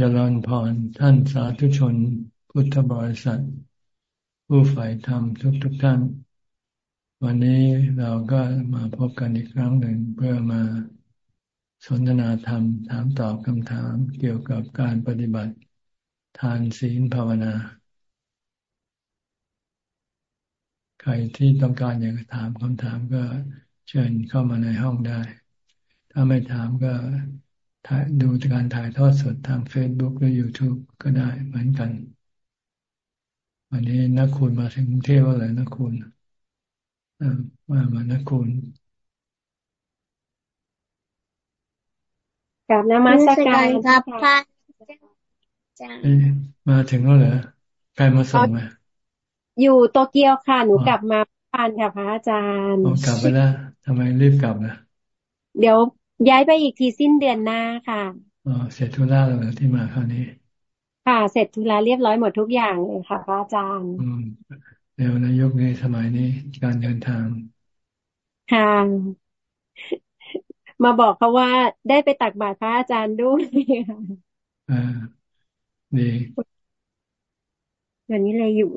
จริญพรท่านสาธุชน พุทธบริษัท ผู้ฝ่ายธรรมทุกทุกท่าน วันนี้เราก็มาพบกันอีกครั้งหนึ่งเพื่อมาสนทนาธรรม ถามตอบคำถามเกี่ยวกับการปฏิบัติ ทานศีลภาวนา ใครที่ต้องการอยากถามคำถามก็เชิญเข้ามาในห้องได้ ถ้าไม่ถามก็ ดูการถ่ายทอดสดทาง Facebook หรือ YouTube ก็ได้เหมือนกัน วันนี้นักคุณมาถึงกรุงเทพว่าอะไรนักคุณมามานักคุณกับนมัสการครับพระมาถึงแล้วเหรอใครมาส่งมาอยู่โตเกียวค่ะ หนูกลับมาบ้านค่ะพระอาจารย์กลับไปแล้วทำไมรีบกลับนะเดี๋ยว ย้ายไปอีกทีสิ้นเดือนหน้าค่ะอ๋อเสร็จธุระแล้วที่มาคราวนี้ ค่ะ เสร็จธุระเรียบร้อยหมดทุกอย่างเลยค่ะพระอาจารย์อืมเร็วในยุคนี้สมัยนี้การเดินทางค่ะมาบอกเขาว่าได้ไปตักบาตรพระอาจารย์ด้วยอ่าดีวันนี้เลยอยู่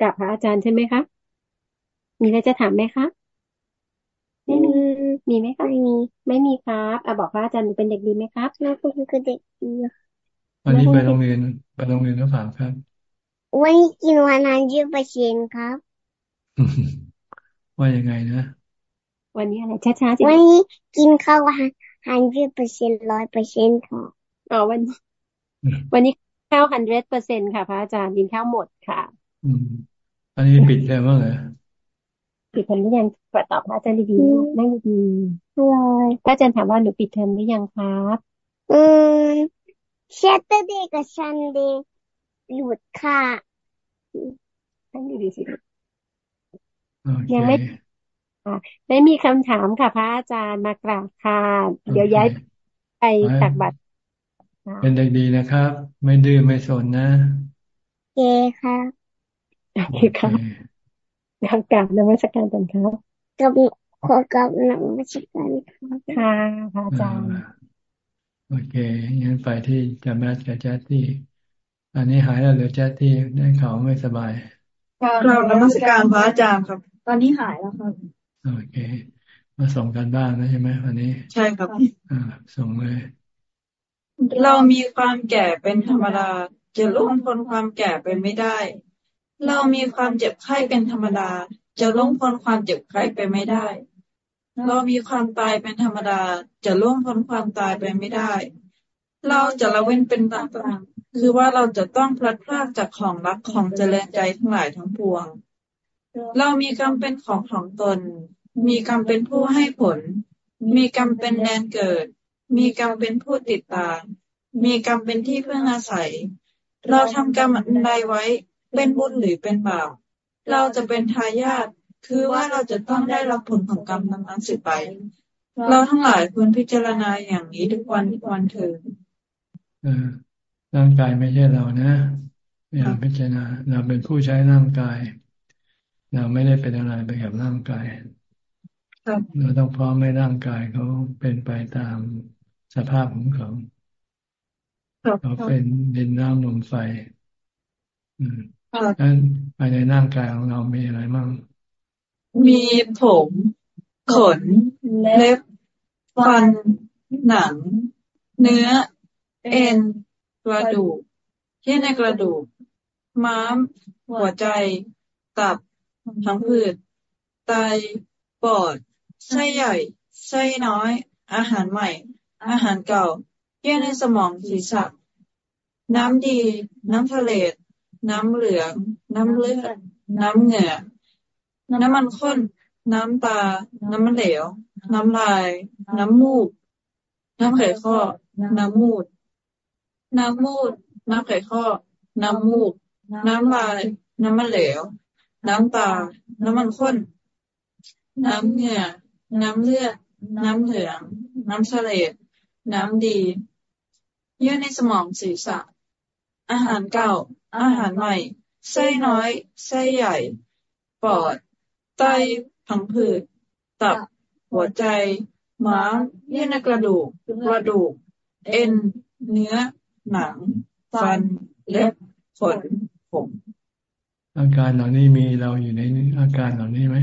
กับพระอาจารย์ใช่ไหมคะ มีอะไรจะถามไหมคะไม่มี มีไหมคะไม่มีไม่มีครับอะบอกพระอาจารย์เป็นเด็กดีไหมครับแม่คุณคือเด็กดีวันนี้ไปโรงเรียนไปโรงเรียนหรือเปล่าครับวันนี้กินวันนั้นยืดเปอร์เซ็นครับ ว่ายังไงนะ วันนี้อะไรช้าๆสิวันนี้กินข้าวหันยืดเปอร์เซ็นร้อยเปอร์เซ็นต์ค่ะอ๋อวัน วันนี้ข้าวฮันเดรเปอร์เซ็นค่ะพระอาจารย์กินข้าวหมดค่ะ อืมอันนี้ปิดแล้วมั้งเหรอ ปิดเทอมหรือยังตอบพระอาจารย์ดีๆนั่งดีๆเลยพระอาจารย์ถามว่าหนูปิดเทอมหรือยังครับอืม Saturday กับ Sunday หยุดค่ะนั่งดีๆสิยังไม่ไม่มีคำถามค่ะ พระอาจารย์มากราบค่ะ เดี๋ยวย้ายไปตักบัตรเป็นเด็กดีนะครับ ไม่ดื้อไม่สนนะ เกค่ะโอเคค่ะ ทางกราบนมัสการกันครับกับขอกราบนมัสการครับค่ะพระอาจารย์โอเคงั้นไปที่จะแมทกับแจ๊ที่อันนี้หายแล้วหรือแจ๊ที่ได้ข่าวไม่สบายกราบนมัสการพระอาจารย์ครับ ตอนนี้หายแล้วครับโอเค มาส่งกันบ้านนะใช่ไหมวันนี้ ใช่ครับอ่าส่งเลย เรามีความแก่เป็นธรรมดาจะล่วงพ้นความแก่เป็นไม่ได้ เรามีความเจ็บไข้เป็นธรรมดา จะล่วงพ้นความเจ็บไข้ไปไม่ได้ เรามีความตายเป็นธรรมดา จะล่วงพ้นความตายไปไม่ได้ เราจะละเว้นเป็นต่างๆคือว่าเราจะต้องพลัดพรากจากของรักของเจริญใจทั้งหลายทั้งปวง เรามีกรรมเป็นของของตน มีกรรมเป็นผู้ให้ผล มีกรรมเป็นแดนเกิด มีกรรมเป็นผู้ติดตาม มีกรรมเป็นที่เพื่ออาศัย เราทำกรรมอันใดไว้ เป็นบุญหรือเป็นบาปเราจะเป็นทายาทคือว่าเราจะต้องได้รับผลของกรรมนั้นสืบไป เราทั้งหลายควรพิจารณาอย่างนี้ทุกวันทุกวันเถิดร่างกายไม่ใช่เรานะอย่าพิจารณาเราเป็นผู้ใช้ร่างกาย เราไม่ได้เป็นอะไรไปกับร่างกายเราต้องพร้อมให้ร่างกายเขาเป็นไปตามสภาพของเขาเขาเป็นดินน้ำลมไฟ นั้นภายในร่างกายของเรามีอะไรบ้างมีผม ขน เล็บ ฟัน หนัง เนื้อ เอ็น กระดูก ที่ในกระดูก ม้าม หัวใจ ตับ ทั้งพืชไต ปอด ไส้ใหญ่ ไส้น้อย อาหารใหม่ อาหารเก่า เยื่อในสมองศีรษะ น้ำดี น้ำทะเล น้ำเหลือง น้ำเลือด น้ำเหงื่อ น้ำมันข้น น้ำตา น้ำมันเหลว น้ำลาย น้ำมูก น้ำไขข้อ น้ำมูด น้ำมูด น้ำไขข้อ น้ำมูก น้ำลาย น้ำมันเหลว น้ำตา น้ำมันข้น น้ำเหงื่อ น้ำเลือด น้ำเหลือง น้ำเสลดน้ำดี เยื่อในสมองศีรษะ อาหารเก่า อาหารใหม่ ไส้น้อย ไส้ใหญ่ ปอด ไตพังผืด ตับ หัวใจ ม้ามเยื่อในกระดูก กระดูก เอ็น เนื้อ หนัง ฟัน เล็บ ขน ผม อาการเหล่านี้มีเราอยู่ในอาการเหล่านี้ไหม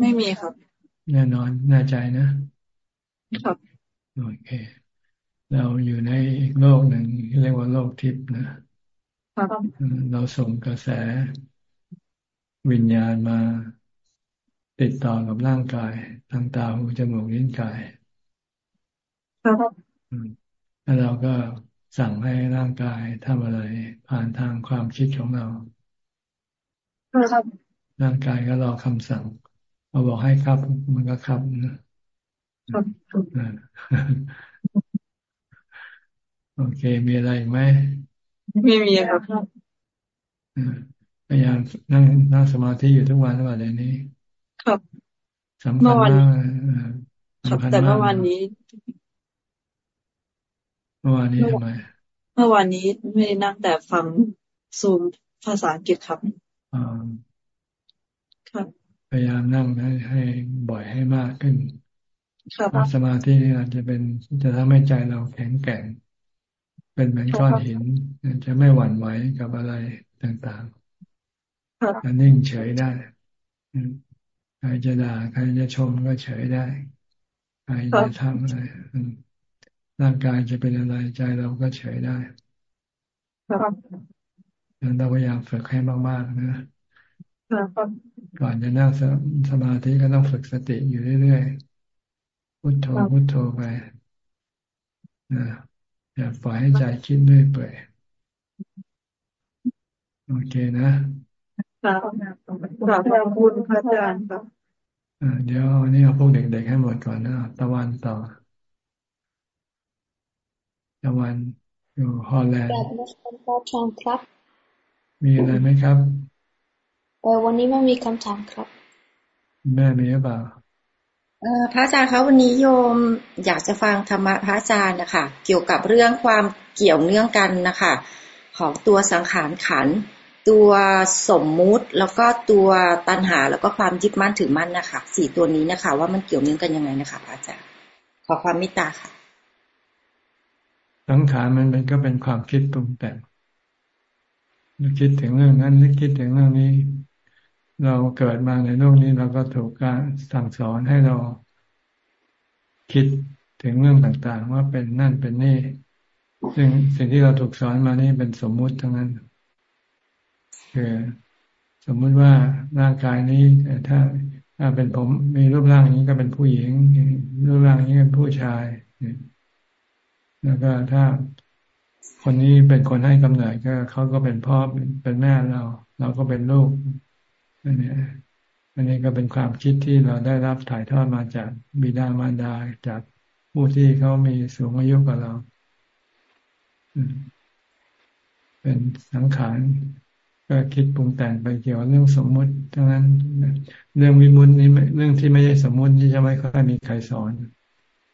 ไม่มีครับ แน่นอน แน่ใจนะ ครับ โอเค เราอยู่ในอีกโลกหนึ่งเรียกว่าโลกทิพย์นะครับเราส่งกระแสวิญญาณมาติดต่อกับร่างกายทางตาหูจมูกลิ้นกายครับแล้วเราก็สั่งให้ร่างกายทำอะไร ผ่านทางความคิดของเราร่างกายก็รอคำสั่งเราบอกให้ครับ มันก็ครับนะครับ โอเค มีอะไรอีกไหมไม่มีครับพยายามนั่งนั่งสมาธิอยู่ทุกวันหรือเปล่าเดี๋ยวนี้ ครับสำคัญมากครับแต่เมื่อวานนี้เมื่อวานนี้ทำไมเมื่อวานนี้ไม่ได้นั่งแต่ฟังซูมภาษาอังกฤษครับอ่าครับพยายามนั่งให้ให้บ่อยให้มากขึ้นครับสมาธินี่อาจจะเป็นจะทำให้ใจเราแข็งแกร่ง เป็นเหมือนก้อนหินจะไม่หวั่นไหวกับอะไรต่างๆจะนิ่งเฉยได้ใครจะด่าใครจะชมก็เฉยได้ใครจะทำอะไรร่างกายจะเป็นอะไรใจเราก็เฉยได้ดังนั้นเราพยายามฝึกให้มากๆนะก่อนจะนั่งสมาธิก็ต้องฝึกสติอยู่เรื่อยๆพุโทโธพุโทโธไปนะ อย่าปล่อยให้ใจคิดด้วยเปื่อยโอเคนะครับขอบคุณพระอาจารย์ครับเดี๋ยวนี่เอาพวกเด็กๆให้หมดก่อนนะตะวันต่อ ตะวันอยู่ฮอลแลนด์ครับ มีอะไรไหมครับเออวันนี้ไม่มีคำถามครับ แม่มีหรือเปล่าเออ พระอาจารย์ครับวันนี้โยมอยากจะฟังธรรมะพระอาจารย์นะคะเกี่ยวกับเรื่องความเกี่ยวเนื่องกันนะคะของตัวสังขารขัน ตัวสมมุติแล้วก็ตัวตัณหาแล้วก็ความยึดมั่นถือมั่นนะคะสี่ตัวนี้นะคะ ว่ามันเกี่ยวเนื่องกันยังไงนะคะพระอาจารย์ขอความเมตตาค่ะ สังขารมันมันก็เป็นความคิดปรุงแต่งนึกคิดถึงเรื่องนั้นนึกคิดถึงเรื่องนี้ เราเกิดมาในโลกนี้เราก็ถูกการสั่งสอนให้เราคิดถึงเรื่องต่างๆ ว่าเป็นนั่นเป็นนี่ซึ่งสิ่งที่เราถูกสอนมานี่เป็นสมมุติทั้งนั้นคือสมมุติว่าร่างกายนี้ถ้าถ้าเป็นผมมีรูปร่างนี้ก็เป็นผู้หญิง รูปร่างนี้เป็นผู้ชายแล้วก็ถ้าคนนี้เป็นคนให้กำเนิดก็เขาก็เป็นพ่อเป็นแม่เรา เราก็เป็นลูก อันนี้อันนี้ก็เป็นความคิดที่เราได้รับถ่ายทอดมาจากบิดามารดาจากผู้ที่เขามีสูงอายุกว่าเราเป็นสังขารก็คิดปรุงแต่งไปเกี่ยวเรื่องสมมุติทั้งนั้นเรื่องวิมุตินี้เรื่องที่ไม่ใช่สมมุติที่จะไม่ค่อยมีใครสอน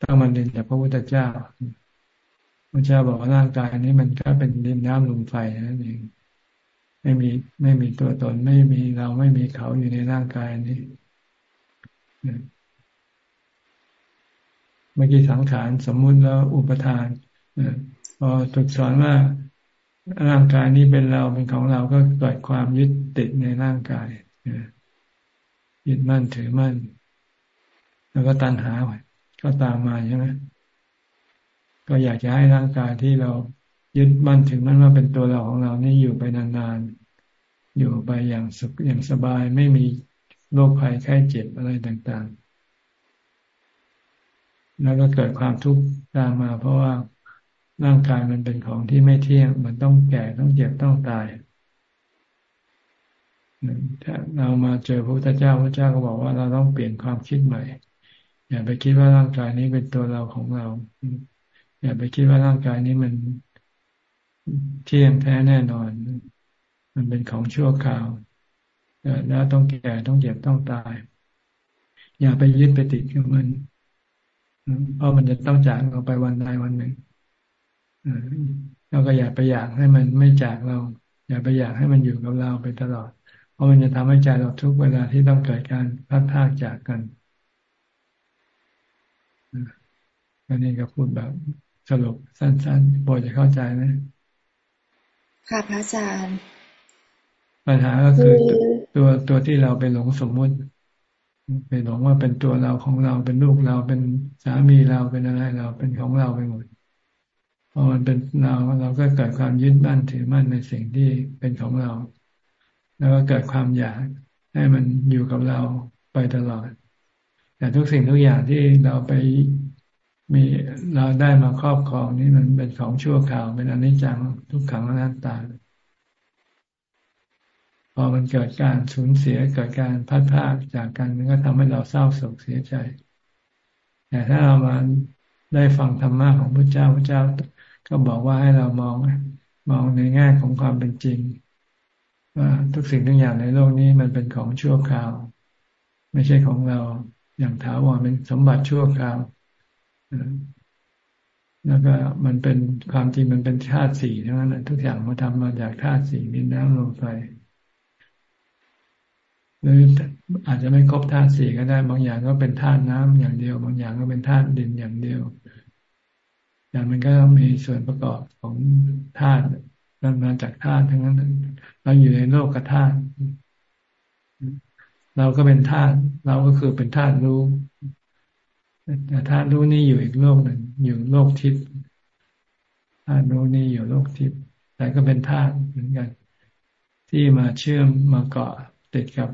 ต้องมันเรียนจากพระพุทธเจ้าพระเจ้าบอกว่าร่างกายนี้มันก็เป็นดินน้ำลมไฟนั่นเอง ไม่มีไม่มีตัวตน ไม่มีเราไม่มีเขาอยู่ในร่างกายนี้เมื่อกี้สังขารสมมุติแล้วอุปทานพอถูกสอนว่าร่างกายนี้เป็นเราเป็นของเราก็เกิดความยึดติดในร่างกายยึดมั่นถือมั่น แล้วก็ตัณหาก็ตามมาใช่ไหมก็อยากจะให้ร่างกายที่เรา ยึดมั่นถึงมั่นว่าเป็นตัวเราของเรานี่อยู่ไปนานๆ อยู่ไปอย่างสุขอย่างสบายไม่มีโรคภัยไข้เจ็บอะไรต่างๆ แล้วก็เกิดความทุกข์ตามมา เพราะว่าร่างกายมันเป็นของที่ไม่เที่ยง มันต้องแก่ต้องเจ็บต้องตายถ้าเรามาเจอพระพุทธเจ้าพระเจ้าก็บอกว่าเราต้องเปลี่ยนความคิดใหม่ อย่าไปคิดว่าร่างกายนี้เป็นตัวเราของเรา อย่าไปคิดว่าร่างกายนี้มัน เที่ยงแท้แน่นอน มันเป็นของชั่วคราวแล้วต้องแก่ต้องเจ็บต้องตาย อย่าไปยึดไปติดกับมัน เพราะมันจะต้องจากเราไปวันใดวันหนึ่งเราก็อย่าไปอยากให้มันไม่จากเรา อย่าไปอยากให้มันอยู่กับเราไปตลอด เพราะมันจะทำให้ใจเราทุกเวลาที่ต้องเกิดการพัดพากจากกันอันนี้ก็พูดแบบสรุปสั้นๆโบจะเข้าใจไหม ค่ะพระอาจารย์ ปัญหาก็คือตัวตัวที่เราไปหลงสมมุติไปหลงว่าเป็นตัวเราของเราเป็นลูกเราเป็นสามีเราเป็นอะไรเราเป็นของเราไปหมดพอมันเป็นเราเราก็เกิดความยึดมั่นถือมั่นในสิ่งที่เป็นของเรา แล้วก็เกิดความอยากให้มันอยู่กับเราไปตลอด แต่ทุกสิ่งทุกอย่างที่เราไป มีเราได้มาครอบครองนี่มันเป็นของชั่วคราวเป็นอนิจจังทุกขังอนัตตา พอมันเกิดการสูญเสียเกิดการพัดพากจากกันมันก็ทำให้เราเศร้าโศกเสียใจแต่ถ้าเรามาได้ฟังธรรมะของพระเจ้าพระเจ้า ก็บอกว่าให้เรามองมองในแง่ของความเป็นจริงว่าทุกสิ่งทุกอย่างในโลกนี้มันเป็นของชั่วคราว ไม่ใช่ของเราอย่างถาวรเป็นสมบัติชั่วคราว แล้วก็มันเป็นความจริงมันเป็นธาตุสี่ทั้งนั้นทุกอย่างมาทำมาจากธาตุสี่ดินน้ำลมไฟหรืออาจจะไม่ครบธาตุสี่ก็ได้ บางอย่างก็เป็นธาตุน้ำอย่างเดียว บางอย่างก็เป็นธาตุดินอย่างเดียว อย่างมันก็มีส่วนประกอบของธาตุมันมาจากธาตุทั้งนั้น เราอยู่ในโลกกับธาตุเราก็เป็นธาตุเราก็คือเป็นธาตุรู้ แต่ธาตุรู้นี่อยู่อีกโลกหนึ่ง อยู่โลกทิพย์ธาตุรู้นี่อยู่โลกทิพย์แต่ก็เป็นธาตุเหมือนกัน ที่มาเชื่อมมาเกาะติดกับ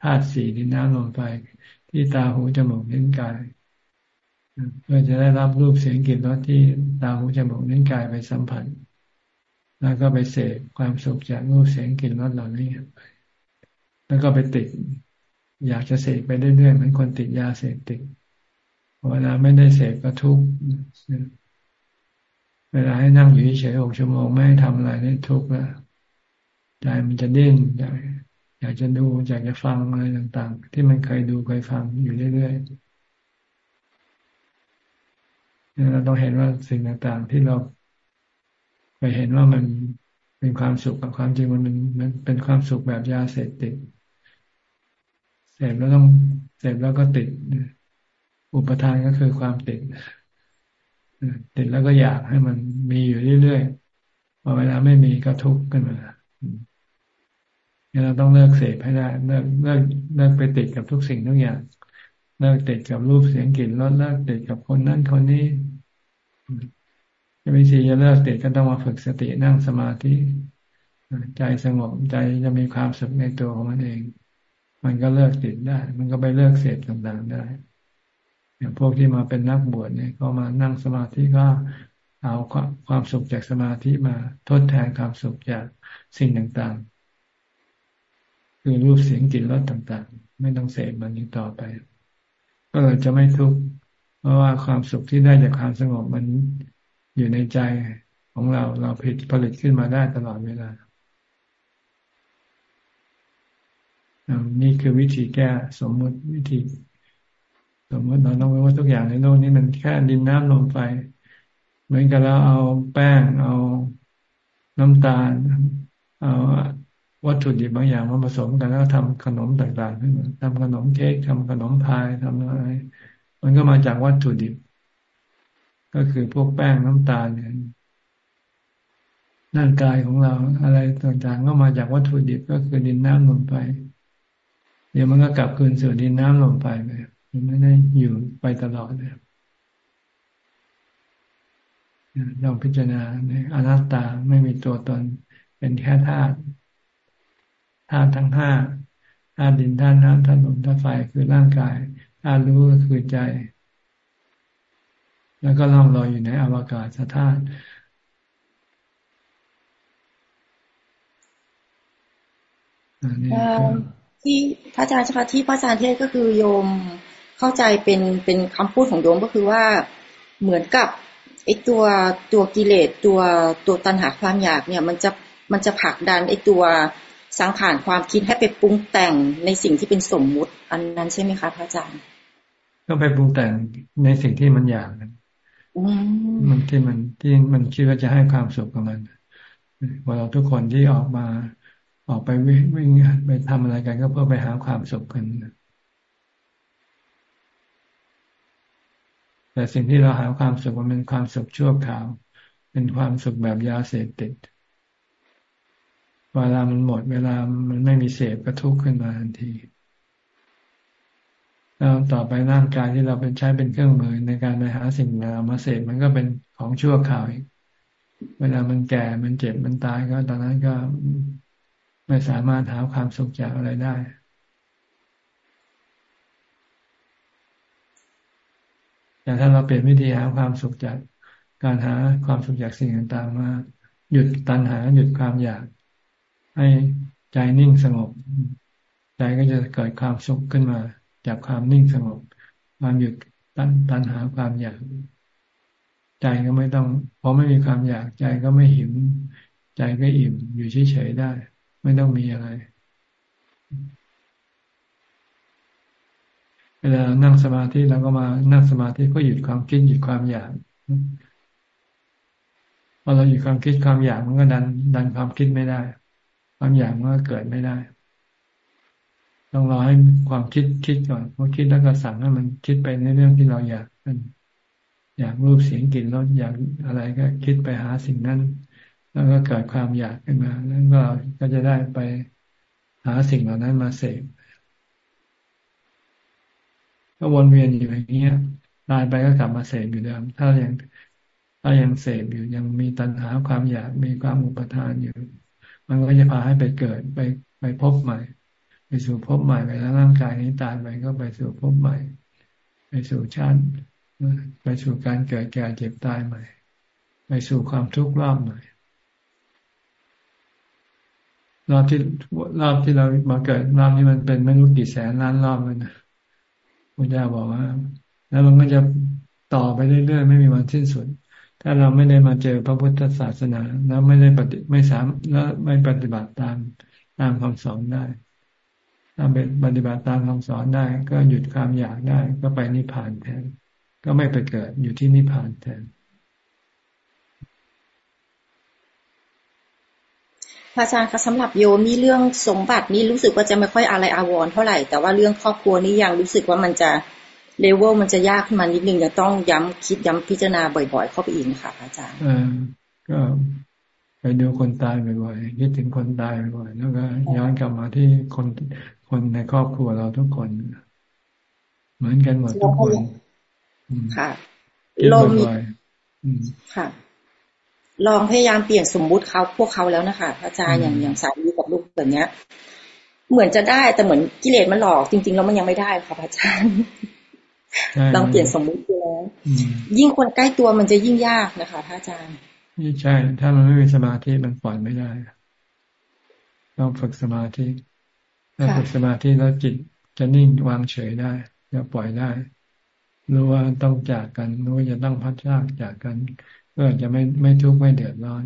ธาตุสี่ดินน้ำลมไฟที่ตาหูจมูกนิ้นกายเพื่อจะได้รับรูปเสียงกลิ่นรสที่ตาหูจมูกนิ้นกายไปสัมผัส แล้วก็ไปเสพความสุขจากรูปเสียงกลิ่นรสเหล่านี้แล้วก็ไปติด อยากจะเสพไปเรื่อยๆเหมือนคนติดยาเสพติด เวลาไม่ได้เสพก็ทุกข์เวลาให้นั่งอยู่เฉยๆหกชั่วโมงไม่ทำอะไรนี่ทุกข์แล้วใจมันจะเดิ้นอยากอยากจะดูอยากจะฟังอะไรต่างๆ ที่มันเคยดูเคยฟังอยู่เรื่อยๆเราต้องเห็นว่าสิ่งต่างๆ ที่เราไปเห็นว่ามันเป็นความสุขกับความจริงมันมันเป็นความสุขแบบยาเสพติดเสพแล้วต้องเสพแล้วก็ติด อุปทานก็คือความติดติดแล้วก็อยากให้มันมีอยู่เรื่อยๆพอเวลาไม่มีก็ทุกข์ขึ้นมาเราต้องเลิกเสพให้ได้เลิกเลิกเลิกไปติดกับทุกสิ่งทุกอย่าง เลิกติดกับรูปเสียงกลิ่นรสเลิกติดกับคนนั้นคนนี้วิธีจะเลิกติดก็ต้องมาฝึกสตินั่งสมาธิใจสงบใจจะมีความสุขในตัวของมันเอง มันก็เลิกติดได้ มันก็ไปเลิกเสพต่างๆได้ อย่างพวกที่มาเป็นนักบวชเนี่ยก็มานั่งสมาธิก็เอาความสุขจากสมาธิมาทดแทนความสุขจากสิ่งต่างๆ คือรูปเสียงกลิ่นรสต่างๆ ไม่ต้องเสพมันอีกต่อไป ก็เลยจะไม่ทุกข์เพราะว่าความสุขที่ได้จากความสงบมันอยู่ในใจของเราเราผลิตผลิตขึ้นมาได้ตลอดเวลานี่คือวิธีแก้สมมติวิธี สมมติเราต้องรู้ว่าทุกอย่างในโลกนี้มันแค่ดินน้ำลมไฟเหมือนกับเราเอาแป้ง เอาน้ำตาล เอาวัตถุดิบบางอย่างมาผสมกันแล้วทำขนมต่างๆขึ้นมาทำขนมเค้กทำขนมพายทำอะไร มันก็มาจากวัตถุดิบ ก็คือพวกแป้งน้ำตาลเนี่ยร่างกายของเราอะไรต่างๆก็มาจากวัตถุดิบก็คือดินน้ำลมไฟเดี๋ยวมันก็กลับคืนสู่ดินน้ำลมไฟไป มันไม่ได้อยู่ไปตลอดเลยลองพิจารณาในอนัตตาไม่มีตัวตน เป็นแค่ธาตุธาตุทั้งห้าธาตุดินธาตุน้ำธาตุลมธาตุไฟคือร่างกายธาตุรู้คือใจ แล้วก็ล่องลอยอยู่ในอวกาศธาตุที่พระอาจารย์คะที่พระอาจารย์เทศก็คือโยม เข้าใจเป็นเป็นคำพูดของโยมก็คือว่าเหมือนกับไอตัวตัวกิเลสตัวตัวตัณหาความอยากเนี่ย มันจะมันจะผลักดันไอตัวสังขารความคิดให้ไปปรุงแต่งในสิ่งที่เป็นสมมุติ อันนั้นใช่ไหมคะพระอาจารย์ก็ไปปรุงแต่งในสิ่งที่มันอยากมันที่มันที่มันคิดว่าจะให้ความสุขกับมันว่าเราทุกคนที่ออกมาออกไปวิ่งวิ่งไปทำอะไรกันก็เพื่อไปหาความสุขกัน แต่สิ่งที่เราหาความสุขมันเป็นความสุขชั่วคราว เป็นความสุขแบบยาเสพติด เวลามันหมด เวลามันไม่มีเสพก็ทุกข์ขึ้นมาทันทีแล้วต่อไปร่างกายที่เราเป็นใช้เป็นเครื่องมือในการไปหาสิ่งมามาเสพมันก็เป็นของชั่วคราวอีกเวลามันแก่ มันเจ็บ มันตายก็ตอนนั้นก็ไม่สามารถหาความสุขจากอะไรได้ แต่ถ้าเราเปลี่ยนวิธีหาความสุขจากการหาความสุขจากสิ่งต่างๆมาหยุดตัณหาหยุดความอยาก ให้ใจนิ่งสงบ ใจก็จะเกิดความสุขขึ้นมา จากความนิ่งสงบ ความหยุดตันตันหาความอยาก ใจก็ไม่ต้องพอไม่มีความอยากใจก็ไม่หิวใจก็อิ่มอยู่เฉยๆได้ ไม่ต้องมีอะไรเว ลานั่งสมาธิเราก็มานั่งสมาธิก็หยุดความคิดหยุดความอยากพอเราหยุดความคิดความอยากมันก็ดัน ดันความคิดไม่ได้ ความอยากมันก็เกิดไม่ได้ ต้องรอให้ความคิดคิดก่อนพอคิดแล้วก็สั่งให้มันคิดไปในเรื่องที่เราอยากอยากรูปเสียงกลิ่นรสอยากอะไรก็คิดไปหาสิ่งนั้น แล้วก็เกิดความอยากขึ้นมาแล้วก็ก็จะได้ไปหาสิ่งเหล่านั้นมาเสพ ก็วนเวียนอยู่อย่างเงี้ยตายไปก็กลับมาเสพอยู่เดิม ถ้ายังถ้ายังเสพอยู่ยังมีตัณหาความอยากมีความอุปทานอยู่ มันก็จะพาให้ไปเกิดไปไปพบใหม่ ไปสู่ภพใหม่ไปแล้วร่างกายนี้ตายไปก็ไปสู่ภพใหม่ ไปสู่ชาติไปสู่การเกิดแก่เจ็บตายใหม่ ไปสู่ความทุกข์รอบใหม่รอบที่รอบที่เรามาเกิดรอบนี้มันเป็นไม่รู้กี่แสนล้านรอบเลยนะ พุทธเจ้าบอกว่า แล้วมันก็จะต่อไปเรื่อยๆไม่มีวันสิ้นสุด ถ้าเราไม่ได้มาเจอพระพุทธศาสนา แล้วไม่ได้ปฏิไม่สามแล้วไม่ปฏิบัติตามตามคำสอนได้ถ้าเป็นปฏิบัติตามคำสอนได้ ก็หยุดความอยากได้ ก็ไปนิพพานแทน ก็ไม่ไปเกิดอยู่ที่นิพพานแทนพระ อาจารย์คะสำหรับโยมนี่เรื่องสมบัตินี่รู้สึกว่าจะไม่ค่อยอะไรอาวรเท่าไหร่ แต่ว่าเรื่องครอบครัวนี่ยังรู้สึกว่ามันจะเลเวลมันจะยากขึ้นมานิดนึงจะต้องย้ำคิดย้ำพิจารณาบ่อยๆ เข้าไปอีกค่ะอาจารย์ก็ไปดูคนตายบ่อยๆคิดถึงคนตายบ่อยๆแล้วก็ย้อนกลับมาที่คนคนในครอบครัวเราทุกคน เหมือนกันหมดทุกคนค่ะลองมีค่ะ ลองพยายามเปลี่ยนสมมุติเขาพวกเขาแล้วนะคะพระอาจารย์อย่างอย่างสามีกับลูกแบบเนี้ย เหมือนจะได้แต่เหมือนกิเลสมันหลอกจริงๆแล้วมันยังไม่ได้ค่ะพระอาจารย์ลองเปลี่ยนสมมุติแล้วยิ่งคนใกล้ตัวมันจะยิ่งยากนะคะพระอาจารย์นี่ใช่ ถ้ามันไม่มีสมาธิมันปล่อยไม่ได้ต้องฝึกสมาธิถ้าฝึกสมาธิแล้วจิตจะนิ่งวางเฉยได้จะปล่อยได้รู้ว่าต้องจากกันรู้ว่าจะต้องพัดจากจากกัน ก็จะไม่ไม่ทุกข์ไม่เดือดร้อน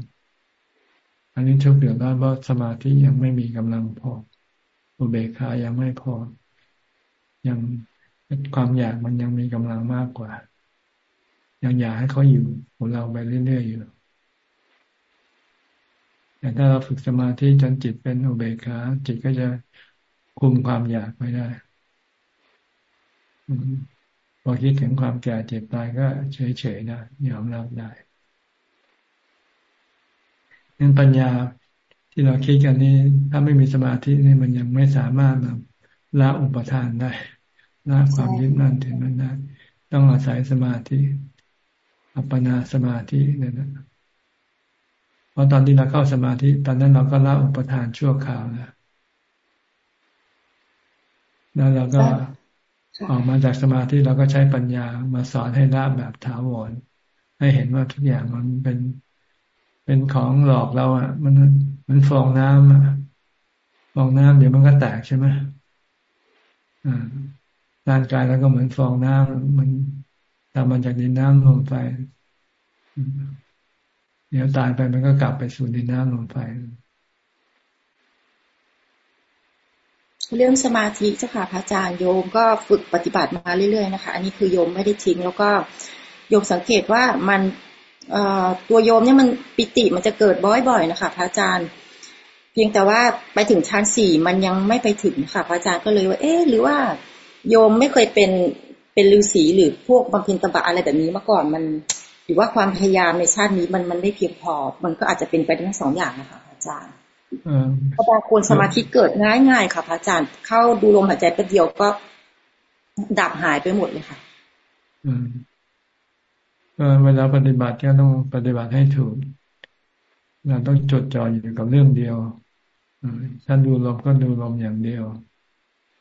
อันนี้ทุกข์เดือดร้อนเพราะสมาธิยังไม่มีกำลังพอ อุเบกขายังไม่พอ ยังความอยากมันยังมีกำลังมากกว่า ยังอยากให้เขาอยู่ของเราไปเรื่อยๆอยู่แต่ถ้าเราฝึกสมาธิจนจิตเป็นอุเบกขาจิตก็จะคุมความอยากไม่ได้พอคิดถึงความแก่เจ็บตายก็เฉยๆได้ยอมรับได้ นั่นปัญญาที่เราคิดกันนี้ ถ้าไม่มีสมาธินี่มันยังไม่สามารถละอุปทานได้ละความยึดมั่นถึงนั้นได้ต้องอาศัยสมาธิอัปปนาสมาธินั่นนะเพราะตอนที่เราเข้าสมาธิ ตอนนั้นเราก็ละอุปทานชั่วคราวแล้วแล้วเราก็ออกมาจากสมาธิเราก็ใช้ปัญญามาสอนให้ละแบบถาวรให้เห็นว่าทุกอย่างมันเป็น เป็นของหลอกเราอะ มันมันฟองน้ำอะฟองน้ำเดี๋ยวมันก็แตกใช่ไหมอ่าร่างกายเราก็เหมือนฟองน้ำมันทำมาจากดินน้ำลมไฟเดี๋ยวตายไปมันก็กลับไปสู่ดินน้ำลมไฟเรื่องสมาธิเจ้าค่ะพระอาจารย์โยมก็ฝึกปฏิบัติมาเรื่อยๆนะคะ อันนี้คือโยมไม่ได้ทิ้ง แล้วก็โยมสังเกตว่ามัน ตัวโยมเนี่ยมันปิติมันจะเกิดบ่อยๆนะคะพระอาจารย์ เพียงแต่ว่าไปถึงชั้นสี่มันยังไม่ไปถึงค่ะพระอาจารย์ก็เลยว่า เอ๊ะหรือว่า โยมไม่เคยเป็นเป็นฤาษีหรือพวกบำเพ็ญตบะอะไรแบบนี้มาก่อนมัน หรือว่าความพยายามในชาตินี้มันมันไม่เพียงพอ มันก็อาจจะเป็นไปทั้งสองอย่างนะคะอาจารย์เพราะบางคนสมาธิเกิดง่ายๆค่ะพระอาจารย์เข้าดูลมหายใจแป๊บเดียวก็ดับหายไปหมดเลยค่ะ อืม เวลาปฏิบัติก็ต้องปฏิบัติให้ถูก เราต้องจดจ่ออยู่กับเรื่องเดียวถ้าดูลมก็ดูลมอย่างเดียว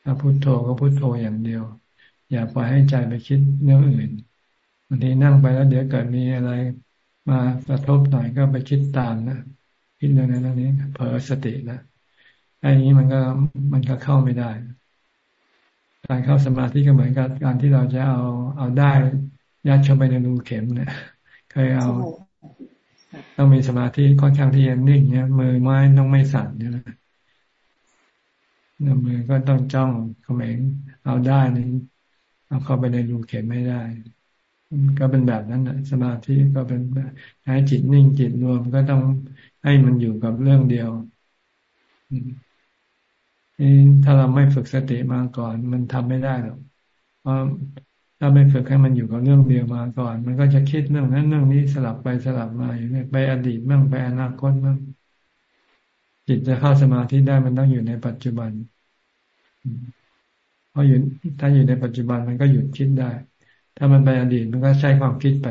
ถ้าพุโทโธก็พุโทโธอย่างเดียว อย่าปล่อยให้ใจไปคิดเรื่องอื่นบางทีนั่งไปแล้วเดี๋ยวเกิดมีอะไรมากระทบหน่อยก็ไปคิดตามนะคิดเรื่องนั้นเรื่องนี้เผลอสตินะไอ้นี้มันก็มันก็เข้าไม่ได้ การเข้าสมาธิก็เหมือนกับการที่เราจะเอาเอาได้ ยัดเข้าไปในรูเข็มเนี่ยเคยเอา ต้องมีสมาธิค่อนข้างที่จะนิ่งเนี่ยมือไม้ต้องไม่สั่นใช่ไหมมือก็ต้องจ้องเขม็งเอาได้นี่เอาเข้าไปในรูเข็มไม่ได้ ก็เป็นแบบนั้นนะสมาธิก็เป็นให้จิตนิ่งจิตรวมก็ต้องให้มันอยู่กับเรื่องเดียวถ้าเราไม่ฝึกสติมาก่อน มันทำไม่ได้หรอกเพราะ ถ้าไม่ฝึกให้มันอยู่กับเรื่องเดียวมาก่อน มันก็จะคิดเรื่องนั้นเรื่องนี้สลับไปสลับมาอยู่เนี่ยไปอดีตบ้างไปอนาคตบ้างจิตจะเข้าสมาธิได้มันต้องอยู่ในปัจจุบันเพราะอยู่ถ้าอยู่ในปัจจุบันมันก็หยุดคิดได้ ถ้ามันไปอดีตมันก็ใช้ความคิดไป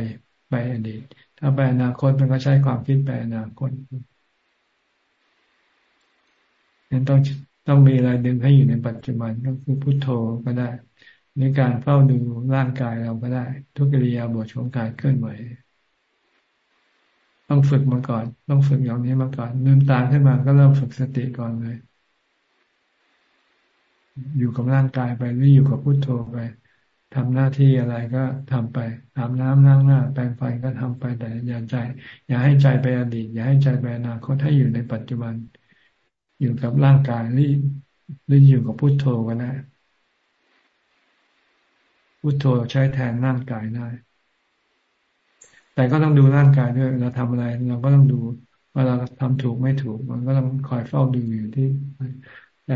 ไปอดีต ถ้าไปอนาคตมันก็ใช้ความคิดไปอนาคตนั้นต้องต้องมีอะไรดึงให้อยู่ในปัจจุบันก็คือพุโทโธก็ได้ ในการเฝ้าดูร่างกายเราก็ได้ ทุกิริยาบทของกายเคลื่อนไหวต้องฝึกมาก่อน ต้องฝึกอย่างนี้มาก่อนลืมตาขึ้นมาก็เริ่มฝึกสติก่อนเลย อยู่กับร่างกายไปหรืออยู่กับพุโทโธไปทำหน้าที่อะไรก็ทำไปอาบน้ำล้างหน้า แปรงฟันก็ทำไปแต่อย่าใจ อย่าให้ใจไปอดีต อย่าให้ใจไปอนาคตให้อยู่ในปัจจุบัน อยู่กับร่างกายหรือหรืออยู่กับพุโทโธก็ได้ พุโทโธใช้แทนร่างกายได้ แต่ก็ต้องดูร่างกายด้วยเราทำอะไร เราก็ต้องดูว่าเราทำถูกไม่ถูก มันก็ต้องคอยเฝ้าดูอยู่ที่แต่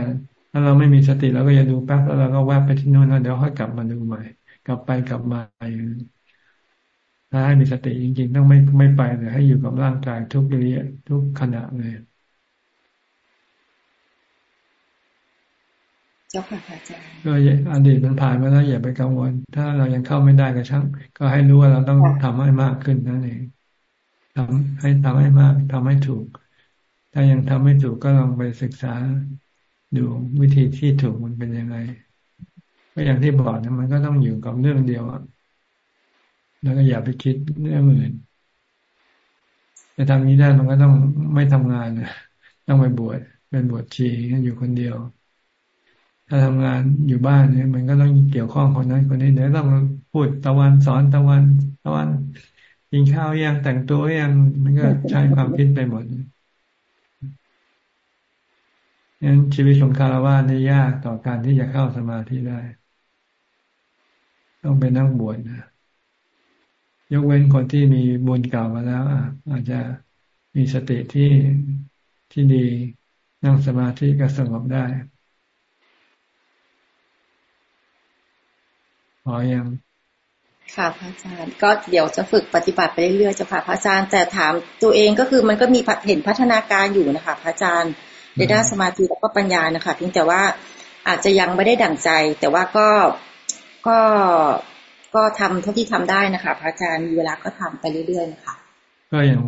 ถ้าเราไม่มีสติเราก็อย่าดูแป๊บแล้วเราก็แวบไปที่นู่นแล้วเดี๋ยวค่อยกลับมาดูใหม่ กลับไปกลับมาอยู่ถ้าให้มีสติจริง ๆ ต้องไม่ไม่ไปเลยให้อยู่กับร่างกายทุกเรียทุกขณะเลย จ้าค่ะอาจารย์ก็อดีตมันผ่านมาแล้วอย่าไปกังวล ถ้าเรายังเข้าไม่ได้ก็ช่างก็ให้รู้ว่าเราต้องทำให้มากขึ้นนั่นเองทำให้ทำให้มากทำให้ถูก ถ้ายังทำไม่ถูกก็ลองไปศึกษา ดูวิธีที่ถูกมันเป็นยังไงก็อย่างที่บอกนะมันก็ต้องอยู่กับเรื่องเดียวอะแล้วก็อย่าไปคิดเรื่องอื่นจะทำนี้ได้มันก็ต้องไม่ทำงานนะต้องไปบวชเป็นบวชชีอยู่คนเดียว ถ้าทำงานอยู่บ้านเนี่ยมันก็ต้องเกี่ยวข้องคนนั้นคนนี้เดี๋ยวต้องพูดตะวันสอนตะวัน ตะวันกินข้าวยังแต่งตัวยังมันก็ใช้ความคิดไปหมดงั้นชีวิตของคารวะนี่ยากต่อการที่จะเข้าสมาธิได้ ต้องเป็นนักบวชนะยกเว้นคนที่มีบุญเก่ามาแล้วอาจจะมีสติที่ที่ดีนั่งสมาธิก็สงบได้ พอยังค่ะพระอาจารย์ก็เดี๋ยวจะฝึกปฏิบัติไปเรื่อยๆจะค่ะพระอาจารย์แต่ถามตัวเองก็คือมันก็มีเห็นพัฒนาการอยู่นะคะพระอาจารย์ในด้านสมาธิแล้วก็ปัญญานะคะเพียงแต่ว่าอาจจะยังไม่ได้ดั่งใจ แต่ว่าก็ก็ก็ทำเท่าที่ทำได้นะคะพระอาจารย์มีเวลาก็ทำไปเรื่อยๆนะคะก็อย่าง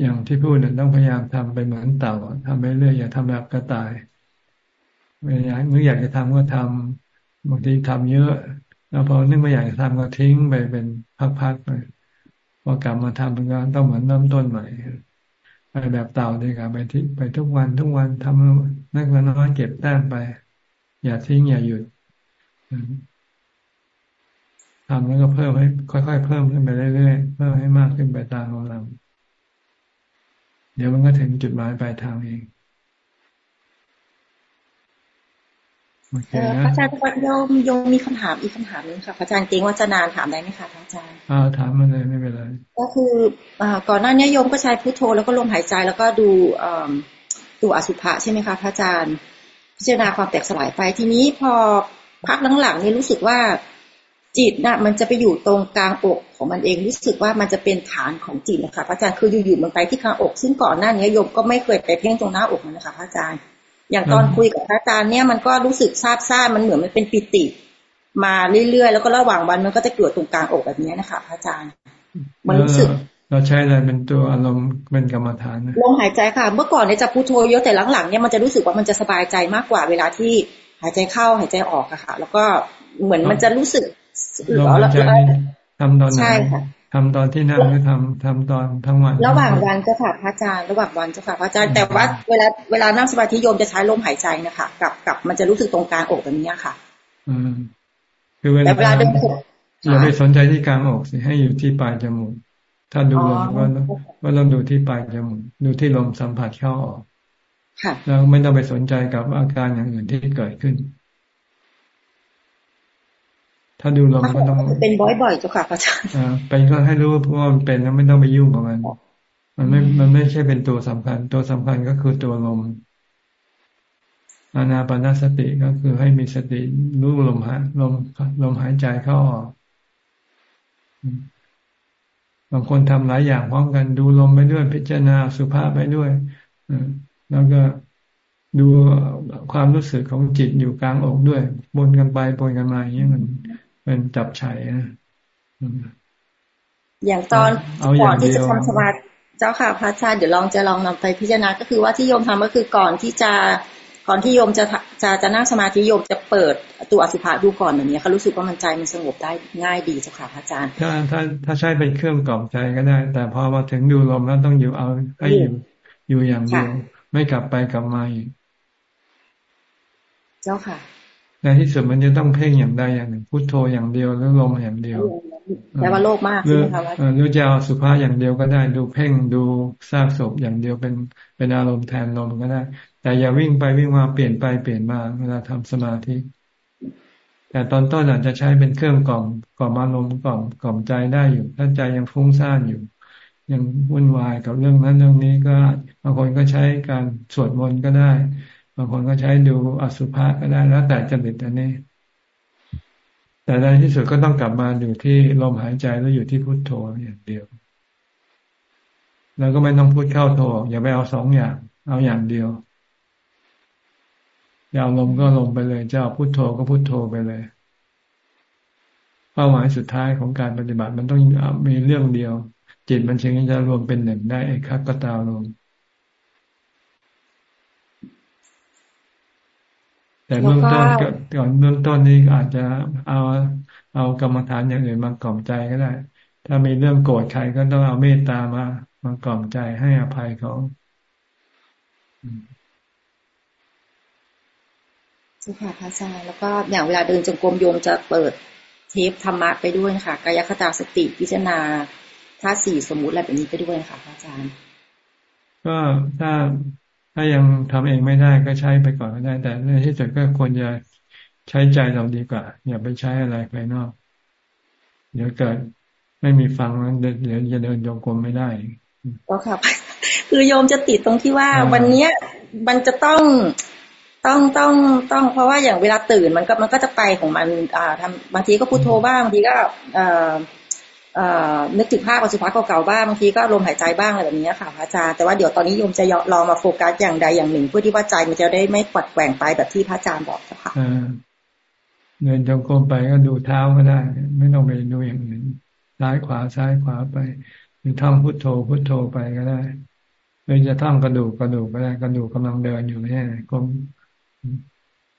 อย่างที่พูดเนี่ยต้องพยายามทำไปเหมือนเต่าทำไปเรื่อยอย่าทำแบบกระต่ายเวลาเมื่ออยากจะทำก็ทำบางทีทำเยอะ แล้วพอนึกไม่อยากจะทำก็ทิ้งไปเป็นพักๆไปพอกลับมาทำมันก็ต้องเหมือนเริ่มต้นใหม่ไปแบบเต่าเลยครับไปที่ไปทุกวันทุกวันทำนักน้อยเก็บแต้มไป อย่าทิ้งอย่าหยุดทำแล้วก็เพิ่มให้ ค่อยๆเพิ่มขึ้นไปเรื่อยๆเพิ่มให้มากขึ้นไปตามกำลังเดี๋ยวมันก็ถึงจุดหมายปลายทางเอง พระอาจารย์โยมโยมมีคำถามอีกคำถามนึงค่ะพระอาจารย์เกรงว่าจะนานถามได้ไหมคะพระอาจารย์อ่าถามมาเลยไม่เป็นไรก็คืออ่าก่อนหน้านี้โยมก็ใช้พุทโธแล้วก็ลมหายใจแล้วก็ดูอ่าตัวอสุภะใช่ไหมคะพระอาจารย์พิจารณาความแตกสลายไปทีนี้พอพักหลังๆนี่รู้สึกว่าจิตน่ะมันจะไปอยู่ตรงกลางอกของมันเองรู้สึกว่ามันจะเป็นฐานของจิตนะคะพระอาจารย์คืออยู่ๆมันไปที่กลางอก ซึ่งก่อนหน้านี้โยมก็ไม่เคยไปเพ่งตรงหน้าอกมันนะคะพระอาจารย์ อย่างตอนคุยกับพระอาจารย์เนี่ยมันก็รู้สึกซาบซ่ามันเหมือนมันเป็นปิติ มาเรื่อยๆ แล้วก็ระหว่างวันมันก็จะเกิดตรงกลางอกแบบนี้นะคะพระอาจารย์ มันรู้สึก เราใช้อะไรเป็นตัวอารมณ์เป็นกรรมฐานลมหายใจค่ะ เมื่อก่อนเนี่ยจะพุทโธเยอะแต่หลังๆเนี่ยมันจะรู้สึกว่ามันจะสบายใจมากกว่าเวลาที่หายใจเข้าหายใจออกอะค่ะ แล้วก็เหมือนมันจะรู้สึกลมหายใจทำตอนไหนใช่ค่ะ ทำตอนที่นั่งหรือทำทำตอนทั้งวัน ระหว่างวันเจ้าค่ะพระอาจารย์ ระหว่างวันเจ้าค่ะพระอาจารย์ แต่ว่าเวลาเวลานั่งสมาธิโยมจะใช้ลมหายใจนะคะกับกับมันจะรู้สึกตรงกลางอกแบบนี้ค่ะ อืมคือเวลาเดินอย่าไปสนใจที่กลางอกสิให้อยู่ที่ปลายจมูก ถ้าดูลมก็ก็ต้องดูที่ปลายจมูกดูที่ลมสัมผัสเข้าออกแล้วไม่ต้องไปสนใจกับอาการอย่างอื่นที่เกิดขึ้น ถ้าดูลมก็ต้องเป็นบ่อยๆเจ้าค่ะอาจารย์อ่าเป็นก็ให้รู้ว่ามันเป็นแล้วไม่ต้องไปยุ่งกับมัน มันไม่ มันไม่ใช่เป็นตัวสำคัญ ตัวสำคัญก็คือตัวลมอานาปนาสติก็คือให้มีสติรู้ลมหายลมลมหายใจเข้าออกบางคนทำหลายอย่างพร้อมกันดูลมไปด้วยพิจารณาสุภาพไปด้วยแล้วก็ดูความรู้สึกของจิตอยู่กลางอกด้วยบนกันไปบนกันมาอย่างนี้มัน เป็นจับฉยนะอย่างตอนก่อนที่จะทำสมาธิเจ้าค่ะ พระอาจารย์เดี๋ยวลองจะลองนำไปพิจารณาก็คือว่าที่โยมทำก็คือก่อนที่จะก่อนที่โยมจะจะจะนั่งสมาธิโยมจะเปิดตัวอสุภะดูก่อนแบบนี้เขารู้สึกว่ามันใจมันสงบได้ง่ายดีเจ้าค่ะพระอาจารย์ ถ้าถ้าถ้าใช้เป็นเครื่องกล่อมใจก็ได้ แต่พอมาถึงดูลมแล้วต้องอยู่เอาให้อยู่อยู่อย่างเดียวไม่กลับไปกลับมาอีก เจ้าค่ะ ในที่สุดมันจะต้องเพ่งอย่างใดอย่างหนึ่งพุทโธอย่างเดียวหรือลมอย่างเดียวแต่ว่าโลภมากใช่ไหมคะหรือจะเอาสุภาอย่างเดียวก็ได้ ดูเพ่งดูซากศพอย่างเดียวเป็นเป็นอารมณ์แทนลมก็ได้ แต่อย่าวิ่งไปวิ่งมาเปลี่ยนไปเปลี่ยนมาเวลาทำสมาธิแต่ตอนต้นอาจจะใช้เป็นเครื่องกล่อมกล่อมอารมณ์กล่อมกล่อมใจได้อยู่ถ้าใจยังฟุ้งซ่านอยู่ ยังวุ่นวายกับเรื่องนั้นเรื่องนี้ก็บางคนก็ใช้การสวดมนต์ก็ได้ บางคนก็ใช้ดูอสุภะก็ได้แล้วแต่จริตอันนี้ แต่ในที่สุดก็ต้องกลับมาอยู่ที่ลมหายใจแล้วอยู่ที่พุทโธอย่างเดียว แล้วก็ไม่ต้องพูดเข้าโธอย่าไปเอาสองอย่าง เอาอย่างเดียวอยาลมก็ลงไปเลยจะเอาพุทโธก็พุทโธไปเลย เป้าหมายสุดท้ายของการปฏิบัติมันต้องมีเรื่องเดียว จิตมันจึงจะรวมเป็นหนึ่งได้เอกักตาลม แต่เบื้องต้นก่อนเบื้องต้นนี้อาจจะเอาเอากรรมฐานอย่างอื่นมากล่อมใจก็ได้ ถ้ามีเรื่องโกรธใครก็ต้องเอาเมตตามามากล่อมใจให้อภัยเขาสุขาพระอาจารย์แล้วก็อย่างเวลาเดินจงกรมโยมจะเปิดเทปธรรมะไปด้วยนะคะกายคตาสติพิจารณาท่าสี่สมมุติอะไรแบบนี้ไปด้วยนะคะพระอาจารย์ ก็ถ้า ถ้ายังทำเองไม่ได้ก็ใช้ไปก่อนก็ได้ แต่ในที่สุดก็ควรจะใช้ใจเราดีกว่า อย่าไปใช้อะไรภายนอก เดี๋ยวเกิดไม่มีฟังนั้นเดี๋ยวจะเดินโยกลมไม่ได้ก็ค่ะคือโยมจะติดตรงที่ว่าวันเนี้ยมันจะต้องต้องต้องต้องเพราะว่าอย่างเวลาตื่นมันก็มันก็จะไปของมัน อ่าทำบางทีก็พูดโทรบ้างบางทีก็เอ่อ นึกถึงภาพปัจจุบันเก่าๆบ้างบางทีก็ลมหายใจบ้างอะไรแบบนี้ค่ะพระอาจารย์แต่ว่าเดี๋ยวตอนนี้โยมจะลองมาโฟกัสอย่างใดอย่างหนึ่ง เพื่อที่ว่าใจมันจะได้ไม่ปัดแกว่งไปแบบที่พระอาจารย์บอกค่ะเดินจงกรมไปก็ดูเท้าก็ได้ ไม่ต้องไปดูอย่างอื่นซ้ายขวาซ้ายขวาไปหรือท่องพุทโธพุทโธไปก็ได้หรือจะท่องกระดูกกระดูกก็ได้กระดูกกำลังเดินอยู่เนี่ยกลม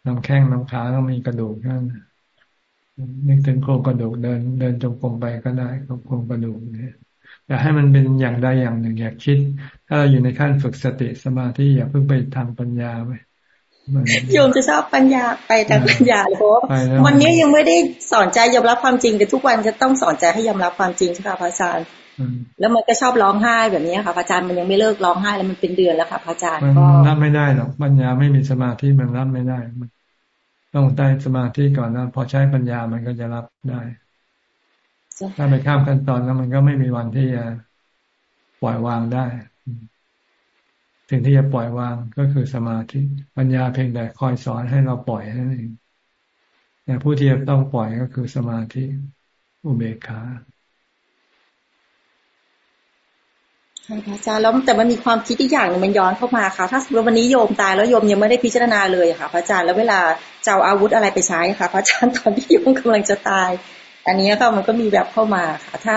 ลำแข้งลำขาต้องมีกระดูกนั่น นึกถึงโครงกระดูกเดิน เดินจงกรมไปก็ได้โครงกระดูกเนี่ยแต่ให้มันเป็นอย่างใดอย่างหนึ่งอยากคิด ถ้าเราอยู่ในขั้นฝึกสติสมาธิอย่าเพิ่งไปทางปัญญาไปโยมจะชอบปัญญาไปทางปัญญาเลยเพราะวันนี้ยังไม่ได้สอนใจยอมรับความจริงแต่ทุกวันจะต้องสอนใจให้ยอมรับความจริงใช่ไหมพระอาจารย์แล้วมันก็ชอบร้องไห้แบบนี้ค่ะพระอาจารย์มันยังไม่เลิกร้องไห้แล้วมันเป็นเดือนแล้วค่ะพระอาจารย์ก็รับไม่ได้หรอกปัญญาไม่มีสมาธิมันรับไม่ได้ ต้องได้สมาธิก่อนนะพอใช้ปัญญามันก็จะรับได้ ถ้าไปข้ามขั้นตอนแล้วมันก็ไม่มีวันที่จะปล่อยวางได้สิ่งที่จะปล่อยวางก็คือสมาธิปัญญาเพียงแต่คอยสอนให้เราปล่อยนั่นเองแต่ผู้ที่จะต้องปล่อยก็คือสมาธิอุเบกขา ใช่ค่ะอาจารย์แล้วแต่มันมีความคิดอีกอย่างนึงมันย้อนเข้ามาค่ะ ถ้าสมมติวันนี้โยมตายแล้วโยมยังไม่ได้พิจารณาเลยค่ะพระอาจารย์แล้วเวลาจะเอาอาวุธอะไรไปใช้ค่ะพระอาจารย์ตอนที่โยมกำลังจะตาย อันนี้ก็มันก็มีแบบเข้ามาค่ะ ถ้า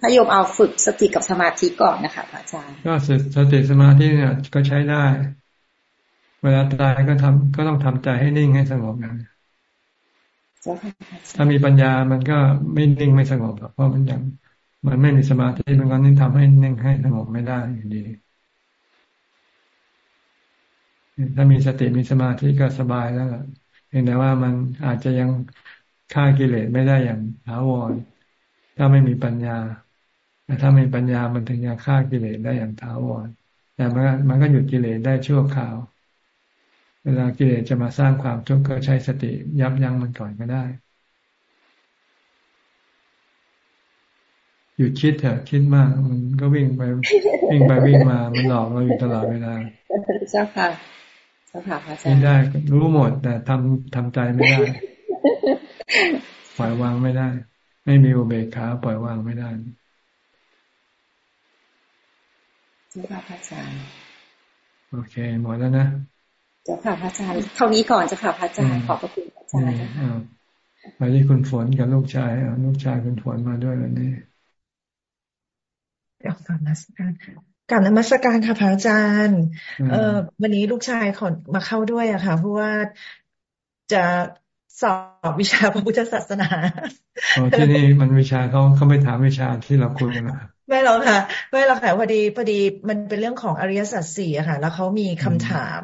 ถ้าโยมเอาฝึกสติกับสมาธิก่อนนะคะพระอาจารย์ก็สติสมาธิเนี่ยก็ใช้ได้ เวลาตายก็ทำก็ต้องทำใจให้นิ่งให้สงบนะถ้ามีปัญญามันก็ไม่นิ่งไม่สงบหรอกเพราะมันยัง มันไม่มีสมาธิมันก็นิ่งทำให้นิ่งให้สงบไม่ได้อยู่ดี ถ้ามีสติมีสมาธิก็สบายแล้วล่ะเพียงแต่ว่ามันอาจจะยังฆ่ากิเลสไม่ได้อย่างถาวรถ้าไม่มีปัญญาแต่ถ้ามีปัญญามันถึงจะฆ่ากิเลสได้อย่างถาวรแต่มันมันก็หยุดกิเลสได้ชั่วคราว เวลากิเลสจะมาสร้างความทุกข์ก็ใช้สติยับยั้งมันก่อนก็ได้ หยุดคิดเถอะคิดมาก มันก็วิ่งไปวิ่งไปวิ่งมา มันหลอกเราอยู่ตลอดเวลาเจ้าค่ะเจ้าค่ะพระอาจารย์ได้รู้หมด แต่ทำทำใจไม่ได้ ปล่อยวางไม่ได้ ไม่มีอุเบกขาปล่อยวางไม่ได้เจ้าค่ะพระอาจารย์โอเคหมดแล้วนะเจ้าค่ะพระอาจารย์เท่านี้ก่อนเจ้าค่ะพระอาจารย์ขอบพระคุณพระอาจารย์ไปที่คุณฝนกับลูกชายลูกชายคุณฝนมาด้วยวันนี้ กลับนมัสการกลับนมัสการค่ะพระอาจารย์ เออวันนี้ลูกชายขอมาเข้าด้วยอะค่ะ เพราะว่าจะสอบวิชาพระพุทธศาสนาที่นี่มันวิชาเขาเขาไม่ถามวิชาที่เราคุยกันนะไม่หรอกค่ะไม่หรอกค่ะพอดีพอดีมันเป็นเรื่องของอริยสัจสี่อะค่ะ แล้วเขามีคำถาม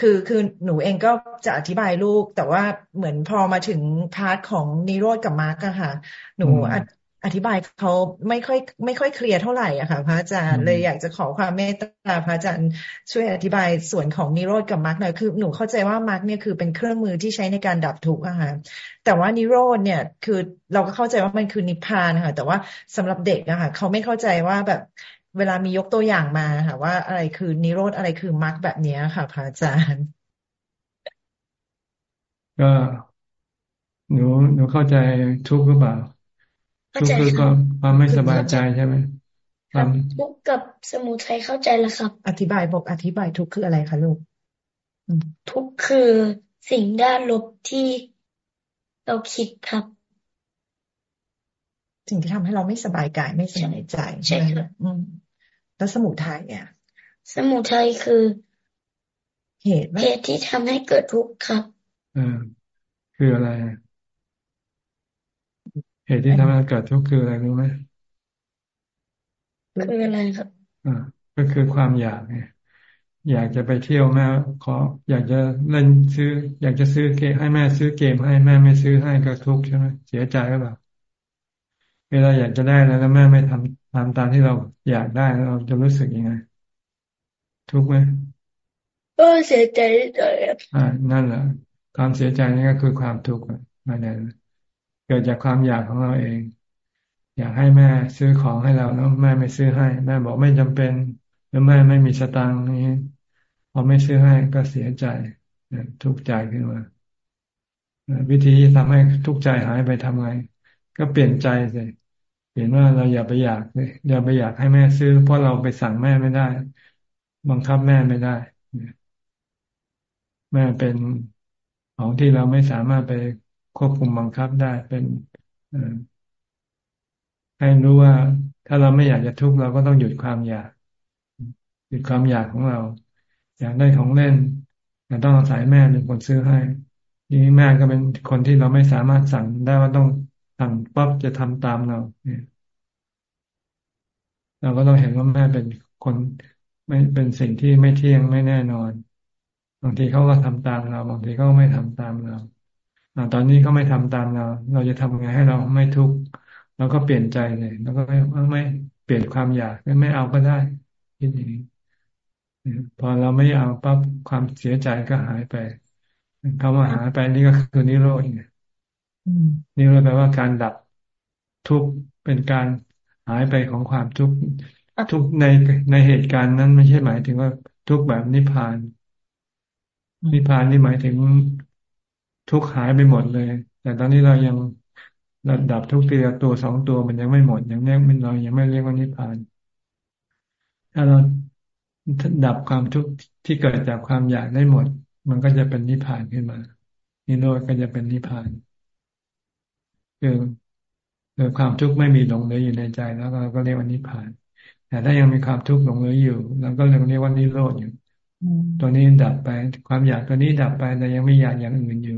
คือคือหนูเองก็จะอธิบายลูก แต่ว่าเหมือนพอมาถึง part ของนิโรธกับมรรคอะค่ะ หนู อธิบายเขาไม่ค่อย ไม่ค่อย clear เท่าไหร่อะค่ะ พระอาจารย์เลยอยากจะขอความเมตตาพระอาจารย์ช่วยอธิบายส่วนของนิโรธกับมรรคหน่อยคือหนูเข้าใจว่ามรรคเนี่ยคือเป็นเครื่องมือที่ใช้ในการดับทุกข์อะค่ะแต่ว่านิโรธเนี่ยคือเราก็เข้าใจว่ามันคือนิพพานค่ะแต่ว่าสำหรับเด็กอะค่ะเขาไม่เข้าใจว่าแบบเวลามียกตัวอย่างมาค่ะว่าอะไรคือนิโรธอะไรคือมรรคแบบนี้ค่ะพระอาจารย์ ก็หนูหนูเข้าใจทุกข์หรือเปล่า ทุกข์คือความความไม่สบายใจใช่ไหมครับทุกข์กับสมุทัยเข้าใจแล้วครับ อธิบายบอกอธิบายทุกข์คืออะไรคะลูกทุกข์คือสิ่งด้านลบที่เราคิดครับ สิ่งที่ทำให้เราไม่สบายกายไม่สบายใจใช่ครับแล้วสมุทัยเนี่ย สมุทัยคือเหตุเหตุที่ทำให้เกิดทุกข์ครับอ่าคืออะไร เหตุที่ทำให้เกิดทุกข์คืออะไรรู้ไหมคืออะไรครับอ่าก็คือความอยากไงอยากจะไปเที่ยวแม่ขอ อยากจะเล่นซื้อ อยากจะซื้อเกมให้แม่ซื้อเกมให้แม่ไม่ซื้อให้ก็ทุกข์ใช่ไหมเสียใจก็แบบเวลาอยากจะได้แล้วแม่ไม่ทำตามตามที่เราอยากได้เราจะรู้สึกยังไง ทุกข์ไหมก็เสียใจเลยอ่านั่นแหละความเสียใจนี่ก็คือความทุกข์มาเนี่ย เกิดจากความอยากของเราเอง อยากให้แม่ซื้อของให้เราแล้วแม่ไม่ซื้อให้ แม่บอกไม่จำเป็นหรือแม่ไม่มีสตังค์นี้พอไม่ซื้อให้ก็เสียใจทุกข์ใจขึ้นมาวิธีทำให้ทุกข์ใจหายไปทำไง ก็เปลี่ยนใจเปลี่ยนว่าเราอย่าไปอยากเลยอย่าไปอยากให้แม่ซื้อ เพราะเราไปสั่งแม่ไม่ได้ บังคับแม่ไม่ได้ แม่เป็นของที่เราไม่สามารถไป ควบคุมบังคับได้เป็นให้รู้ว่า ถ้าเราไม่อยากจะทุกข์เราก็ต้องหยุดความอยาก หยุดความอยากของเรา อยากได้ของเล่นแต่ต้องอาศัยแม่เป็นคนซื้อให้ทีนี้แม่ก็เป็นคนที่เราไม่สามารถสั่งได้ว่าต้องสั่งปั๊บจะทำตามเราเนี่ยเราก็ต้องเห็นว่าแม่เป็นคนไม่เป็นสิ่งที่ไม่เที่ยงไม่แน่นอน บางทีเขาก็ทำตามเรา บางทีเขาก็ไม่ทำตามเรา ตอนนี้เขาไม่ทำตามเรา เราจะทำไงให้เราไม่ทุกข์เราก็เปลี่ยนใจเลย แล้วก็ไม่ไม่เปลี่ยนความอยากไม่เอาก็ได้คิดอย่างนี้พอเราไม่เอาปั๊บความเสียใจก็หายไปคำว่าหายไปนี่ก็คือนิโรธไงนิโรธแปลว่าการดับทุกข์เป็นการหายไปของความทุกข์ทุกในในเหตุการณ์นั้นไม่ใช่หมายถึงว่าทุกแบบนิพพาน นิพพานนี่หมายถึง ทุทุกข์หายไปหมดเลย แต่ตอนนี้เรายังระดับทุกข์ทีละตัวสองตัวมันยังไม่หมดยังเรียกมันเรายังไม่เรียกว่านิพพาน ถ้าเราดับความทุกข์ที่เกิดจากความอยากได้หมด มันก็จะเป็นนิพพานขึ้นมา นิโรธก็จะเป็นนิพพานคือคือความทุกข์ไม่มีหลงเหลืออยู่ในใจแล้วเราก็เรียกว่านิพพาน แต่ถ้ายังมีความทุกข์หลงเหลืออยู่เราก็เรียกว่านิโรธอยู่ตัวนี้ดับไป ความอยากตัวนี้ดับไปแต่ยังไม่อยากอย่างอื่นอยู่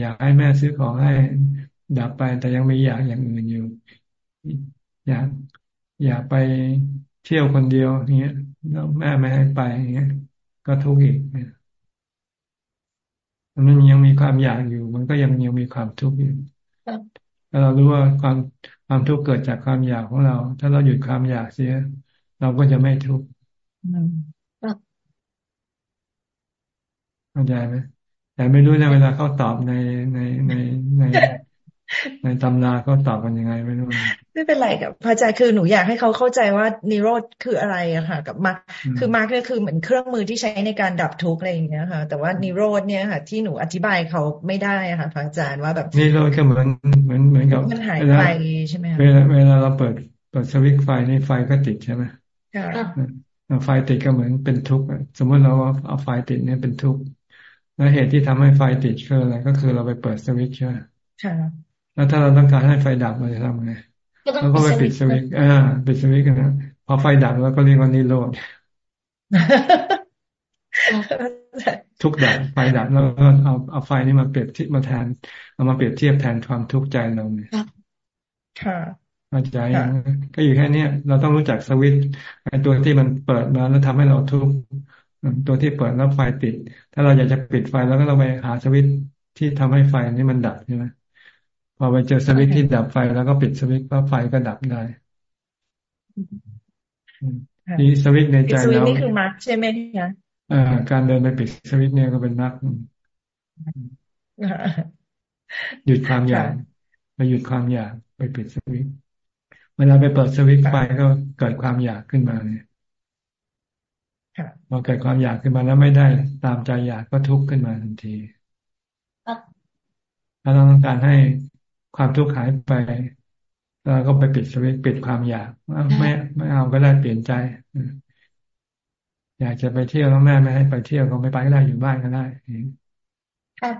อยากให้แม่ซื้อของให้ดับไป แต่ยังไม่อยากอย่างอื่นอยู่ อยากอยากไปเที่ยวคนเดียวเงี้ยแล้วแม่ไม่ให้ไปอย่างเงี้ย ก็ทุกข์อีกเนี่ยมันยังมีความอยากอยู่ มันก็ยังยังมีความทุกข์อยู่ถ้าเรารู้ว่าความความทุกข์เกิดจากความอยากของเรา ถ้าเราหยุดความอยากเสีย เราก็จะไม่ทุกข์เข้าใจไหม แต่ไม่รู้นะเวลาเขาตอบในในในในในตำราเขาตอบกันยังไงไม่รู้ไม่เป็นไรค่ะพระอาจารย์คือหนูอยากให้เขาเข้าใจว่านิโรธคืออะไรอะค่ะ กับมรรคคือมรรคเนี่ยคือเหมือนเครื่องมือที่ใช้ในการดับทุกข์อะไรอย่างเงี้ยค่ะ แต่ว่านิโรธเนี่ยค่ะ ที่หนูอธิบายเขาไม่ได้อะค่ะพระอาจารย์ว่าแบบนิโรธก็เหมือนเหมือนเหมือนกับมันหายไปใช่ไหมเวลาเวลาเราเปิดเปิดสวิตช์ไฟนี่ไฟก็ติดใช่ไหมค่ะไฟติดก็เหมือนเป็นทุกข์สมมติเราเอาไฟติดเนี่ยเป็นทุกข์ แล้วเหตุที่ทำให้ไฟติดคืออะไรก็คือเราไปเปิดสวิตช์ใช่ไหมแล้วถ้าเราต้องการให้ไฟดับเราจะทำไงเราก็ไปปิดสวิตช์อ่าปิดสวิตช์กันนะพอไฟดับแล้วก็เรียกว่านิโรธทุกดับไฟดับแล้วก็เอาเอาไฟนี้มาเปรียบที่มาแทน เอามาเปรียบเทียบแทนความทุกข์ใจเราเนี่ยค่ะเข้าใจก็อยู่แค่นี้เราต้องรู้จักสวิตช์ไอ้ตัวที่มันเปิดมาแล้วทำให้เราทุกข์ ตัวที่เปิดแล้วไฟติด ถ้าเราอยากจะปิดไฟแล้วก็เราไปหาสวิตช์ที่ทำให้ไฟนี้มันดับใช่ไหมพอไปเจอสวิตช์ที่ดับไฟแล้วก็ปิดสวิตช์ก็ไฟก็ดับได้นี่สวิตช์ในใจเรานี่คือมาร์กใช่ไหมคะการเดินไปปิดสวิตช์เนี่ยก็เป็นมาร์กหยุดความอยากไปหยุดความอยากไปปิดสวิตช์เวลาไปเปิดสวิตช์ไฟก็เกิดความอยากขึ้นมาเนี่ย พอเกิดความอยากขึ้นมาแล้วไม่ได้ตามใจอยากก็ทุกข์ขึ้นมาทันทีถ้าเราต้องการให้ความทุกข์หายไปเราก็ไปปิดสวิตปิดความอยากไม่ไม่เอาก็ได้เปลี่ยนใจอยากจะไปเที่ยวแล้วแม่ไม่ให้ไปเที่ยวก็ไม่ไปก็ได้อยู่บ้านก็ได้ครับ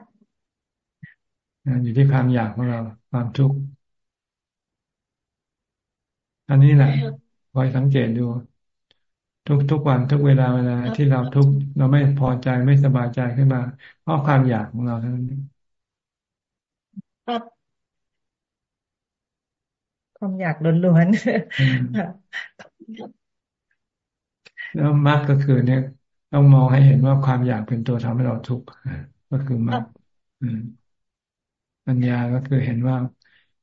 อยู่ที่ความอยากของเรา ความทุกข์อันนี้แหละคอยสังเกตดู ทุกทุกวันทุกเวลาเวลาที่เราทุกเราไม่พอใจไม่สบายใจขึ้นมา เพราะความอยากของเราเท่านั้นครับความอยากล้วนๆแล้วมรรคก็คือเนี่ย ต้องมองให้เห็นว่าความอยากเป็นตัวทำให้เราทุกข์ก็คือมรรคปัญญาก็คือเห็นว่า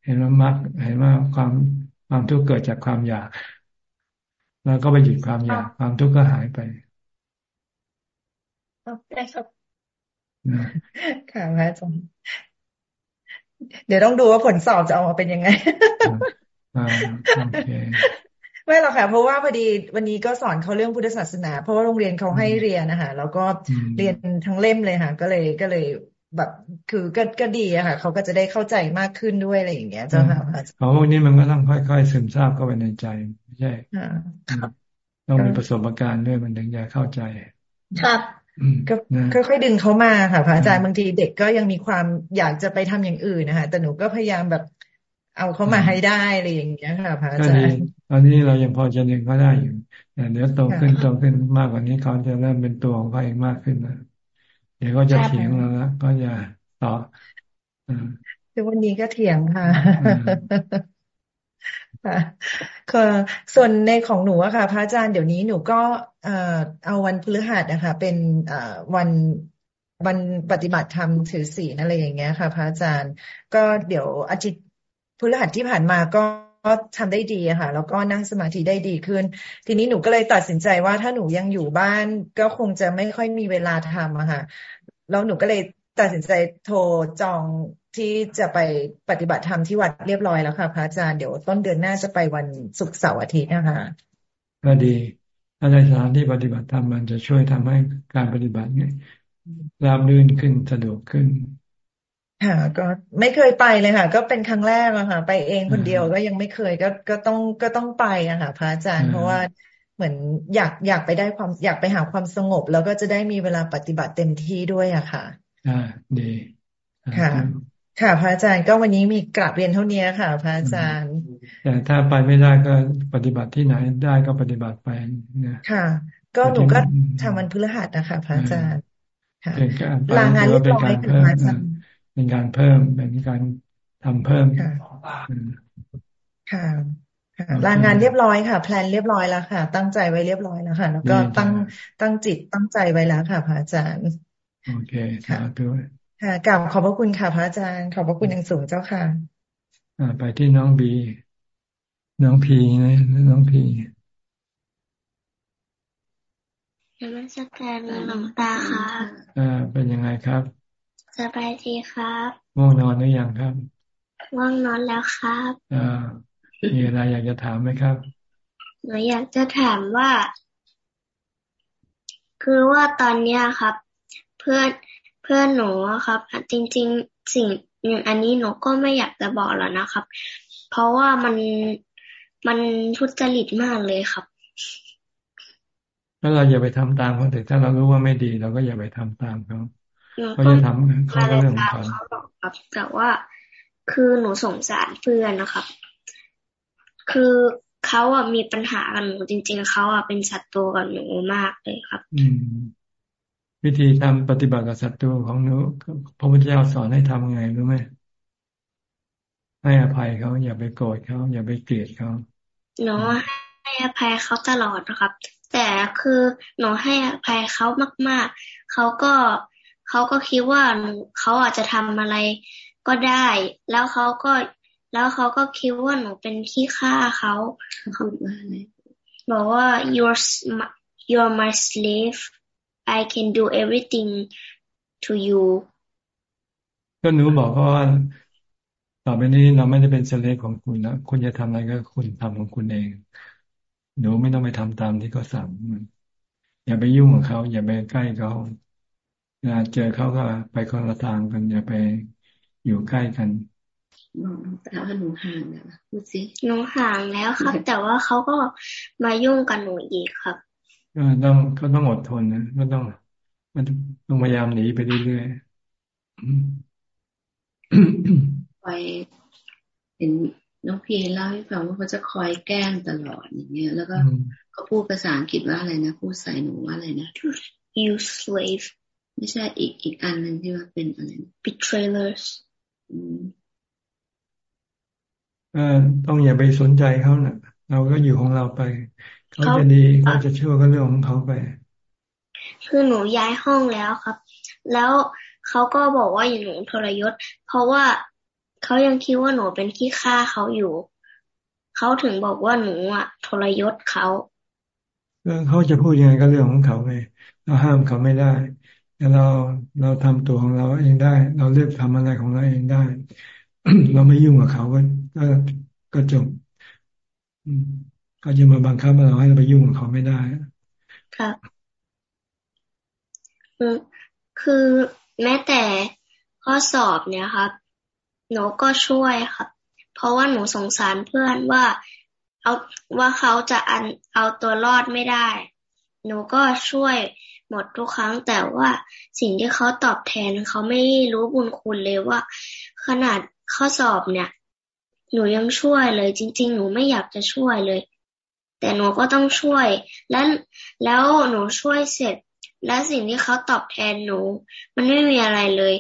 เห็นว่ามรรคเห็นว่าความความทุกข์เกิดจากความอยาก แล้วก็ไปหยุดความอยากความทุกข์ก็หายไปได้ครับค่ะพระอาจารย์เดี๋ยวต้องดูว่าผลสอบจะออกมาเป็นยังไงไม่หรอกค่ะ เพราะว่าพอดีวันนี้ก็สอนเขาเรื่องพุทธศาสนา เพราะว่าโรงเรียนเขาให้เรียนนะคะแล้วก็เรียนทั้งเล่มเลยค่ะ ก็เลยก็เลย แบบคือก็ก็ดีอะค่ะเขาก็จะได้เข้าใจมากขึ้นด้วยอะไรอย่างเงี้ยเจ้าค่ะของพวกนี้มันก็ต้องค่อยๆซึมซาบเข้าไปในใจไม่ใช่ต้องมีประสบการณ์ด้วยมันถึงจะเข้าใจครับก็ค่อยๆดึงเขามาค่ะพระอาจารย์บางทีเด็กก็ยังมีความอยากจะไปทำอย่างอื่นนะคะแต่หนูก็พยายามแบบเอาเขามาให้ได้อะไรอย่างเงี้ยค่ะพระอาจารย์ตอนนี้เรายังพอจะดึงเขาได้อยู่แต่เดี๋ยวโตขึ้นโตขึ้นมากกว่านี้เขาจะเริ่มเป็นตัวของเขาเองมากขึ้นนะ เดี๋ยวก็จะเถียงแล้วนะก็จะต่อคือวันนี้ก็เถียงค่ะค่ะส่วนในของหนูอะค่ะ พระอาจารย์เดี๋ยวนี้หนูก็เอ่อเอาวันพฤหัสนะคะเป็นเอ่อวันวันปฏิบัติธรรมถือศีลอะไรอย่างเงี้ยค่ะ พระอาจารย์ ก็เดี๋ยวอาทิตย์พฤหัสที่ผ่านมาก็ก็ ทำได้ดีค่ะ แล้วก็นั่งสมาธิได้ดีขึ้น ทีนี้หนูก็เลยตัดสินใจว่าถ้าหนูยังอยู่บ้านก็คงจะไม่ค่อยมีเวลาทำอะค่ะ แล้วหนูก็เลยตัดสินใจโทรจองที่จะไปปฏิบัติธรรมที่วัดเรียบร้อยแล้วค่ะพระอาจารย์เดี๋ยวต้นเดือนหน้าจะไปวันศุกร์เสาร์อาทิตย์นะคะก็ดี ถ้าในสถานที่ปฏิบัติธรรมมันจะช่วยทำให้การปฏิบัติเนี่ยราบรื่นขึ้นสะดวกขึ้น ค่ะ ก็ไม่เคยไปเลยค่ะ ก็เป็นครั้งแรกอะค่ะ ไปเองคนเดียวก็ยังไม่เคยก็ก็ต้องก็ต้องไปอะค่ะพระอาจารย์เพราะว่าเหมือนอยากอยากไปได้ความอยากไปหาความสงบ แล้วก็จะได้มีเวลาปฏิบัติเต็มที่ด้วยอะค่ะอ่าดีค่ะ ค่ะ พระอาจารย์ก็วันนี้มีกราบเรียนเท่านี้ค่ะ พระอาจารย์แต่ถ้าไปไม่ได้ก็ปฏิบัติที่ไหนได้ก็ปฏิบัติไปนะค่ะ ก็หนูก็ทำวันพฤหัสนะคะ พระอาจารย์ค่ะลางานเรียบร้อยค่ะพระอาจารย์ เป็นการเพิ่มเป็นการทำเพิ่มค่ะค่ะลางานเรียบร้อยค่ะ แพลนเรียบร้อยแล้วค่ะ ตั้งใจไว้เรียบร้อยแล้วค่ะ แล้วก็ตั้งตั้งจิตตั้งใจไว้แล้วค่ะพระอาจารย์โอเคค่ะด้วยค่ะกลับขอบพระคุณค่ะพระอาจารย์ ขอบพระคุณอย่างสูงเจ้าค่ะอ่าไปที่น้องบี น้องพีนะน้องพีนมัสการหลวงตาค่ะอ่าเป็นยังไงครับ สบายดีครับง่วงนอนหรือยังครับง่วงนอนแล้วครับอ่ามีอะไรอยากจะถามไหมครับหนูอยากจะถามว่า คือว่าตอนเนี้ยครับ เพื่อนเพื่อนหนูครับ จริง ๆ สิ่งอย่างอันนี้หนูก็ไม่อยากจะบอกแล้วนะครับ เพราะว่ามันมันทุจริตมากเลยครับแล้วเราอย่าไปทำตามเขาแต่ถ้าเรารู้ว่าไม่ดี เราก็อย่าไปทำตามเขา เขาจะทำเขาก็เรื่องของเขาครับ แต่ว่าคือหนูสงสารเพื่อนนะครับ คือเขาอะมีปัญหากับหนูจริง ๆเขาอะเป็นศัตรูกับหนูมากเลยครับอืมวิธีทำปฏิบัติกับศัตรูของหนูพระพุทธเจ้าสอนให้ทำไงรู้ไหมให้อภัยเขาอย่าไปโกรธเขาอย่าไปเกลียดเขาหนูให้อภัยเขาตลอดนะครับ แต่คือหนูให้อภัยเขามาก ๆเขาก็ เขาก็คิดว่าเขาอาจจะทำอะไรก็ได้ แล้วเขาก็ แล้วเขาก็คิดว่าหนูเป็นขี้ข้าเขาเขาบอกว่า you're you're my slave I can do everything to you ก็หนูบอกว่าต่อไปนี้เราไม่ได้เป็นเซเลบของคุณแล้วคุณจะทำอะไรก็คุณทำของคุณเอง หนูไม่ต้องไปทำตามที่เขาสั่งอย่าไปยุ่งกับเขา อย่าไปใกล้เขา เวลาเจอเขาก็ไปคนละทางกันอย่าไปอยู่ใกล้กันแต่ว่าหนูห่างนะพูดสิหนูห่างแล้วครับ แต่ว่าเขาก็มายุ่งกับหนูอีกครับก็ต้องก็ต้องอดทนนะก็ต้องมันต้องพยายามหนีไปเรื่อยๆคอยเห็นน้องพีเล่าให้ฟังว่าเขาจะคอยแกล้งตลอดอย่างเงี้ย แล้วก็เขาพูดภาษาอังกฤษว่าอะไรนะพูดใส่หนูว่าอะไรนะ you slave ไม่ใช่อีกอีกอันหนึ่งที่ว่าเป็นอะไร betrayers เออต้องอย่าไปสนใจเขานะ่ะ เราก็อยู่ของเราไป เขาจะดีเขาจะชั่วก็เรื่องของเขาไป คือหนูย้ายห้องแล้วครับ แล้วเขาก็บอกว่าอย่าหนูทรยศ เพราะว่าเขายังคิดว่าหนูเป็นขี้ข้าเขาอยู่ เขาถึงบอกว่าหนูอะ ทรยศเขาเขาจะพูดยังไงก็เรื่องของเขาไงเราห้ามเขาไม่ได้ แต่เราเราทำตัวของเราเองได้ เราเลือกทำอะไรของเราเองได้ เราไม่ยุ่งกับเขาก็ก็จบเขาจะมาบังคับเราให้เราไปยุ่งกับเขาไม่ได้ครับคือแม้แต่ข้อสอบเนี่ยครับ หนูก็ช่วยครับ เพราะว่าหนูสงสารเพื่อนว่าเอาว่าเขาจะอันเอาตัวรอดไม่ได้ หนูก็ช่วย หมดทุกครั้ง แต่ว่าสิ่งที่เขาตอบแทนเขาไม่รู้บุญคุณเลยว่า ขนาดข้อสอบเนี่ย หนูยังช่วยเลย จริง ๆ หนูไม่อยากจะช่วยเลย แต่หนูก็ต้องช่วย แล้วแล้วหนูช่วยเสร็จ และสิ่งที่เขาตอบแทนหนู มันไม่มีอะไรเลย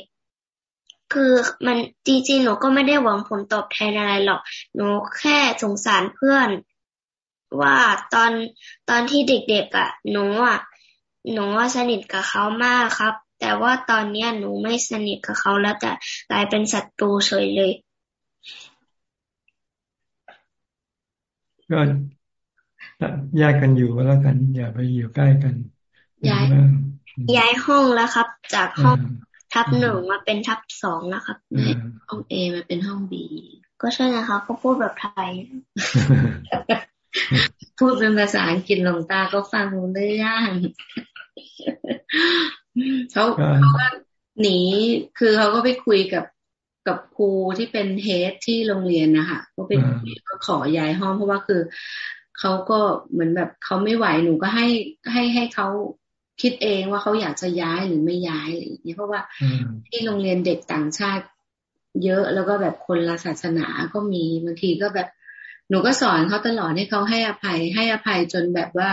คือมันจริงๆหนูก็ไม่ได้หวังผลตอบแทนอะไรหรอก หนูแค่สงสารเพื่อน ว่าตอนตอนที่เด็กๆอะ หนูอะ หนูว่าสนิทกับเขามากครับ แต่ว่าตอนนี้หนูไม่สนิทกับเขาแล้วแต่กลายเป็นศัตรูเฉยเลย ก็แยกกันอยู่ก็แล้วกัน อย่าไปอยู่ใกล้กันย้ายย้ายห้องแล้วครับ จากห้องทับหนึ่งมาเป็นทับสองแล้วครับห้องเอมาเป็นห้องบีก็ใช่นะคะก็พูดแบบไทย พูดเป็นภาษาอังกฤษหลวงตาก็ฟังรู้เรื่องเขาเขาก็หนีคือเขาก็ไปคุยกับกับครูที่เป็นเฮดที่โรงเรียนนะคะก็เป็นก็ขอย้ายห้องเพราะว่าคือเขาก็เหมือนแบบเขาไม่ไหวหนูก็ให้ให้ให้เขาคิดเองว่าเขาอยากจะย้ายหรือไม่ย้ายอะไรอย่างนี้เพราะว่าที่โรงเรียนเด็กต่างชาติ เยอะแล้วก็แบบคนละศาสนาก็มีบางทีก็แบบ หนูก็สอนเขาตลอดให้เขาให้อภัย ให้อภัยจนแบบว่า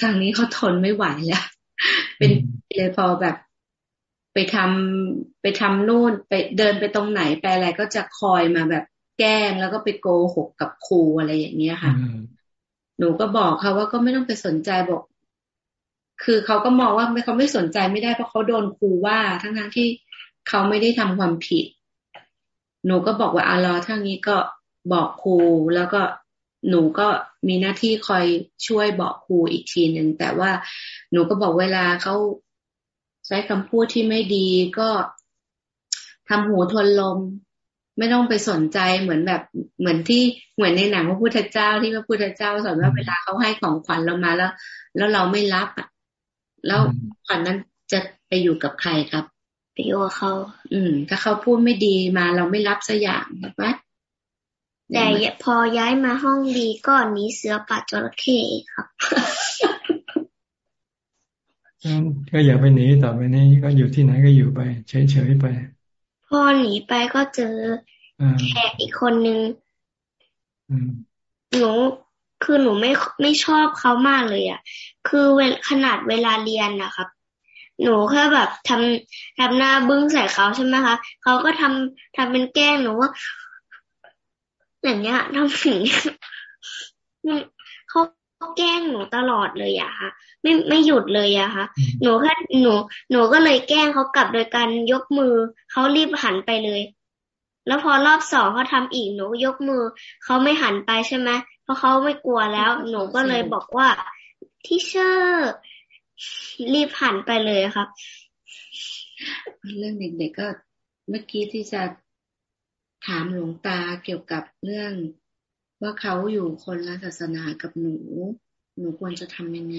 ทางนี้เขาทนไม่ไหวแล้วเป็นเลยพอแบบไปทำไปทำนู่นไปเดินไปตรงไหนไปอะไรก็จะคอยมาแบบแกล้งแล้วก็ไปโกหกกับครูอะไรอย่างเงี้ยค่ะ หนูก็บอกเขาว่าก็ไม่ต้องไปสนใจบอก คือเขาก็มองว่าเขาไม่สนใจไม่ได้เพราะเขาโดนครูว่า ทั้งทั้งที่เขาไม่ได้ทำความผิด หนูก็บอกว่าอารอทั้งนี้ก็ บอกครูแล้วก็หนูก็มีหน้าที่คอยช่วยบอกครูอีกทีหนึ่งแต่ว่าหนูก็บอกเวลาเขาใช้คำพูดที่ไม่ดีก็ทำหูทนลม ไม่ต้องไปสนใจเหมือนแบบเหมือนที่เหมือนในหนังพระพุทธเจ้าที่พระพุทธเจ้าสอนว่าเวลาเขาให้ของขวัญเรามาแล้ว แล้วเราไม่รับอะ แล้วขวัญนั้นจะไปอยู่กับใครครับไปอยู่กับเขาอืม ถ้าเขาพูดไม่ดีมาเราไม่รับสักอย่างใช่ไหม แต่พอย้ายมาห้องดีก็หนีเสือป่าจระเข้ครับก็อย่าไปหนีต่อไปนี้ก็อยู่ที่ไหนก็อยู่ไปเฉยๆไป พอหนีไปก็เจอแขกอีกคนนึงหนูคือหนูไม่ไม่ชอบเขามากเลยอะ คือเวลขนาดเวลาเรียนนะครับ หนูแค่แบบทำทำหน้าบึ้งใส่เขาใช่ไหมคะเขาก็ทำทำเป็นแกล้งหนูว่า อย่างเงี้ยทำสิ่งเขาแกล้งหนูตลอดเลยอะค่ะ ไม่ไม่หยุดเลยอะค่ะ หนูแค่หนู หนูก็เลยแกล้งเขากลับโดยการยกมือเขารีบหันไปเลย แล้วพอรอบสองเขาทาอีกหนูยกมือเขาไม่หันไปใช่ไหมเพราะเขาไม่กลัวแล้ว หนูก็เลยบอกว่าทิเชอร์รีบหันไปเลยครับ เรื่องเด็กๆก็เมื่อกี้ที่จะ ถามหลวงตาเกี่ยวกับเรื่องว่าเขาอยู่คนละศาสนากับหนู หนูควรจะทำยังไง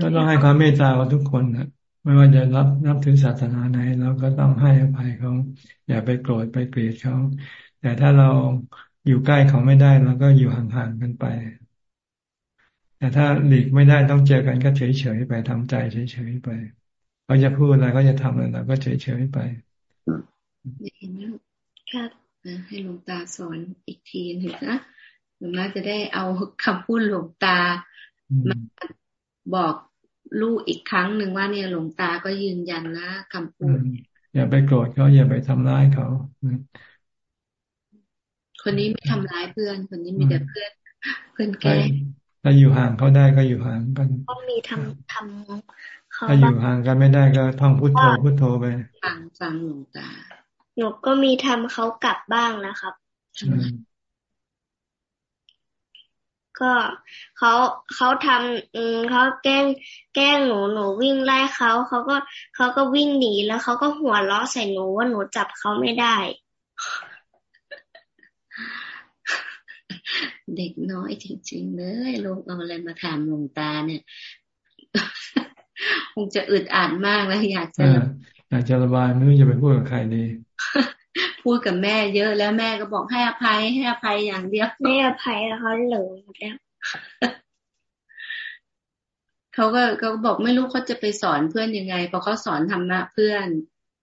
ก็ต้องให้ความเมตตากับทุกคนนะไม่ว่าจะรับนับถือศาสนาไหนเราก็ต้องให้อภัยเขาอย่าไปโกรธไปเกลียดเขา แต่ถ้าเราอยู่ใกล้เขาไม่ได้เราก็อยู่ห่างๆกันไป แต่ถ้าหลีกไม่ได้ต้องเจอกันก็เฉยๆไปทำใจเฉยๆไปเขาจะพูดอะไรก็จะทำอะไรเราก็เฉยๆไป เห็นไหมครับให้หลวงตาสอนอีกทีหนึ่งนะหลวงตาจะได้เอาคำพูดหลวงตามาบอกลูกอีกครั้งหนึ่งว่าเนี่ยหลวงตาก็ยืนยันนะคำพูดอย่าไปโกรธเขาอย่าไปทำร้ายเขาคนนี้ไม่ทำร้ายเพื่อน คนนี้มีแต่เพื่อนเพื่อนแก่ถ้าอยู่ห่างเขาได้ก็อยู่ห่างกันก็มีทำทำเขาถ้าอยู่ห่างกันไม่ได้ก็ท่องพุทโธพุทโธไปฟังฟังหลวงตา หนูก็มีทำเขากลับบ้างนะครับ ก็เขาเขาทำอืมเขาแกล้ง แกล้งหนูหนูวิ่งไล่เขาเขาก็เขาก็วิ่งหนีแล้วเขาก็หัวเราะใส่หนูว่าหนูจับเขาไม่ได้ เด็กน้อยจริง ๆ เลยลูกเอาอะไรมาถามหลวงตาเนี่ยคงจะอึดอัดมากแล้วอยากจะ อยากจะระบายไม่รู้จะไปพูดกับใครดี พูดกับแม่เยอะแล้วแม่ก็บอกให้อภัยให้อภัยอย่างเดียวให้อภัยแล้วเขาเหลือหมดแล้วเขาก็เขาบอกไม่รู้เขาจะไปสอนเพื่อนยังไงพอเขาสอนธรรมะเพื่อน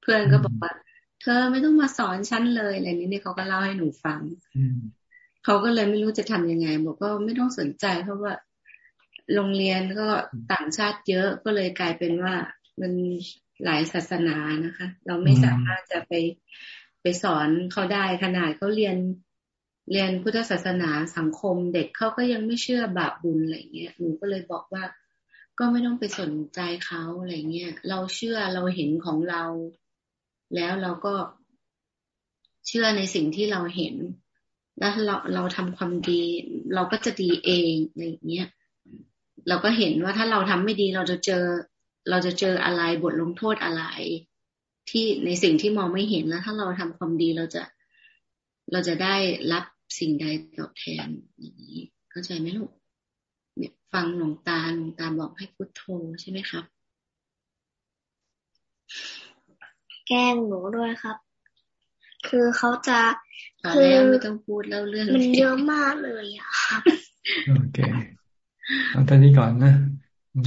เพื่อนก็บอกว่า เธอไม่ต้องมาสอนฉันเลยอะไรนี้เนี่ยเขาก็เล่าให้หนูฟังเขาก็เลยไม่รู้จะทํำยังไง บอกก็ไม่ต้องสนใจ เพราะว่า โรงเรียนก็ต่างชาติเยอะก็เลยกลายเป็นว่า มัน หลายศาสนานะคะ เราไม่สามารถจะไปไปสอนเขาได้ขนาดเขาเรียนเรียนพุทธศาสนาสังคมเด็กเขาก็ยังไม่เชื่อบาปบุญอะไรเงี้ยหนูก็เลยบอกว่า ก็ไม่ต้องไปสนใจเขาอะไรเงี้ยเราเชื่อเราเห็นของเรา แล้วเราก็เชื่อในสิ่งที่เราเห็น แล้วเราเราทำความดี เราก็จะดีเองอะไรเงี้ยเราก็เห็นว่าถ้าเราทำไม่ดีเราจะเจอ เราจะเจออะไรบทลงโทษอะไร ที่ในสิ่งที่มองไม่เห็นแล้ว ถ้าเราทำความดีเราจะเราจะได้รับสิ่งใดตอบแทนอย่างนี้เข้าใจไหมลูกเนี่ยฟังหลวงตาหลวงตาบอกให้พุทโธใช่ไหมครับ แกล้งหนูด้วยครับ คือเขาจะคือไม่ต้องพูดเล่าเรื่องมันเยอะมากเลยอะครับโอเคเอาท่านี้ก่อนนะ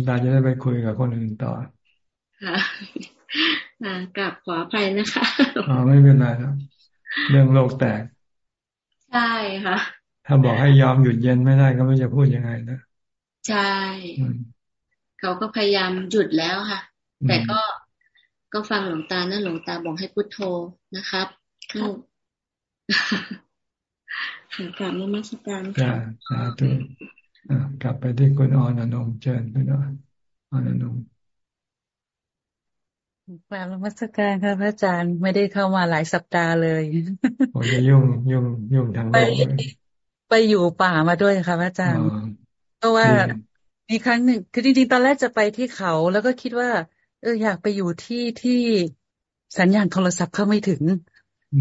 ตาจะได้ไปคุยกับคนอื่นต่อค่ะกลับขออภัยนะคะอ๋อไม่เป็นไรครับเรื่องโลกแตก ใช่ค่ะ ถ้าบอกให้ยอมหยุดเย็นไม่ได้ก็ไม่จะพูดยังไงนะ ใช่ เขาก็พยายามหยุดแล้วค่ะ แต่ก็ก็ฟังหลวงตานะหลวงตาบอกให้พุทโธนะครับเข้ากลับมามัสการค่ะสาธุ กลับไปที่คุณออนอนงเจิญคุณออนอนงกราบนมัสการค่ะพระอาจารย์ไม่ได้เข้ามาหลายสัปดาห์เลยโอ้ยยุ่งยุ่งยุ่งทั้งโลกไปอยู่ป่ามาด้วยค่ะพระอาจารย์ เพราะว่ามีครั้งหนึ่งคือจริงๆตอนแรกจะไปที่เขา แล้วก็คิดว่า เอออยากไปอยู่ที่ที่สัญญาณโทรศัพท์เข้าไม่ถึง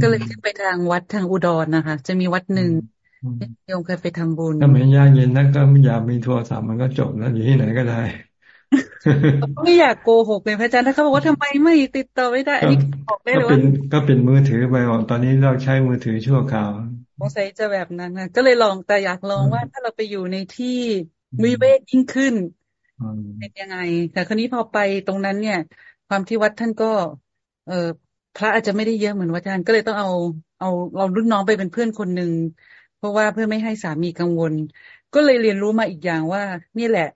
ก็เลยขึ้นไปทางวัดทางอุดรนะคะ จะมีวัดหนึ่ง โยมเคยไปทำบุญถ้าไม่ยากเย็นนักก็อยากมีโทรศัพท์มันก็จบแล้วอยู่ที่ไหนก็ได้ไม่อยากโกหกเลยพระอาจารย์ถ้าเขาบอกว่าทำไมไม่ติดต่อไม่ได้อันนี้บอกได้เลยว่าก็เป็นมือถือไปบอกตอนนี้เราใช้มือถือชั่วคราวสงสัยจะแบบนั้นนะก็เลยลองแต่อยากลองว่าถ้าเราไปอยู่ในที่วิเวกยิ่งขึ้นเป็นยังไง แต่คราวนี้พอไปตรงนั้นเนี่ย ความที่วัดท่านก็ เออพระอาจจะไม่ได้เยอะเหมือนวัดท่านก็เลยต้องเอาเอาเรารุ่นน้องไปเป็นเพื่อนคนหนึ่ง เพราะว่าเพื่อไม่ให้สามีกังวล ก็เลยเรียนรู้มาอีกอย่างว่า นี่แหละ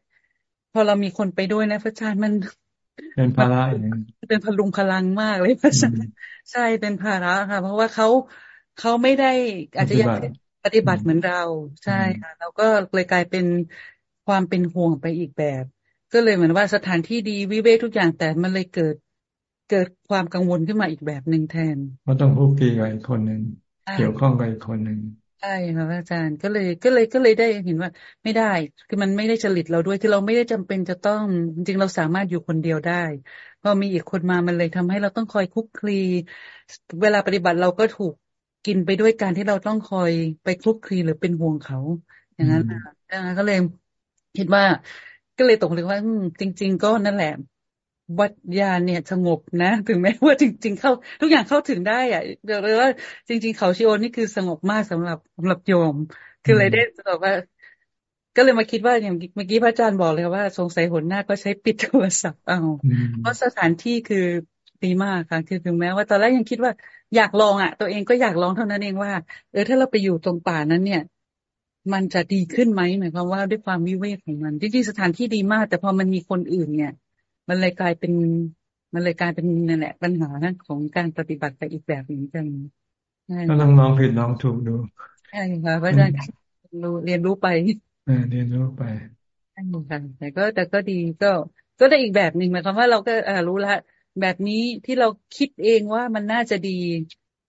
พอเรามีคนไปด้วยนะพระอาจารย์มันเป็นภาระเป็นพลุงพลังมากเลยพระอาจารย์ใช่เป็นภาระค่ะ เพราะว่าเขาเขาไม่ได้อาจจะยังปฏิบัติเหมือนเรา ใช่ค่ะเราก็เลยกลายเป็นความเป็นห่วงไปอีกแบบ ก็เลยเหมือนว่าสถานที่ดีวิเวกทุกอย่างแต่มันเลยเกิดเกิดความกังวลขึ้นมาอีกแบบหนึ่งแทนมันต้องพูดกีกับอีกคนหนึ่งเกี่ยวข้องกับอีกคนหนึ่ง ใช่ค่ะอาจารย์ก็เลยก็เลยก็เลยได้เห็นว่า ไม่ได้ คือมันไม่ได้จริตเราด้วยคือเราไม่ได้จำเป็นจะต้อง จริงเราสามารถอยู่คนเดียวได้พอมีอีกคนมามันเลยทำให้เราต้องคอยคุกคลี เวลาปฏิบัติเราก็ถูกกินไปด้วยการที่เราต้องคอยไปคลุกคลีหรือเป็นห่วงเขา อย่างนั้นก็เลยคิดว่าก็เลยตกเลยว่าจริง ๆ ก็นั่นแหละ วัดยาเนี่ยสงบนะ ถึงแม้ว่าจริง ๆ เข้า ทุกอย่างเข้าถึงได้อะเดี๋ยวเลยว่าจริง ๆ เขาชิโอนนี่คือสงบมากสำหรับสำหรับโยม คือเลยได้บอกว่า ก็เลยมาคิดว่าอย่างเมื่อกี้พระอาจารย์บอกเลยว่าสงสัยหนหน้าก็ใช้ปิดโทรศัพท์เอาเพราะสถานที่คือดีมากค่ะคือถึงแม้ว่าตอนแรกยังคิดว่าอยากลองอะ ตัวเองก็อยากลองเท่านั้นเองว่า เออถ้าเราไปอยู่ตรงป่านั้นเนี่ย มันจะดีขึ้นไหมหมายความว่าด้วยความวิเวกของมันจริงๆสถานที่ดีมาก แต่พอมันมีคนอื่นเนี่ย มันเลยกลายเป็น มันเลยกลายเป็นนั่นแหละ ปัญหาของการปฏิบัติไปอีกแบบหนึ่งกันก็ต้องลองผิดลองถูกดูใช่ค่ะเพราะฉะนั้นรู้เรียนรู้ไปเรียนรู้ไปใช่ค่ะแต่ก็แต่ก็ดีก็ก็ได้อีกแบบหนึ่งหมายความว่าเราก็รู้ละแบบนี้ที่เราคิดเองว่ามันน่าจะดี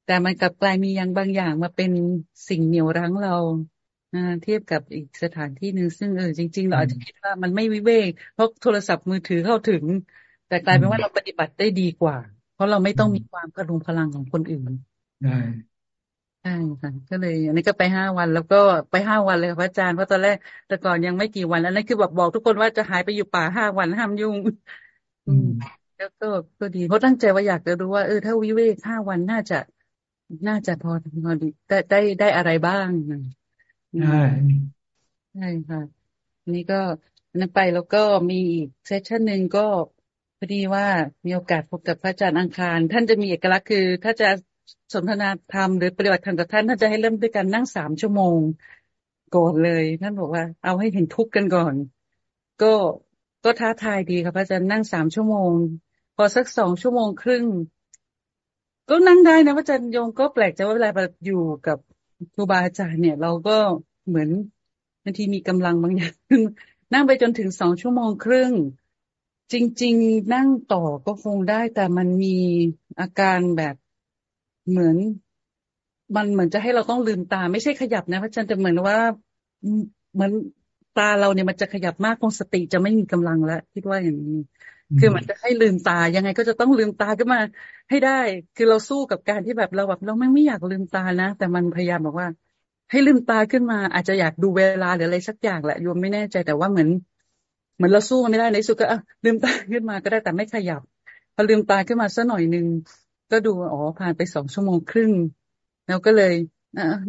แต่มันกลับกลายมีอย่างบางอย่างมาเป็นสิ่งเหนี่ยวรั้งเรา เทียบกับอีกสถานที่หนึ่งซึ่งเออจริง ๆ เราอาจจะคิดว่ามันไม่วิเวกเพราะโทรศัพท์มือถือเข้าถึง แต่กลายเป็นว่าเราปฏิบัติได้ดีกว่า เพราะเราไม่ต้องมีความพลุงพลังของคนอื่นได้ใช่ค่ะก็เลย อันนี้ก็ไปห้าวันแล้วก็ไปห้าวันเลยค่ะพระอาจารย์เพราะตอนแรกแต่ก่อนยังไม่กี่วันแล้วนั่นคือบอกบอกทุกคนว่าจะหายไปอยู่ป่าห้าวันห้ามยุ่ง อืมแล้วก็ก็ดีเพราะตั้งใจว่าอยากจะรู้ว่าเออถ้าวิเวกห้าวันน่าจะ น่าจะพอพอดีได้ได้ได้อะไรบ้าง ใช่ใช่ค่ะนนี้ก็นั้นไปแล้วก็มีอีกเซสชันหนึ่งก็พอดีว่ามีโอกาสพบกับพระอาจารย์อังคาร ท่านจะมีเอกลักษณ์คือ ถ้าจะสนทนาธรรมหรือปฏิบัติธรรมกับท่านท่านจะให้เริ่มด้วยการนั่งสามชั่วโมงก่อนเลยท่านบอกว่า เอาให้เห็นทุกข์กันก่อน ก็ก็ท้าทายดีครับพระอาจารย์นั่งสามชั่วโมง พอสักสองชั่วโมงครึ่งก็นั่งได้นะพระอาจารย์โยมก็แปลกใจว่าเวลาอยู่กับ ครูบาอาจารย์เนี่ย เราก็เหมือนบางทีมีกำลังบางอย่างนั่งไปจนถึงสองชั่วโมงครึ่ง จริง ๆ นั่งต่อก็คงได้ แต่มันมีอาการแบบเหมือน มันเหมือนจะให้เราต้องลืมตา ไม่ใช่ขยับนะพระอาจารย์แต่เหมือนว่าเหมือนตาเราเนี่ยมันจะขยับมากคงสติจะไม่มีกำลังแล้วคิดว่าอย่างนี้ คือมันจะให้ลืมตายังไงก็จะต้องลืมตาขึ้นมาให้ได้ คือเราสู้กับการที่แบบเราแบบเราไม่ไม่อยากลืมตานะ แต่มันพยายามบอกว่า ให้ลืมตาขึ้นมา อาจจะอยากดูเวลาหรืออะไรสักอย่างแหละโยมไม่แน่ใจแต่ว่าเหมือน เหมือนเราสู้มันไม่ได้ในสุดก็ลืมตาขึ้นมาก็ได้แต่ไม่ขยับพอลืมตาขึ้นมาสักหน่อยหนึ่งก็ดูอ๋อผ่านไปสองชั่วโมงครึ่ง แล้วก็เลย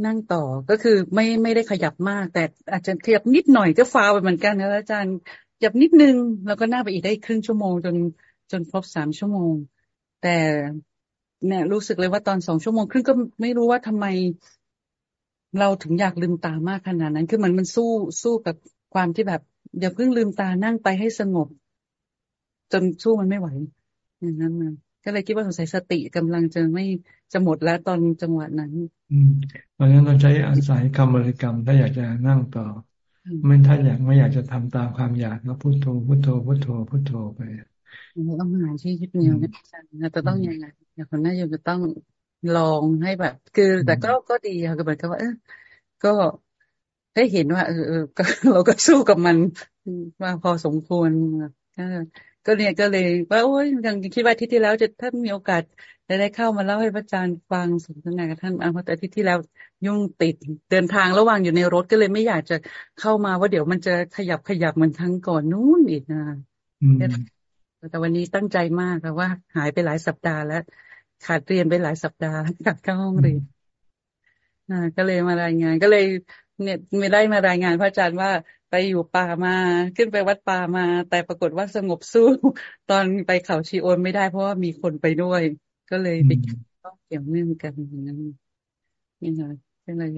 นั่งต่อก็คือไม่ไม่ได้ขยับมาก แต่อาจจะขยับนิดหน่อยก็ฟาวไปเหมือนกันนะอาจารย์ ขยับนิดนึง แล้วก็น่าไปอีกได้ครึ่งชั่วโมงจนจนครบสามชั่วโมง แต่เนี่ยรู้สึกเลยว่าตอนสองชั่วโมงครึ่งก็ไม่รู้ว่าทำไมเราถึงอยากลืมตามากขนาดนั้น คือมันมันสู้สู้กับความที่แบบอย่าเพิ่งลืมตานั่งไปให้สงบ จนสู้มันไม่ไหวอย่างนั้นมาก็เลยคิดว่าสงสัยสติกำลังจะไม่จะหมดแล้วตอนจังหวะนั้น อืมเพราะฉะนั้นเราใช้อาศัยคำบริกรรมถ้าอยากจะนั่งต่อ ไม่ถ้าอยากไม่อยากจะทำตามความอยากก็พุโทโธพุโทโธพุโทโธพุโทโธไปต้องหาที่ยึดเหนี่ยวนะอาจารย์จะต้องยังไงอย่างคนน่าจะต้องลองให้แบบ คือแต่ก็ก็ดีค่ะก็เหมือนกับว่า เออก็ได้เห็นว่า เออเออเราก็สู้กับมันมาพอสมควรก็ เนี่ยก็เลยว่าโอ้ยยังคิดว่าที่ที่แล้วจะท่านมีโอกาสจะได้เข้ามาเล่าให้พระอาจารย์ฟังสนทนากับท่านอาเพราะแต่ที่ที่แล้วยุ่งติดเดินทางระหว่างอยู่ในรถก็เลยไม่อยากจะเข้ามาว่าเดี๋ยวมันจะขยับขยับเหมือนทั้งก่อนนู้นอีกนะแต่วันนี้ตั้งใจมากค่ะว่า หายไปหลายสัปดาห์แล้ว ขาดเรียนไปหลายสัปดาห์ขาดเข้าห้องเรียนก็เลยมารายงานก็เลย เนี่ยไม่ได้มารายงานพระอาจารย์ว่าไปอยู่ป่ามาขึ้นไปวัดป่ามา แต่ปรากฏว่าสงบสู้ตอนไปเขาชีโอนไม่ได้ เพราะว่ามีคนไปด้วย ก็เลยไปต้องเกี่ยวเนื่องกันอย่างนั้นนี่นะเป็นอะไร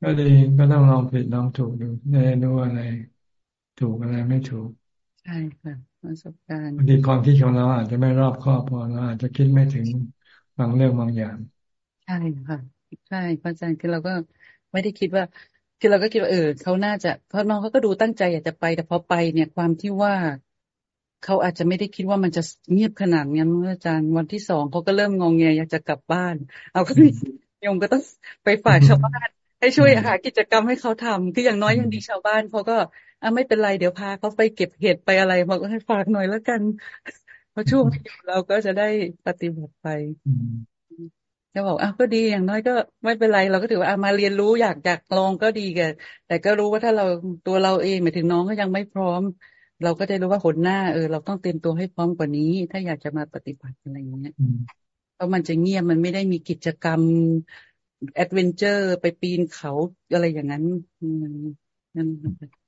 ก็ดีก็ต้องลองผิดลองถูกดูได้รู้อะไร ถูกอะไรไม่ถูก ใช่ค่ะประสบการณ์บางทีความคิดของเราอาจจะไม่รอบคอบพอเราอาจจะคิดไม่ถึงบางเรื่องบางอย่าง ใช่ค่ะ ใช่พระอาจารย์คือเราก็ ไม่ได้คิดว่าคือเราก็คิดว่าเออเขาน่าจะเพราะน้องเขาก็ดูตั้งใจอยากจะไป แต่พอไปเนี่ยความที่ว่าเขาอาจจะไม่ได้คิดว่ามันจะเงียบขนาดนั้นอาจารย์วันที่สองเขาก็เริ่มงงเงียอยากจะกลับบ้าน เอาก็ยงก็ต้องไปฝากชาวบ้านให้ช่วยหากิจกรรมให้เขาทำคืออย่างน้อยยังดีชาวบ้านเขาก็อะไม่เป็นไรเดี๋ยวพาเขาไปเก็บเห็ดไปอะไรบอกให้ฝากหน่อยแล้วกันเพราะช่วงที่อยู่เราก็จะได้ปฏิบัติไป จะบอกอะก็ดีอย่างน้อยก็ไม่เป็นไรเราก็ถือว่าอามาเรียนรู้อยากอยากลองก็ดีกันแต่ก็รู้ว่าถ้าเราตัวเราเองหมายถึงน้องก็ยังไม่พร้อม เราก็ได้รู้ว่าหนหน้าเออ เราต้องเตรียมตัวให้พร้อมกว่านี้ ถ้าอยากจะมาปฏิบัติอะไรอย่างเงี้ยเพราะมันจะเงียบมันไม่ได้มีกิจกรรมแอดเวนเจอร์ไปปีนเขาอะไรอย่างนั้นนั่น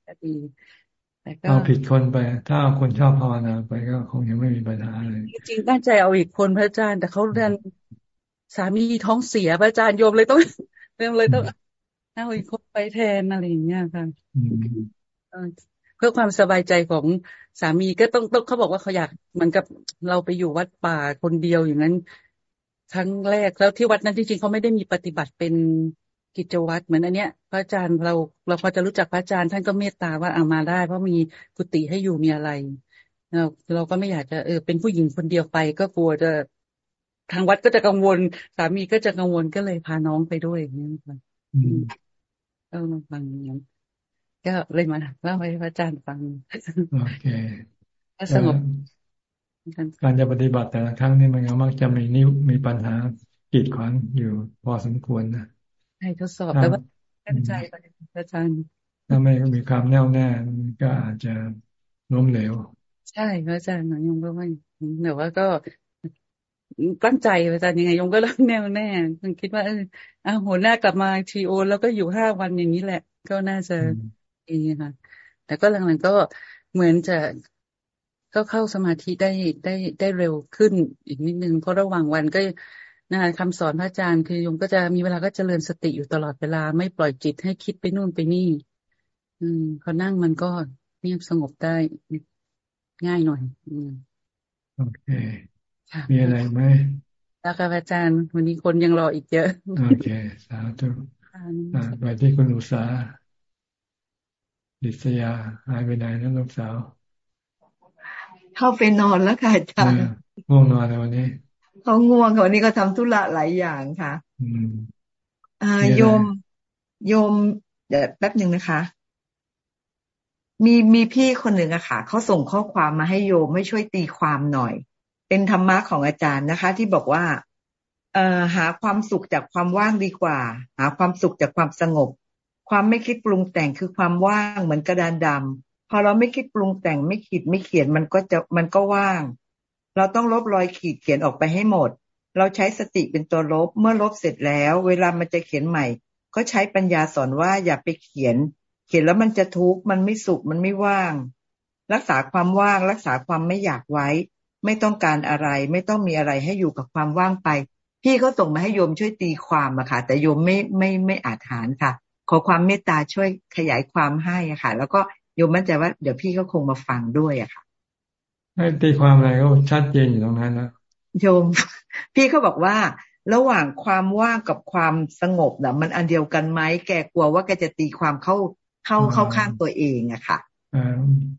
ก็ดีแต่ก็เอาผิดคนไป ถ้าคนชอบภาวนาไปก็คงยังไม่มีปัญหาเลยจริงตั้งใจเอาอีกคนพระอาจารย์ แต่เขาเรียน สามีท้องเสียพระอาจารย์โยมเลยต้องเริ่มเลยต้องเอาอีกคนไปแทนอะไรอย่างเงี้ยค่ะเพื่อความสบายใจของสามีก็ต้องต้องเขาบอกว่าเขาอยากเหมือนกับเราไปอยู่วัดป่าคนเดียวอย่างนั้น ครั้งแรกแล้วที่วัดนั้นจริงๆเขาไม่ได้มีปฏิบัติเป็นกิจวัตรเหมือนอันเนี้ย พระอาจารย์เราเราพอจะรู้จักพระอาจารย์ ท่านก็เมตตาว่าเอามาได้ เพราะมีกุฏิให้อยู่มีอะไรเราเราก็ไม่อยากจะเออเป็นผู้หญิงคนเดียวไป ก็กลัวจะ ทางวัดก็จะกังวล สามีก็จะกังวลก็เลยพาน้องไปด้วยอย่างนี้ค่ะเออมาฟังอย่างนี้ก็เลยมาเล่าให้พระอาจารย์ฟังโอเคก็สงบการจะปฏิบัติแต่ละครั้งนี่มันก็มักจะมีนิ้วมีปัญหากีดขวางอยู่พอสมควรนะให้ทดสอบแต่ว่าตั้งใจไปอาจารย์ถ้าไม่มีความแน่วแน่ก็อาจจะล้มเหลว ใช่พระอาจารย์นะยงก็ไม่แต่ว่าก็ ตั้งใจอาจารย์ยังไงยงก็เริ่มแน่วแน่คิดว่าเอออาหัวหน้ากลับมาทีโอ แล้วก็อยู่ห้าวันอย่างนี้แหละ ก็น่าจะดีค่ะ แต่ก็หลังๆก็เหมือนจะก็เข้าสมาธิได้ได้ได้เร็วขึ้นอีกนิดนึงเพราะระหว่างวันก็นะคำสอนพระอาจารย์คือยงก็จะมีเวลาก็เจริญสติอยู่ตลอดเวลาไม่ปล่อยจิตให้คิดไปนู่นไปนี่ อืมพอนั่งมันก็เงียบสงบได้ง่ายหน่อย อืมโอเค มีอะไรไหมแล้วครับอาจารย์ วันนี้คนยังรออีกเยอะ โอเค สาธุไปที่คุณอุษาดิษยาหายไปไหนนะลูกสาว เข้าไปนอนแล้วค่ะอาจารย์ง่วงนอนในวันนี้เขาง่วงค่ะวันนี้ก็ทำธุระหลายอย่างค่ะ อืมอ่าโยม โยม เดี๋ยวแป๊บหนึ่งนะคะ มีมีพี่คนหนึ่งอะค่ะเขาส่งข้อความมาให้โยมไม่ช่วยตีความหน่อย เป็นธรรมะของอาจารย์นะคะ ที่บอกว่า เอ่อหาความสุขจากความว่างดีกว่า หาความสุขจากความสงบ ความไม่คิดปรุงแต่งคือความว่างเหมือนกระดานดำพอเราไม่คิดปรุงแต่งไม่คิดไม่เขียนมันก็จะมันก็ว่าง เราต้องลบรอยขีดเขียนออกไปให้หมด เราใช้สติเป็นตัวลบเมื่อลบเสร็จแล้ว เวลามันจะเขียนใหม่ ก็ใช้ปัญญาสอนว่าอย่าไปเขียน เขียนแล้วมันจะทุกข์มันไม่สุขมันไม่ว่าง รักษาความว่างรักษาความไม่อยากไว้ ไม่ต้องการอะไร ไม่ต้องมีอะไรให้อยู่กับความว่างไป พี่ก็ส่งมาให้โยมช่วยตีความอะค่ะ แต่โยมไม่ไม่ไม่อาจหารค่ะ ขอความเมตตาช่วยขยายความให้อะค่ะ แล้วก็โยมมั่นใจว่าเดี๋ยวพี่ก็คงมาฟังด้วยอะค่ะให้ตีความอะไรก็ชัดเจนอยู่ตรงนั้นแล้วโยม พี่เขาบอกว่า ระหว่างความว่างกับความสงบน่ะมันอันเดียวกันไหมแกกลัวว่าแกจะตีความเข้าเข้าเข้าข้างตัวเองอะค่ะ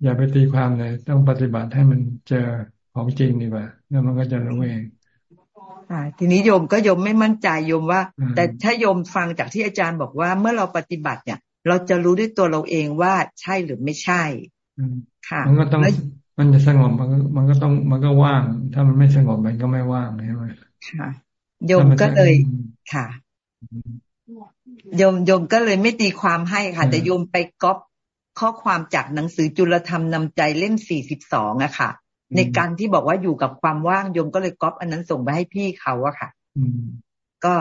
อย่าไปตีความเลย ต้องปฏิบัติให้มันเจอ ของจริงดีกว่าแล้วมันก็จะรู้เองทีนี้โยมก็โยมไม่มั่นใจโยมว่า แต่ถ้าโยมฟังจากที่อาจารย์บอกว่าเมื่อเราปฏิบัติเนี่ย เราจะรู้ด้วยตัวเราเองว่าใช่หรือไม่ใช่ค่ะมันก็ต้องมันจะสงบมันก็มันก็ต้องมันก็ว่าง ถ้ามันไม่สงบมันก็ไม่ว่างใช่ไหมค่ะโยมก็เลยค่ะโยมโยมก็เลยไม่ตีความให้ค่ะ แต่โยมไปก๊อปข้อความจากหนังสือจุลธรรมนำใจเล่มสี่สิบสองอะค่ะ ในการที่บอกว่าอยู่กับความว่างโยมก็เลยก๊อปอันนั้นส่งไปให้พี่เขาอะค่ะก็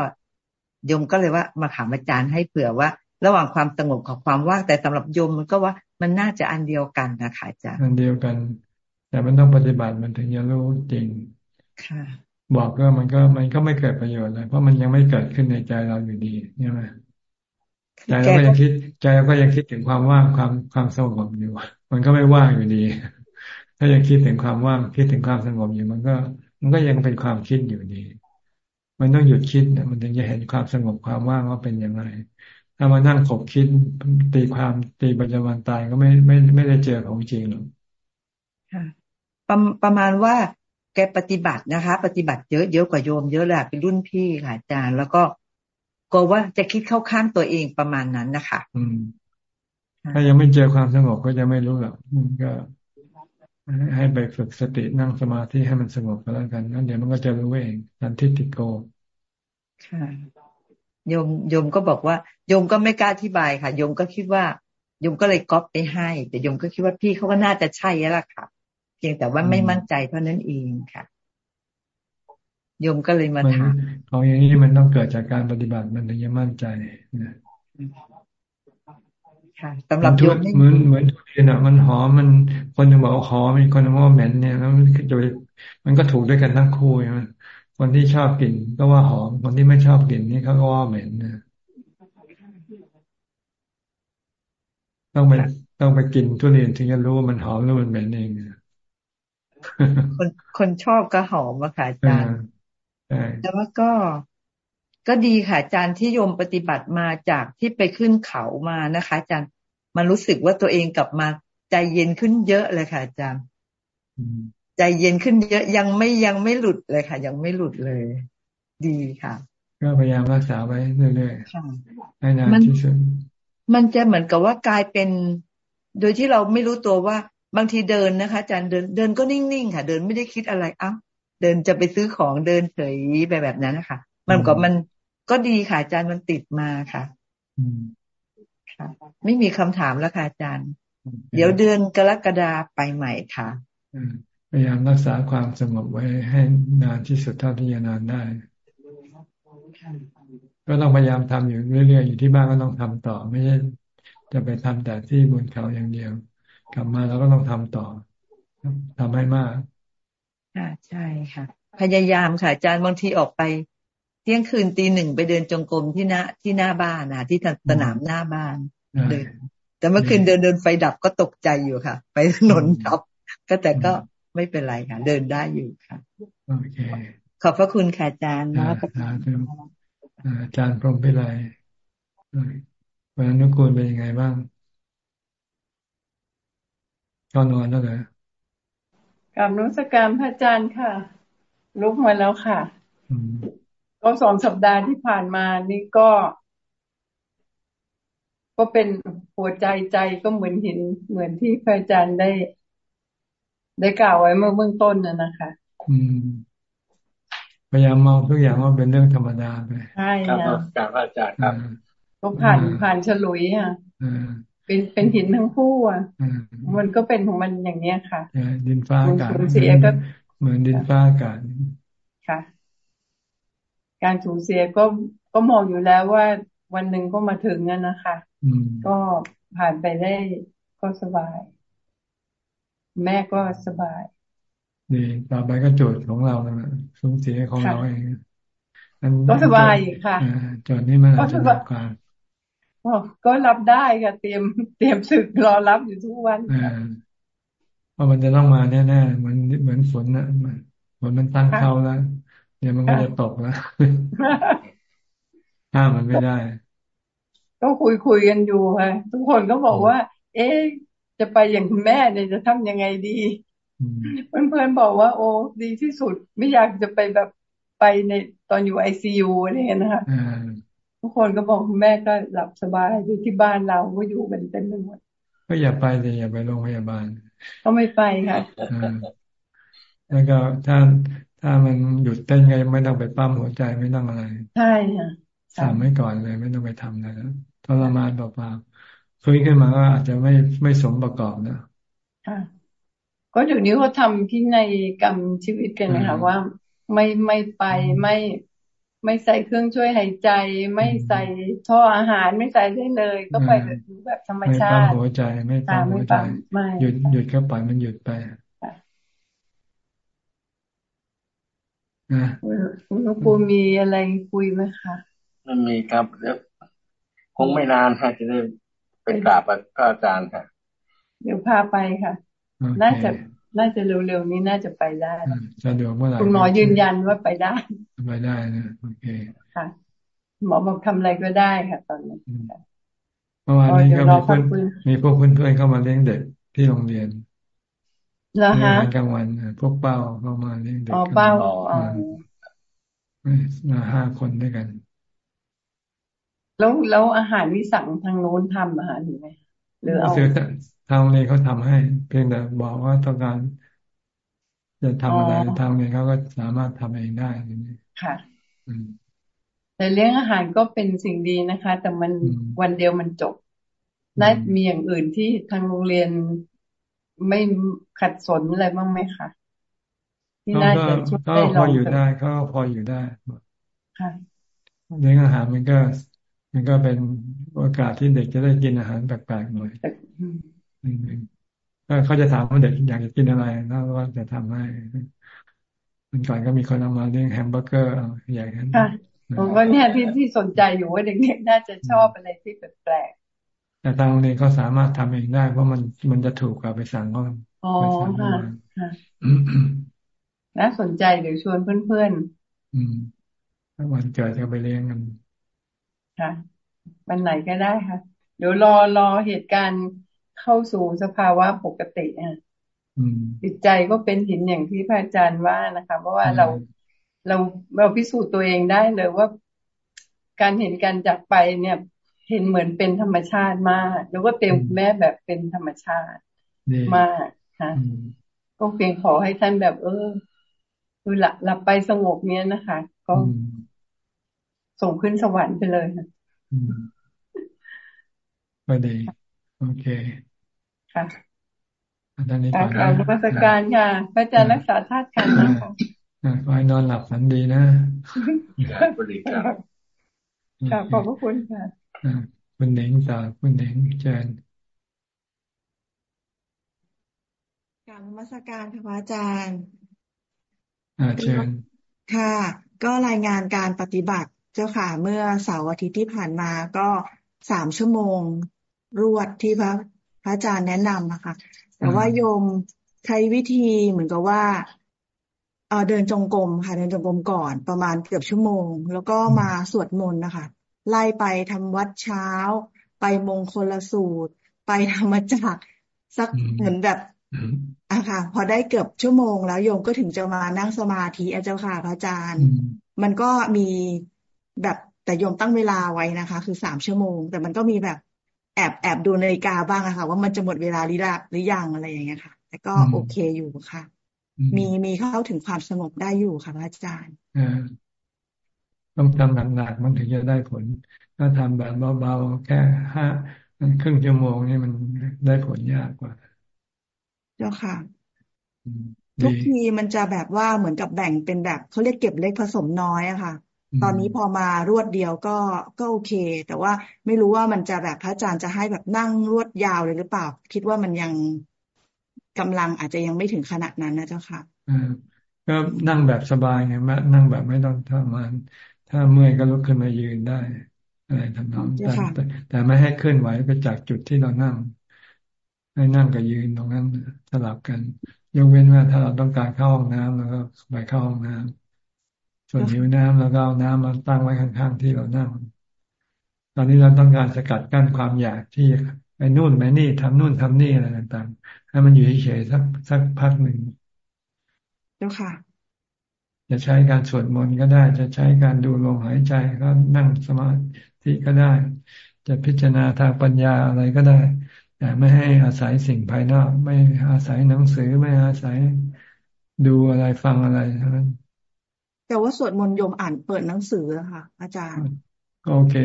โยมก็เลยว่ามาถามอาจารย์ให้เผื่อว่า ระหว่างความสงบกับความว่างแต่สำหรับโยมมันก็ว่ามันน่าจะอันเดียวกันนะคะอาจารย์อันเดียวกัน แต่มันต้องปฏิบัติมันถึงจะรู้จริงค่ะ บอกก็มันก็มันก็ไม่เกิดประโยชน์เลยเพราะมันยังไม่เกิดขึ้นในใจเราอยู่ดีใช่ไหมใจเราก็ยังคิด ใจเราก็ยังคิดถึงความว่างความความสงบอยู่มันก็ไม่ว่างอยู่ดี ถ้ายังคิดถึงความว่างคิดถึงความสงบอยู่มันก็ มันก็ยังเป็นความคิดอยู่ดี มันต้องหยุดคิดมันถึงจะเห็นความสงบความว่างว่าเป็นยังไงถ้ามานั่งขบคิดตีความตีปัจจุบันตายก็ไม่ไม่ไม่ได้เจอของจริงหรอกค่ะประประมาณว่าแกปฏิบัตินะคะ ปฏิบัติเยอะเยอะกว่าโยมเยอะเลยเป็นรุ่นพี่ค่ะอาจารย์แล้วก็กลัวว่าจะคิดเข้าข้างตัวเองประมาณนั้นนะคะ อืมถ้ายังไม่เจอความสงบก็จะไม่รู้หรอกก็ ให้ไปฝึกสตินั่งสมาธิให้มันสงบก็แล้วกันนั่นเดี๋ยวมันก็จะรู้เองนันทิติโก ค่ะโยมโยมก็บอกว่าโยมก็ไม่กล้าอธิบายค่ะโยมก็คิดว่าโยมก็เลยก๊อปไปให้ แต่โยมก็คิดว่าพี่เขาก็น่าจะใช่แล้วล่ะค่ะ เพียงแต่ว่าไม่มั่นใจเท่านั้นเองค่ะโยมก็เลยมาถามของอย่างนี้มันต้องเกิดจากการปฏิบัติมันถึงจะมั่นใจนะ ค่ะสำหรับโยมเหมือนเหมือนทุเรียนอะมันหอมมันคนจะบอกหอมมีคนจะบอกเหม็นเนี่ยแล้วมันจะมันก็ถูกด้วยกันทั้งคู่ใช่ไหมคนที่ชอบกลิ่นก็ว่าหอม คนที่ไม่ชอบกลิ่นนี่เขาก็ว่าเหม็นนะต้องไปต้องไปกินทุเรียนถึงจะรู้ว่ามันหอมหรือมันเหม็นเองคนคนชอบก็หอมอะค่ะอาจารย์แต่ว่าก็ ก็ดีค่ะอาจารย์ที่โยมปฏิบัติมาจากที่ไปขึ้นเขามานะคะอาจารย์มันรู้สึกว่าตัวเองกลับมาใจเย็นขึ้นเยอะเลยค่ะอาจารย์ใจเย็นขึ้นเยอะยังไม่ยังไม่หลุดเลยค่ะ ยังไม่หลุดเลย ดีค่ะ ก็พยายามรักษาไว้เรื่อยๆให้นานที่สุดมันจะเหมือนกับว่ากลายเป็น โดยที่เราไม่รู้ตัวว่าบางทีเดินนะคะอาจารย์เดินเดินก็นิ่งๆค่ะ เดินไม่ได้คิดอะไรอ้าเดินจะไปซื้อของเดินเฉยแบบแบบนั้นนะคะมันก็มัน ก็ดีค่ะอาจารย์มันติดมาค่ะค่ะ ไม่มีคำถามแล้วค่ะอาจารย์ เดี๋ยวเดือนกรกฎาไปใหม่ค่ะพยายามรักษาความสงบไว้ให้นานที่สุดเท่าที่จะนานได้ ก็ต้องพยายามทำอยู่เรื่อยๆอยู่ที่บ้านก็ต้องทำต่อ ไม่ใช่จะไปทำแต่ที่บนเขาอย่างเดียว กลับมาแล้วก็ต้องทำต่อทำให้มากค่ะใช่ค่ะ พยายามค่ะอาจารย์บางทีออกไปเที่ยงคืนตีหนึ่งไปเดินจงกรมที่หน้าที่หน้าบ้านนะที่สนามหน้าบ้านเดินแต่เมื่อคืนเดินเดินไฟดับก็ตกใจอยู่ค่ะ ไปถนนดับ ก็แต่ก็ไม่เป็นไรค่ะ เดินได้อยู่ค่ะโอเคขอบพระคุณค่ะอาจารย์นะอาจารย์พรหมพิไลวันนุกูลเป็นยังไงบ้างก็นอนแล้วเหรอกลับนุสการพระอาจารย์ค่ะ ลุกมาแล้วค่ะ ก็สองสัปดาห์ที่ผ่านมานี่ก็ ก็เป็นหัวใจใจก็เหมือนหินเหมือนที่พระอาจารย์ได้ ได้กล่าวไว้เมื่อเบื้องต้นน่ะนะคะ อืมพยายามมองทุกอย่างว่าเป็นเรื่องธรรมดาไปใช่ครับการอาจารย์ครับก็ผ่านผ่านฉลุยอะเป็นเป็นหินทั้งคู่อะมันก็เป็นของมันอย่างเนี้ยค่ะดินฟ้าอากาศเสียก็เหมือนดินฟ้าอากาศค่ะ การสูญเสียก็ก็มองอยู่แล้วว่าวันหนึ่งก็มาถึงนั่นนะคะก็ผ่านไปได้ก็สบาย แม่ก็สบายดีต่อไปก็โจทย์ของเรานะสูญเสียของเราเองก็สบายค่ะโจทย์นี้มันอาจจะหนักกว่าก็รับได้ค่ะเตรียมเตรียมศึกรอรับอยู่ทุกวันเพราะมันจะต้องมาแน่ๆเหมือนเหมือนฝนนะฝนมันตั้งเข้าแล้ว เดี๋ยวมันก็จะตกแล้วห้ามมันไม่ได้ ก็คุยคุยกันอยู่ค่ะทุกคนก็บอกว่า เอ๊ะจะไปอย่างคุณแม่เนี่ยจะทำยังไงดีเพื่อนๆบอกว่า โอ้ดีที่สุด ไม่อยากจะไปแบบไปในตอนอยู่ไอซียูเนี่ยนะคะทุกคนก็บอกคุณแม่ก็หลับสบายอยู่ที่บ้านเราก็อยู่เป็นเต็มไปหมดก็อย่าไปเลยอย่าไปโรงพยาบาล ก็ไม่ไปค่ะแล้วก็ถ้า ถ้ามันหยุดเต้นไงไม่ต้องไปปั้มหัวใจไม่ต้องอะไร ใช่ค่ะสามไม่ก่อนเลยไม่ต้องไปทำอะไรแล้วทรมานเปล่าๆฟื้นขึ้นมาก็อาจจะไม่ไม่สมประกอบนะค่ะก็เดี๋ยวนี้เขาทำที่ในกรรมชีวิตกันนะคะว่าไม่ไม่ไปไม่ไม่ใส่เครื่องช่วยหายใจ ไม่ใส่ท่ออาหารไม่ใส่ได้เลย ก็ไปแบบธรรมชาติไม่ปั๊มหัวใจไม่ปั๊มหัวใจหยุดหยุดก็ปล่อยมันหยุดไป นะคุณครูมีอะไรคุยไหมคะไม่มีครับเดี๋ยวคงไม่นานค่ะจะได้ไปกราบพระอาจารย์ค่ะ เดี๋ยวพาไปค่ะ น่าจะน่าจะเร็วๆนี้น่าจะไปได้สะดวกเมื่อไหร่คุณหมอยืนยันว่าไปได้ไปได้นะโอเคค่ะ หมอบอกทำอะไรก็ได้ค่ะตอนนี้เมื่อวานนี้ก็มีเพื่อนมีพวกเพื่อนๆเข้ามาเลี้ยงเด็กที่โรงเรียน แล้วฮะกลางวันพวกเป้าเข้ามาเลี้ยงเด็กอ๋อเป้าอ๋อมาห้าคนด้วยกัน แล้วแล้วอาหารที่สั่งทางโน้นทำอาหารหรือไงหรือเอาทางโรงเรียนเขาทาให้ เพียงแต่บอกว่าต้องการจะทำอะไรทางโรงเรียนเขาก็สามารถทำเองได้ค่ะแต่เลี้ยงอาหารก็เป็นสิ่งดีนะคะ แต่มันวันเดียวมันจบน่ามีอย่างอื่นที่ทางโรงเรียน ไม่ขัดสนอะไรบ้างไหมคะที่น่าจะช่วยได้พออยู่ได้ก็พออยู่ได้ค่ะเลี้ยงอาหารมันก็ มันก็เป็นโอกาสที่เด็กจะได้กินอาหารแปลกๆหน่อยก็เขาจะถามว่าเด็กอยากจะกินอะไรแล้วว่าจะทำให้วันก่อนก็มีคนเอามาเลี้ยงแฮมเบอร์เกอร์อย่างนั้นผมก็เนี่ยที่ที่สนใจอยู่ว่าเด็กๆน่าจะชอบอะไรที่แปลก แต่ทางโรงเรียนเขาสามารถทำเองได้ เพราะมันมันจะถูกกว่าไปสั่งก็อ๋อค่ะน่าสนใจเดี๋ยวชวนเพื่อนๆอืมวันเกิดจะไปเลี้ยงกันค่ะวันไหนก็ได้ค่ะ เดี๋ยวรอรอเหตุการณ์เข้าสู่สภาวะปกติอะจิตใจก็เป็นหินอย่างที่พระอาจารย์ว่านะคะ เพราะว่าเราเราเราพิสูจน์ตัวเองได้เลยว่า การเห็นการจากไปเนี่ย เห็นเหมือนเป็นธรรมชาติมากแล้วก็เต็มแม่แบบเป็นธรรมชาติมากค่ะก็เพียงขอให้ท่านแบบ เออคือหลับหลับไปสงบเนี้ยนะคะ ก็ส่งขึ้นสวรรค์ไปเลยค่ะก็ดีโอเคค่ะอาจารย์นี้ก่อนนะมาสการค่ะพระอาจารย์รักษาธาตุขันนะคะขอให้นอนหลับฝันดีนะบริกรรมขอบพระคุณค่ะ คุณเน่งต่อคุณเน่งเชิญการมาสการค่ะพระอาจารย์อ่าเชิญค่ะ ก็รายงานการปฏิบัติเจ้าค่ะเมื่อเสาร์อาทิตย์ที่ผ่านมาก็สามชั่วโมงรวดที่พระพระอาจารย์แนะนำนะคะแต่ว่าโยมใช้วิธีเหมือนกับว่าเออเดินจงกรมค่ะ เดินจงกรมก่อนประมาณเกือบชั่วโมง แล้วก็มาสวดมนต์นะคะ ไล่ไปทำวัดเช้า ไปมงคลสูตร ไปธรรมจักสักเหมือนแบบอะค่ะ พอได้เกือบชั่วโมงแล้วโยมก็ถึงจะมานั่งสมาธิอาจารย์ค่ะพระอาจารย์ มันก็มีแบบแต่โยมตั้งเวลาไว้นะคะ คือสามชั่วโมง แต่มันก็มีแบบแอบแอบดูนาฬิกาบ้างอะค่ะ ว่ามันจะหมดเวลาหรือหรือยังอะไรอย่างเงี้ยค่ะ แต่ก็โอเคอยู่ค่ะ มีมีเข้าถึงความสงบได้อยู่ค่ะพระอาจารย์ ต้องทำหนักๆมันถึงจะได้ผล ถ้าทำแบบเบาๆแค่ห้าครึ่งชั่วโมงนี่มันได้ผลยากกว่า เจ้าค่ะ ทุกทีมันจะแบบว่าเหมือนกับแบ่งเป็นแบบเขาเรียกเก็บเล็กผสมน้อยอะค่ะ ตอนนี้พอมารวดเดียวก็ก็โอเค แต่ว่าไม่รู้ว่ามันจะแบบพระอาจารย์จะให้แบบนั่งรวดยาวเลยหรือเปล่า คิดว่ามันยังกำลังอาจจะยังไม่ถึงขนาดนั้นนะเจ้าค่ะก็นั่งแบบสบายไงนั่งแบบไม่ต้องทำงาน ถ้าเมื่อยก็ลุกขึ้นมายืนได้ อะไรทำนองแต่แต่ไม่ให้เคลื่อนไหวไปจากจุดที่เรานั่ง ให้นั่งกับยืนตรงนั้นสลับกัน ยกเว้นว่าถ้าเราต้องการเข้าห้องน้ำแล้วก็ไปเข้าห้องน้ำส่วนหิวน้ำแล้วก็เอาน้ำมาตั้งไว้ข้างๆที่เรานั่ง ตอนนี้เราต้องการสกัดกั้นความอยากที่ไปนู่นไปนี่ทำนู่นทำนี่อะไรต่างๆให้มันอยู่เฉยๆสักสักพักหนึ่งเจ้าค่ะ จะใช้การสวดมนต์ก็ได้ จะใช้การดูลมหายใจก็นั่งสมาธิก็ได้ จะพิจารณาทางปัญญาอะไรก็ได้ แต่ไม่ให้อาศัยสิ่งภายนอก ไม่อาศัยหนังสือไม่อาศัยดูอะไรฟังอะไรทั้งนั้น แต่ว่าสวดมนต์โยมอ่านเปิดหนังสือค่ะ อาจารย์โอเค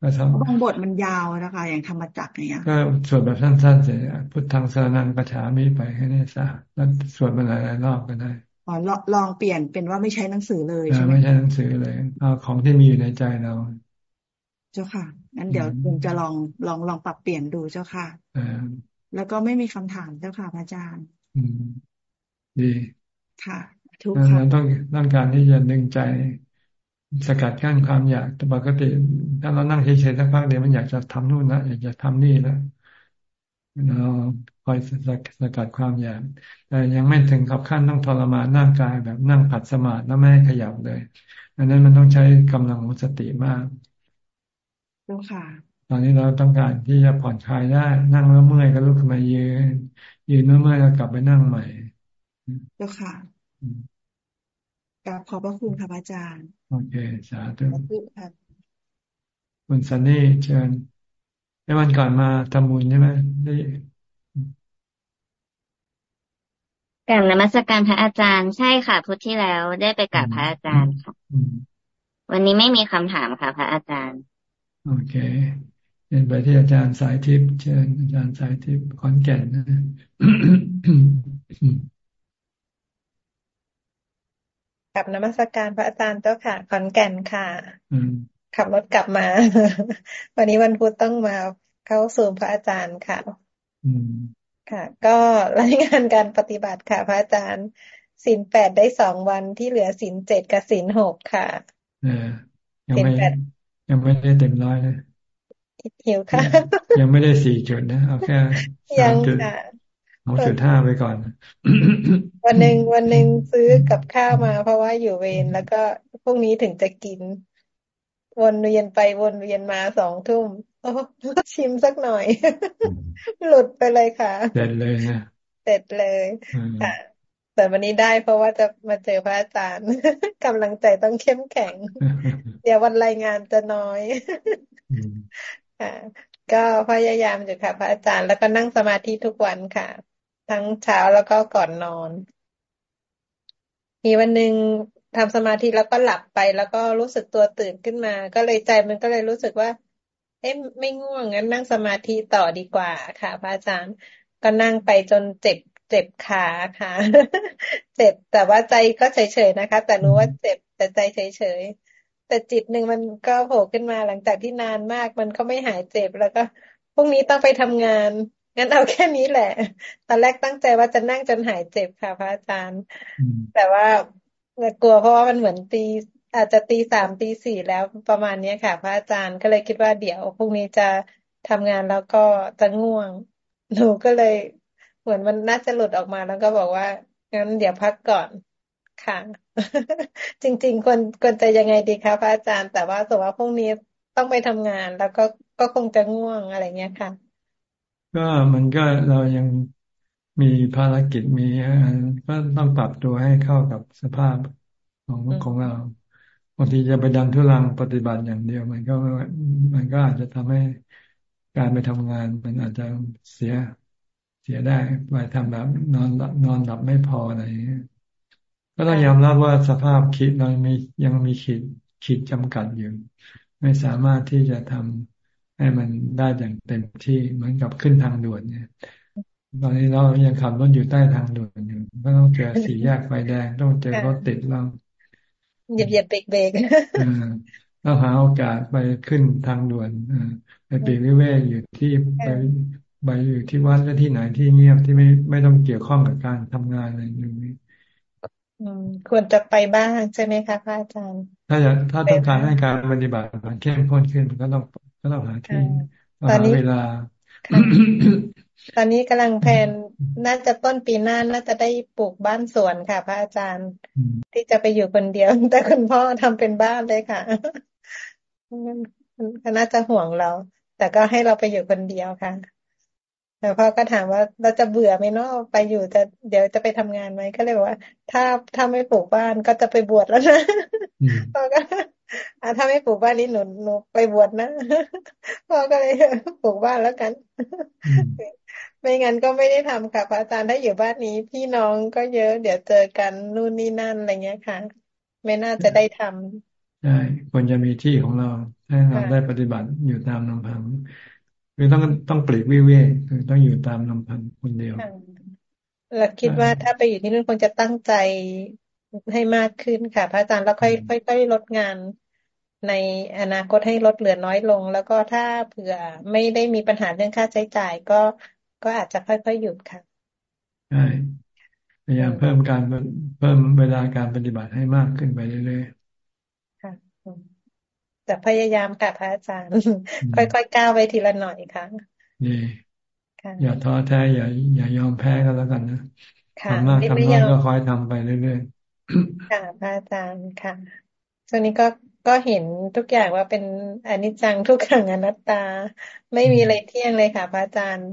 ก็ทำบางบทมันยาวนะคะ อย่างธรรมจักรเนี่ยก็สวดแบบสั้นๆเสร็จพุทธังสรนังกระฉามีไปแค่นี้ซะแล้วสวดมาหลายๆรอบก็ได้ อ๋อลองเปลี่ยนเป็นว่าไม่ใช้หนังสือเลยใช่ไหมไม่ใช้หนังสือเลยเอาของที่มีอยู่ในใจเรา เจ้าค่ะงั้นเดี๋ยวผมจะลองลองลองปรับเปลี่ยนดูเจ้าค่ะอแล้วก็ไม่มีคำถามเจ้าค่ะพระอาจารย์ อืมดีค่ะทุกค่ะต้องต้องการที่จะดึงใจ สกัดกั้นความอยากแต่ปกติถ้าเรานั่งเฉยๆสักพักเดียวมันอยากจะทำนู่นนะอยากจะทำนี่แล้ว เราคอยสกัดความอยากแต่ยังไม่ถึงกับขั้นต้องทรมานร่างกายแบบนั่งผัดสมาธิแล้วไม่ให้ขยับเลยอันนั้นมันต้องใช้กำลังของสติมากรู้ค่ะ ตอนนี้เราต้องการที่จะผ่อนคลายได้ นั่งแล้วเมื่อยก็ลุกขึ้นมายืน ยืนเมื่อยแล้วกลับไปนั่งใหม่เจ้าค่ะกราบขอบพระคุณค่ะอาจารย์ โอเค สาธุคุณซันนี่เชิญ ในวันก่อนมาทำบุญใช่ไหมได้กราบนมัสการพระอาจารย์ใช่ค่ะพุทธที่แล้วได้ไปกราบพระอาจารย์ค่ะวันนี้ไม่มีคำถามค่ะ พระอาจารย์ โอเคเชิญไปที่อาจารย์สายทิพย์เชิญอาจารย์สายทิพย์ขอนแก่นนะกับนมัสการพระอาจารย์เจ้าค่ะขอนแก่นค่ะ ขับรถกลับมา วันนี้วันพุธต้องมาเข้าสู่พระอาจารย์ค่ะค่ะ ก็รายงานการปฏิบัติค่ะ พระอาจารย์สินแปดได้สองวันที่เหลือสินเจ็ดกับสินหกค่ะยังไม่ยังไม่ได้เต็มร้อยเลยหิวค่ะ ยังไม่ได้สี่จุดนะเอาแค่สามจุดสองจุดห้าไปก่อน วันหนึ่งวันหนึ่งซื้อกับข้าวมา เพราะว่าอยู่เวรแล้วก็พรุ่งนี้ถึงจะกิน วนเวียนไปวนเวียนมาสองทุ่มชิมสักหน่อย หลุดไปเลยค่ะเสร็จเลยนะเสร็จเลยค่ะแต่วันนี้ได้เพราะว่าจะมาเจอพระอาจารย์กำลังใจต้องเข้มแข็ง เดี๋ยววันรายงานจะน้อยค่ะก็พยายามอยู่ค่ะ พระอาจารย์แล้วก็นั่งสมาธิทุกวันค่ะ ทั้งเช้าแล้วก็ก่อนนอน มีวันหนึ่ง ทำสมาธิแล้วก็หลับไปแล้วก็รู้สึกตัวตื่นขึ้นมา ก็เลยใจมันก็เลยรู้สึกว่า เอ๊ะไม่ง่วงงั้นนั่งสมาธิต่อดีกว่าค่ะพระอาจารย์ก็นั่งไปจนเจ็บเจ็บขาค่ะ เจ็บแต่ว่าใจก็เฉยๆนะคะ แต่รู้ว่าเจ็บแต่ใจเฉยๆแต่จิตหนึ่งมันก็โผล่ขึ้นมาหลังจากที่นานมากมันก็ไม่หายเจ็บแล้วก็พรุ่งนี้ต้องไปทำงานงั้นเอาแค่นี้แหละ ตอนแรกตั้งใจว่าจะนั่งจนหายเจ็บค่ะ พระอาจารย์ แต่ว่า กลัวเพราะว่ามันเหมือนตี อาจจะตีสามตีสี่แล้วประมาณนี้ค่ะ พระอาจารย์ก็เลยคิดว่าเดี๋ยวพรุ่งนี้จะทำงานแล้วก็จะง่วง หนูก็เลยเหมือนมันน่าจะหลุดออกมาแล้วก็บอกว่างั้นเดี๋ยวพักก่อนค่ะ จริง ๆควรควรจะยังไงดีคะพระอาจารย์ แต่ว่าสมมติว่าพรุ่งนี้ต้องไปทำงาน แล้วก็ก็คงจะง่วงอะไรเงี้ยค่ะ ก็มันก็เรายัง มีภารกิจมีก็ต้องปรับตัวให้เข้ากับสภาพของของเราบางทีจะไปดันทุลังปฏิบัติอย่างเดียว มันก็มันก็อาจจะทำให้การไปทำงาน มันอาจจะเสียเสียได้ไปทำแบบนอนนอนหลับไม่พออะไรอย่างเงี้ยก็ต้องยอมรับว่าสภาพคิดเรามียังมีขีดขีดจำกัดอยู่ ไม่สามารถที่จะทำให้มันได้อย่างเต็มที่เหมือนกับขึ้นทางด่วนเนี่ย ตอนนี้เรายังขับรถอยู่ใต้ทางด่วนอยู่ก็ต้องเจอสี่แยกไฟแดงต้องเจอรถติดเราเหยียบเหยียบเบรกเบรกต้องหาโอกาสไปขึ้นทางด่วนไปปีกวิเวกอยู่ที่ไปไปอยู่ที่วัดและที่ไหนที่เงียบที่ไม่ไม่ต้องเกี่ยวข้องกับการทำงานอะไรอย่างนี้ควรจะไปบ้างใช่ไหมคะพระอาจารย์ ถ้าอยากถ้าต้องการให้การปฏิบัติมันเข้มข้นขึ้นก็ต้องก็ต้องหาที่ตอนนี้เวลา ตอนนี้กำลังแผนน่าจะต้นปีหน้าน่าจะได้ปลูกบ้านสวนค่ะ พระอาจารย์ ที่จะไปอยู่คนเดียว แต่คุณพ่อทำเป็นบ้านเลยค่ะก็น่าจะห่วงเรา แต่ก็ให้เราไปอยู่คนเดียวค่ะแต่พ่อก็ถามว่าเราจะเบื่อไหมเนาะไปอยู่จะเดี๋ยวจะไปทำงานไหมก็เลยบอกว่า ถ้าถ้าไม่ปลูกบ้านก็จะไปบวชแล้วนะพ่อก็ถ้าไม่ปลูกบ้านนี้หนูหนูไปบวชนะพ่อก็เลยปลูกบ้านแล้วกัน ไม่งั้นก็ไม่ได้ทำค่ะพระอาจารย์ถ้าอยู่บ้านนี้ พี่น้องก็เยอะ เดี๋ยวเจอกันนู่นนี่นั่นอะไรเงี้ยค่ะ ไม่น่าจะได้ทำใช่ควรจะมีที่ของเราให้เราได้ปฏิบัติอยู่ตามลำพังคือต้องต้องปลีกวิเวกคือต้องอยู่ตามลำพังคนเดียวเราคิดว่าถ้าไปอยู่ที่นู่นคงจะตั้งใจให้มากขึ้นค่ะ พระอาจารย์แล้วค่อยค่อยลดงานในอนาคตให้ลดเหลือน้อยลง แล้วก็ถ้าเผื่อไม่ได้มีปัญหาเรื่องค่าใช้จ่ายก็ ก็อาจจะค่อยๆหยุดค่ะใช่พยายามเพิ่มการเพิ่มเวลาการปฏิบัติให้มากขึ้นไปเรื่อยๆค่ะจะพยายามค่ะพระอาจารย์ ค่อยๆก้าวไปทีละหน่อยค่ะนี่อย่าท้อแท้อย่าอย่ายอมแพ้ก็แล้วกันนะทำมากทำน้อยก็ค่อยทำไปเรื่อยๆค่ะพระอาจารย์ค่ะช่วงนี้ก็ก็เห็นทุกอย่างว่าเป็นอนิจจังทุกขังอนัตตา ไม่มีอะไรเที่ยงเลยค่ะพระอาจารย์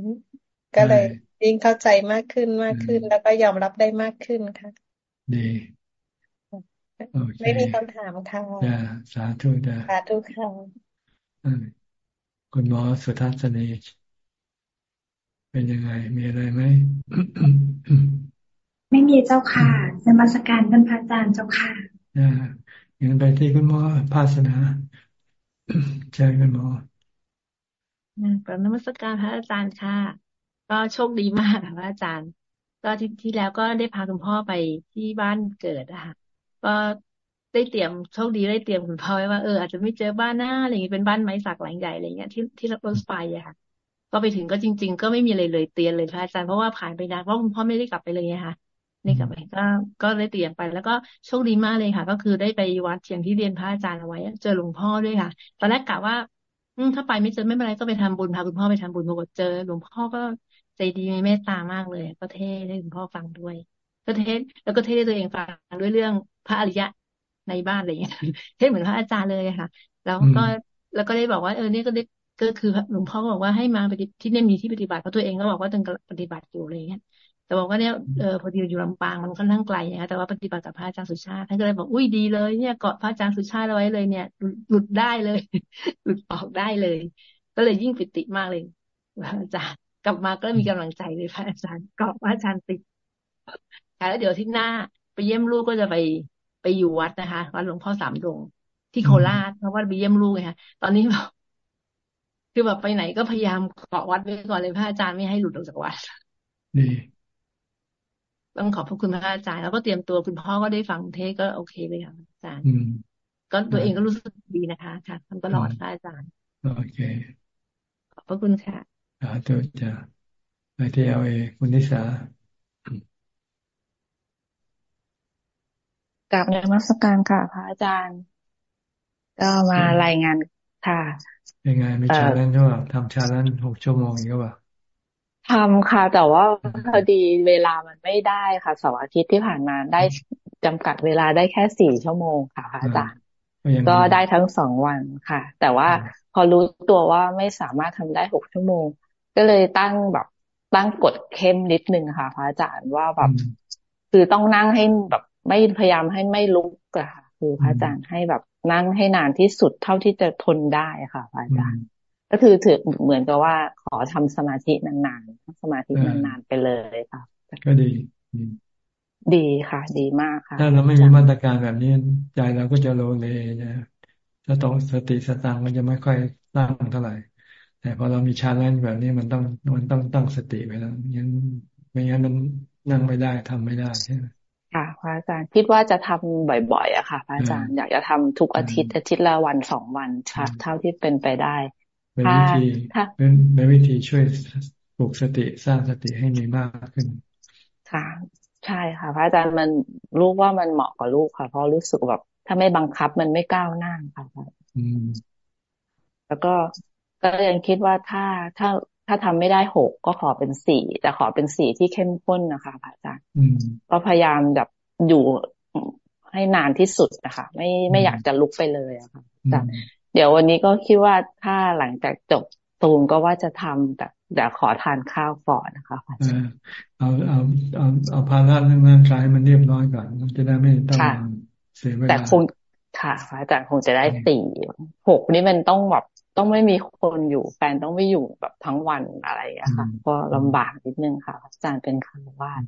ก็เลยยิ่งเข้าใจมากขึ้นมากขึ้น แล้วก็ยอมรับได้มากขึ้นค่ะ ดีไม่มีคำถามค่ะจ้าสาธุจ้าสาธุค่ะคุณหมอสุทัศนีเป็นยังไง มีอะไรไหม ไม่มีเจ้าค่ะนมัสการท่านพระอาจารย์เจ้าค่ะอ่าอย่างไปที่คุณหมอภาสนาใช่คุณหมอกราบนมัสการพระอาจารย์ค่ะ ก็โชคดีมากค่ะพระอาจารย์ ก็ที่ที่แล้วก็ได้พาคุณพ่อไปที่บ้านเกิดอะค่ะก็ได้เตรียมโชคดีได้เตรียมคุณพ่อไว้ว่าเอออาจจะไม่เจอบ้านหน้าอะไรอย่างนี้เป็นบ้านไม้สักหลังใหญ่อะไรเงี้ยที่ที่รถไฟอะค่ะ ก็ไปถึงก็จริง ๆ ก็ไม่มีอะไรเลยเตียนเลยพระอาจารย์เพราะว่าผ่านไปนานเพราะคุณพ่อไม่ได้กลับไปเลยค่ะนี่กลับไปก็ก็ได้เตรียมไป แล้วก็โชคดีมากเลยค่ะ ก็คือได้ไปวัดเชียงที่เรียนพระอาจารย์เอาไว้เจอหลวงพ่อด้วยค่ะ ตอนแรกกะว่าอืถ้าไปไม่เจอไม่เป็นไรก็ไปทำบุญพาคุณพ่อไปทำบุญปรากฏเจอหลวงพ่อก็ ใจดีมีเมตตามากเลย ก็เทศให้คุณพ่อฟังด้วย ก็เทศแล้วก็เทศให้ตัวเองฟังด้วยเรื่องพระอริยะในบ้านอะไรอย่างเงี้ยเทศเหมือนพระอาจารย์เลยค่ะ แล้วก็แล้วก็ได้บอกว่าเออเนี่ยก็ได้ก็คือหลวงพ่อก็บอกว่าให้มาปฏิที่เนี่ยมีที่ปฏิบัติเพราะตัวเองก็บอกว่าต้องปฏิบัติอยู่อะไรอย่างเงี้ยแต่บอกว่าเนี่ยเออพอดีอยู่ลำปางมันค่อนข้างไกลนะแต่ว่าปฏิบัติกับพระอาจารย์สุชาติท่านก็เลยบอกอุ้ยดีเลยเนี่ยเกาะพระอาจารย์สุชาติเอาไว้เลยเนี่ย หลุดได้เลย หลุดออกได้เลย ก็เลยยิ่งปิติมากเลยพระอาจารย์ กลับมาก็มีกำลังใจเลยพระอาจารย์เกาะพระอาจารย์ติดแล้วเดี๋ยวที่หน้าไปเยี่ยมลูกก็จะไปไปอยู่วัดนะคะวัดหลวงพ่อสามดงที่โคราชเพราะว่าไปเยี่ยมลูกไงคะตอนนี้แบบคือแบบไปไหนก็พยายามเกาะวัดไว้ก่อนเลยพระอาจารย์ไม่ให้หลุดออกจากวัดดีต้องขอบพระคุณพระอาจารย์แล้วก็เตรียมตัวคุณพ่อก็ได้ฟังเทศก็โอเคเลยค่ะอาจารย์ก็ตัวเองก็รู้สึกดีนะคะ ค่ะทำตลอดค่ะอาจารย์โอเคขอบพระคุณค่ะ สาธุจ้ะไปที่เอเอคุณนิสากราบนมัสการค่ะ พระอาจารย์ ก็มารายงานค่ะยังไงมี challenge เท่าไหร่ทำ challenge หกชั่วโมงอีกว่าทำค่ะ แต่ว่าพอดีเวลามันไม่ได้ค่ะเสาร์อาทิตย์ที่ผ่านมาได้จำกัดเวลาได้แค่สี่ชั่วโมงค่ะอาจารย์ก็ได้ทั้งสองวันค่ะ แต่ว่าพอรู้ตัวว่าไม่สามารถทำได้หกชั่วโมง ก็เลยตั้งแบบตั้งกฎเข้มนิดนึงค่ะพระอาจารย์ว่าแบบคือต้องนั่งให้แบบไม่พยายามให้ไม่ลุกอะค่ะ คือพระอาจารย์ให้แบบนั่งให้นานที่สุดเท่าที่จะทนได้ค่ะพระอาจารย์ ก็คือถือเหมือนกับว่าขอทำสมาธินานๆสมาธินานๆไปเลยค่ะก็ดี ดีค่ะ ดีมากค่ะ ถ้าเราไม่มีมาตรการแบบนี้ใจเราก็จะโลเลนะถ้าต้องสติสตางมันจะไม่ค่อยตั้งเท่าไหร่ แต่พอเรามีชาเลนจ์แบบนี้มันต้องมันต้องตั้งสติไว้แล้วงั้นไม่งั้นมันนั่งไม่ได้ทำไม่ได้ใช่ไหมค่ะพระอาจารย์คิดว่าจะทำบ่อยๆอะค่ะพระอาจารย์อยากจะทำทุกอาทิตย์อาทิตย์ละวันสองวันเท่าที่เป็นไปได้เป็นวิธีเป็นเป็นวิธีช่วยปลุกสติสร้างสติให้มีมากขึ้น ค่ะ ใช่ค่ะ พระอาจารย์มันรู้ว่ามันเหมาะกับลูกค่ะ เพราะรู้สึกแบบถ้าไม่บังคับมันไม่ก้าวหน้าค่ะแล้วก็ ก็ยังคิดว่าถ้าถ้าถ้าทำไม่ได้หกก็ขอเป็นสี่แต่ขอเป็นสี่ที่เข้มข้นนะคะพระอาจารย์ก็พยายามแบบอยู่ให้นานที่สุดนะคะไม่ไม่อยากจะลุกไปเลยอะค่ะแต่เดี๋ยววันนี้ก็คิดว่าถ้าหลังจากจบตูมก็ว่าจะทำแต่เดี๋ยวขอทานข้าวก่อนนะคะพระอาจารย์เอาเอาเอาเอาภาระเรื่องร่างกายมันเรียบร้อยก่อนจะได้ไม่ต้องเสียเวลาแต่คง ค่ะพระอาจารย์คงจะได้สี่หกนี่มันต้องแบบต้องไม่มีคนอยู่แฟนต้องไม่อยู่แบบทั้งวันอะไรอะค่ะ ก็ลำบากนิดนึงค่ะ อาจารย์เป็นคารวาส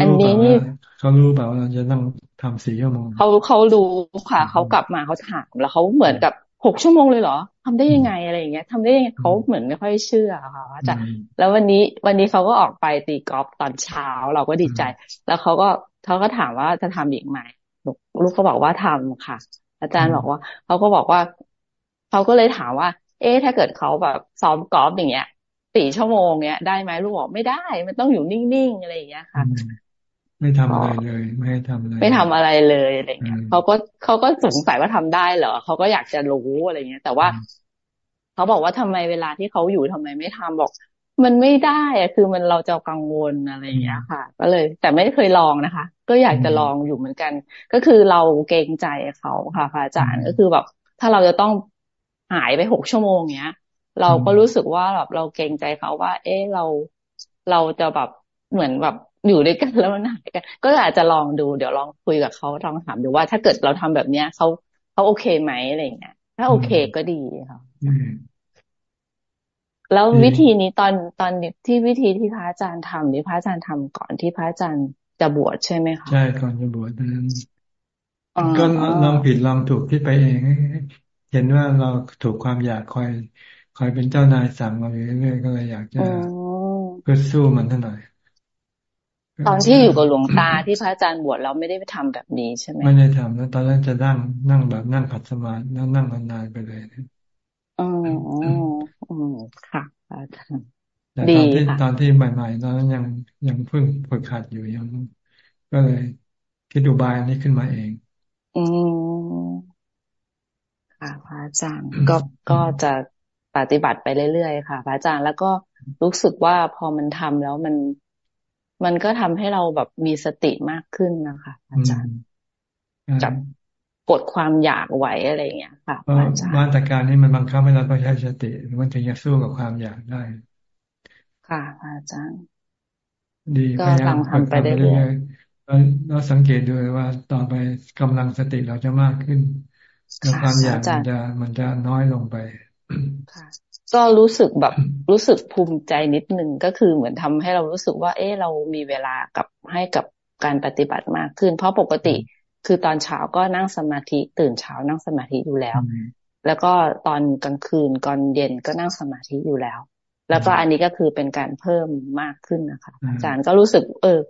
อันนี้นี่เขารู้เปล่าเราจะต้องทำสี่ชั่วโมงเขาเขารู้ค่ะ เขากลับมาเขาถามแล้วเขาเหมือนกับหกชั่วโมงเลยเหรอทำได้ยังไงอะไรอย่างเงี้ยทำได้ยังไงเขาเหมือนไม่ค่อยเชื่อค่ะอาจารย์แล้ววันนี้วันนี้เขาก็ออกไปตีกอล์ฟตอนเช้าเราก็ดีใจ แล้วเขาก็เขาก็ถามว่าจะทำอีกไหม ลูกก็บอกว่าทำค่ะ อาจารย์บอกว่าเขาก็บอกว่าเขาก็เลยถามว่า เอ๊ะถ้าเกิดเขาแบบซ้อมกอล์ฟอย่างเงี้ยสี่ชั่วโมงเนี้ยได้ไหมลูกบอกไม่ได้ มันต้องอยู่นิ่งๆอะไรอย่างเงี้ยค่ะ ไม่ทำอะไรเลย ไม่ให้ทำอะไรไม่ทำอะไรเลยอะไรเงี้ยเขาก็เขาก็สงสัยว่าทำได้เหรอเขาก็อยากจะรู้อะไรเงี้ย แต่ว่าเขาบอกว่าทำไมเวลาที่เขาอยู่ทำไมไม่ทำบอก มันไม่ได้อะคือมันเราจะกังวลอะไรเงี้ยค่ะ ก็เลย แต่ไม่เคยลองนะคะ ก็อยากจะลองอยู่เหมือนกัน ก็คือเราเกรงใจเขาค่ะพระอาจารย์ก็คือแบบ ถ้าเราจะต้องหายไปหกชั่วโมงเนี้ย เราก็รู้สึกว่าแบบเราเกรงใจเขาว่า เอ๊ะเราเราจะแบบเหมือนแบบอยู่ด้วยกันแล้วมันหายกัน ก็อาจจะลองดู เดี๋ยวลองคุยกับเขาลองถามดูว่าถ้าเกิดเราทำแบบเนี้ยเขาเขาโอเคไหมอะไรเงี้ยถ้าโอเคก็ดีค่ะ แล้ววิธีนี้ตอนตอนที่วิธีที่พระอาจารย์ทำนี่พระอาจารย์ทำก่อนที่พระอาจารย์จะบวชใช่ไหมคะใช่ก่อนจะบวชนั้นก็ลองผิดลองถูกที่ไปเอง เห็นว่าเราถูกความอยากคอย คอยเป็นเจ้านายสั่งเราอยู่เรื่อยๆก็เลยอยากจะเพื่อสู้มันเท่าไหร่ตอนที่อยู่กับหลวงตาที่พระอาจารย์บวชเราไม่ได้ไปทำแบบนี้ใช่ไหมไม่ได้ทำแล้วตอนแรกจะนั่งนั่งแบบนั่งขัดสมาธินั่งนั่งนานๆไปเลย อ๋ออืมค่ะอาจารย์แต่ตอนที่ตอนที่ใหม่ๆตอนนั้นยังยังเพิ่งฝึกขัดอยู่ยัง ก็เลยคิดดูบายนี้ขึ้นมาเองอืมค่ะพระอาจารย์ก็ก็จะปฏิบัติไปเรื่อยๆค่ะพระอาจารย์แล้วก็รู้สึกว่าพอมันทำแล้วมัน มันก็ทำให้เราแบบมีสติมากขึ้นนะคะ อาจารย์จับ กดความอยากไหวอะไรเงี้ยค่ะอาจารย์มาตรการนี้มันบังคับให้เราต้องใช้สติมันถึงจะสู้กับความอยากได้ ค่ะอาจารย์ ดีพยายามทำไปเรื่อยๆเราสังเกตดูว่าต่อไปกำลังสติเราจะมากขึ้นความอยากมันจะมันจะน้อยลงไปค่ะก็รู้สึกแบบรู้สึกภูมิใจนิดนึงก็คือเหมือนทำให้เรารู้สึกว่า เอ๊ะเรามีเวลากับให้กับการปฏิบัติมากขึ้น เพราะปกติ คือตอนเช้าก็นั่งสมาธิตื่นเช้านั่งสมาธิอยู่แล้ว แล้วก็ตอนกลางคืนก่อนเย็นก็นั่งสมาธิอยู่แล้ว แล้วก็อันนี้ก็คือเป็นการเพิ่มมากขึ้นนะคะ อาจารย์ก็รู้สึก เออ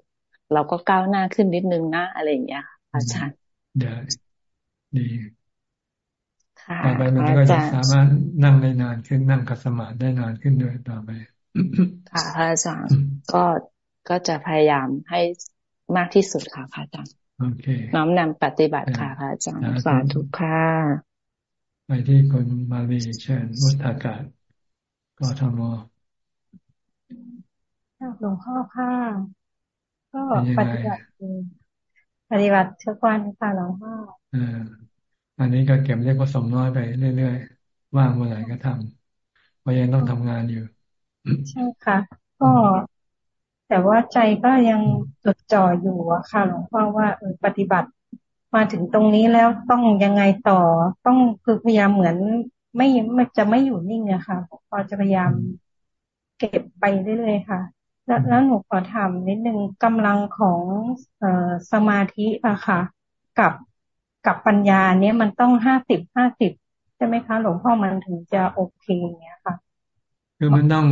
เราก็ก้าวหน้าขึ้นนิดนึงนะอะไรอย่างเงี้ยอาจารย์ได้ดีต่อไปมันก็จะสามารถนั่งได้นานขึ้นนั่งกัสมาธิได้นานขึ้นด้วยต่อไปค่ะพระอาจารย์ก็ก็จะพยายามให้มากที่สุดค่ะพระอาจารย์โอเค น้อมนำปฏิบัติค่ะพระอาจารย์สาธุค่ะไปที่คนมาลีเชิญมุตากาศกทมหลวงพ่อค่ะ ก็ปฏิบัติปฏิบัติทุกวันค่ะหลวงพ่ออันนี้ก็เก็บเรียกว่าสมน้อยไปเรื่อยๆว่างเมื่อไหร่ก็ทำเพราะยังต้องทำงานอยู่ ใช่ค่ะ ก็ แต่ว่าใจก็ยังจดจ่ออยู่อะค่ะหลวงพ่อว่าเออปฏิบัติ มาถึงตรงนี้แล้วต้องยังไงต่อ ต้องคือพยายามเหมือน ไม่ไม่จะไม่อยู่นิ่งอะค่ะพอจะพยายามเก็บไปเรื่อยๆค่ะ แล้วแล้วหนูขอถามนิดนึงกำลังของเออสมาธิอะค่ะ กับกับปัญญาเนี้ยมันต้องห้าสิบห้าสิบใช่ไหมคะ หลวงพ่อมันถึงจะโอเคเนี้ยค่ะ คือมันต้อง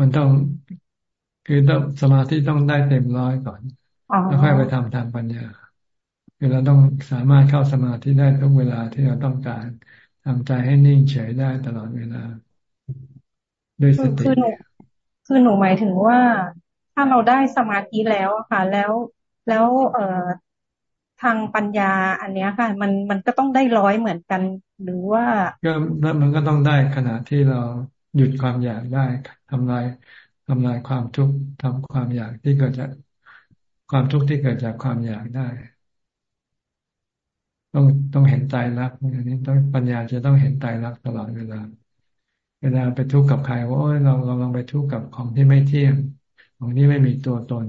มันต้อง คือต้องสมาธิต้องได้เต็มร้อยก่อนแล้วค่อยไปทำทางปัญญาคือเราต้องสามารถเข้าสมาธิได้ทุกเวลาที่เราต้องการทำใจให้นิ่งเฉยได้ตลอดเวลาด้วยสติคือหนูคือหนูหมายถึงว่าถ้าเราได้สมาธิแล้วค่ะ แล้วแล้วเอ่อทางปัญญาอันเนี้ยค่ะ มันมันก็ต้องได้ร้อยเหมือนกัน หรือว่าก็มันก็ต้องได้ขณะที่เราหยุดความอยากได้ทำลาย ทำลายความทุกข์ทำความอยากที่เกิดจากความทุกข์ที่เกิดจากความอยากได้ ต้องต้องเห็นใจรักอันนี้ต้องปัญญาจะต้องเห็นใจรักตลอดเวลา เวลาไปทุกข์กับใครว่าโอ้ยเราเราลองไปทุกข์กับของที่ไม่เที่ยง ของที่ไม่มีตัวตน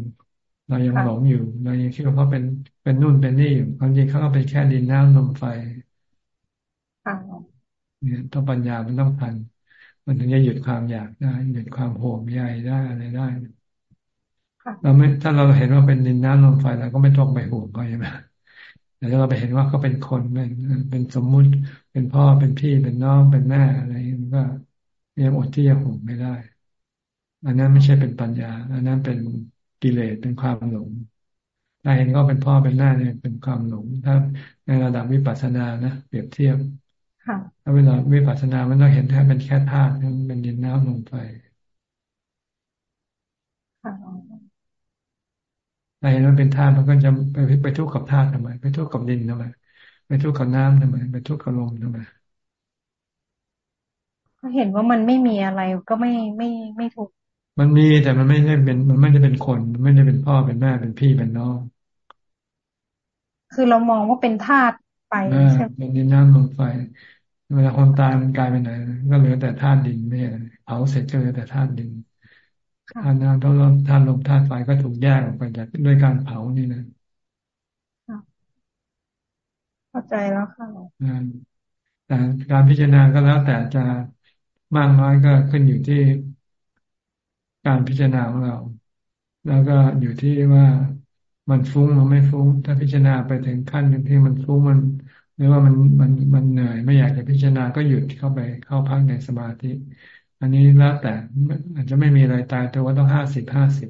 เรายังหลงอยู่ เรายังคิดว่าเขาเป็นเป็นนู่นเป็นนี่อยู่ความจริงเขาก็เป็นแค่ดินน้ำลมไฟเนี่ยต้องปัญญามันต้องพัน มันถึงจะหยุดความอยากได้ หยุดความโหมใหญ่ได้อะไรได้เราไม่ถ้าเราเห็นว่าเป็นดินน้ำลมไฟเราก็ไม่ต้องไปห่วงเขาใช่ไหมแต่ถ้าเราไปเห็นว่าเขาเป็นคนเป็นเป็นสมมุติเป็นพ่อเป็นพี่เป็นน้องเป็นแม่อะไรมันก็ยังอดที่จะห่วงไม่ได้ อันนั้นไม่ใช่เป็นปัญญา อันนั้นเป็นกิเลสเป็นความหลงถ้าเห็นก็เป็นพ่อเป็นแม่เนี่ยเป็นความหลงถ้าในระดับวิปัสสนานะเปรียบเทียบ ถ้าเวลาวิปัสสนา มันต้องเห็นแค่เป็นแค่ธาตุมันเป็นดินน้ำลมไฟถ้าเห็นว่าเป็นธาตุมันก็จะไปไปทุกข์กับธาตุทำไม ไปทุกข์กับดินทำไมไปทุกข์กับน้ำทำไมไปทุกข์กับลมทำไมก็เห็นว่ามันไม่มีอะไรก็ไม่ไม่ไม่ทุกข์มันมีแต่มันไม่ได้เป็นมันไม่ได้เป็นคน มันไม่ได้เป็นพ่อเป็นแม่เป็นพี่เป็นน้องคือเรามองว่าเป็นธาตุไปใช่ไหมเป็นดินน้ำลมไฟ เวลาคนตายมันกลายเป็นไหนก็เหลือแต่ธาตุดินไม่ใช่เผาเสร็จก็เหลือแต่ธาตุดินธาตุน้ำธาตุลมธาตุลมธาตุไฟก็ถูกแยกออกไปจากด้วยการเผานี่นะเข้าใจแล้วค่ะแต่การพิจารณาก็แล้วแต่จะมากน้อยก็ขึ้นอยู่ที่การพิจารณาของเรา แล้วก็อยู่ที่ว่ามันฟุ้งหรือไม่ฟุ้ง ถ้าพิจารณาไปถึงขั้นหนึ่งที่มันฟุ้งมัน หรือว่ามันมันมันเหนื่อยไม่อยากจะพิจารณาก็หยุดเข้าไปเข้าพักในสมาธิ อันนี้แล้วแต่อาจจะไม่มีอะไรตายตัวว่าต้องห้าสิบห้าสิบ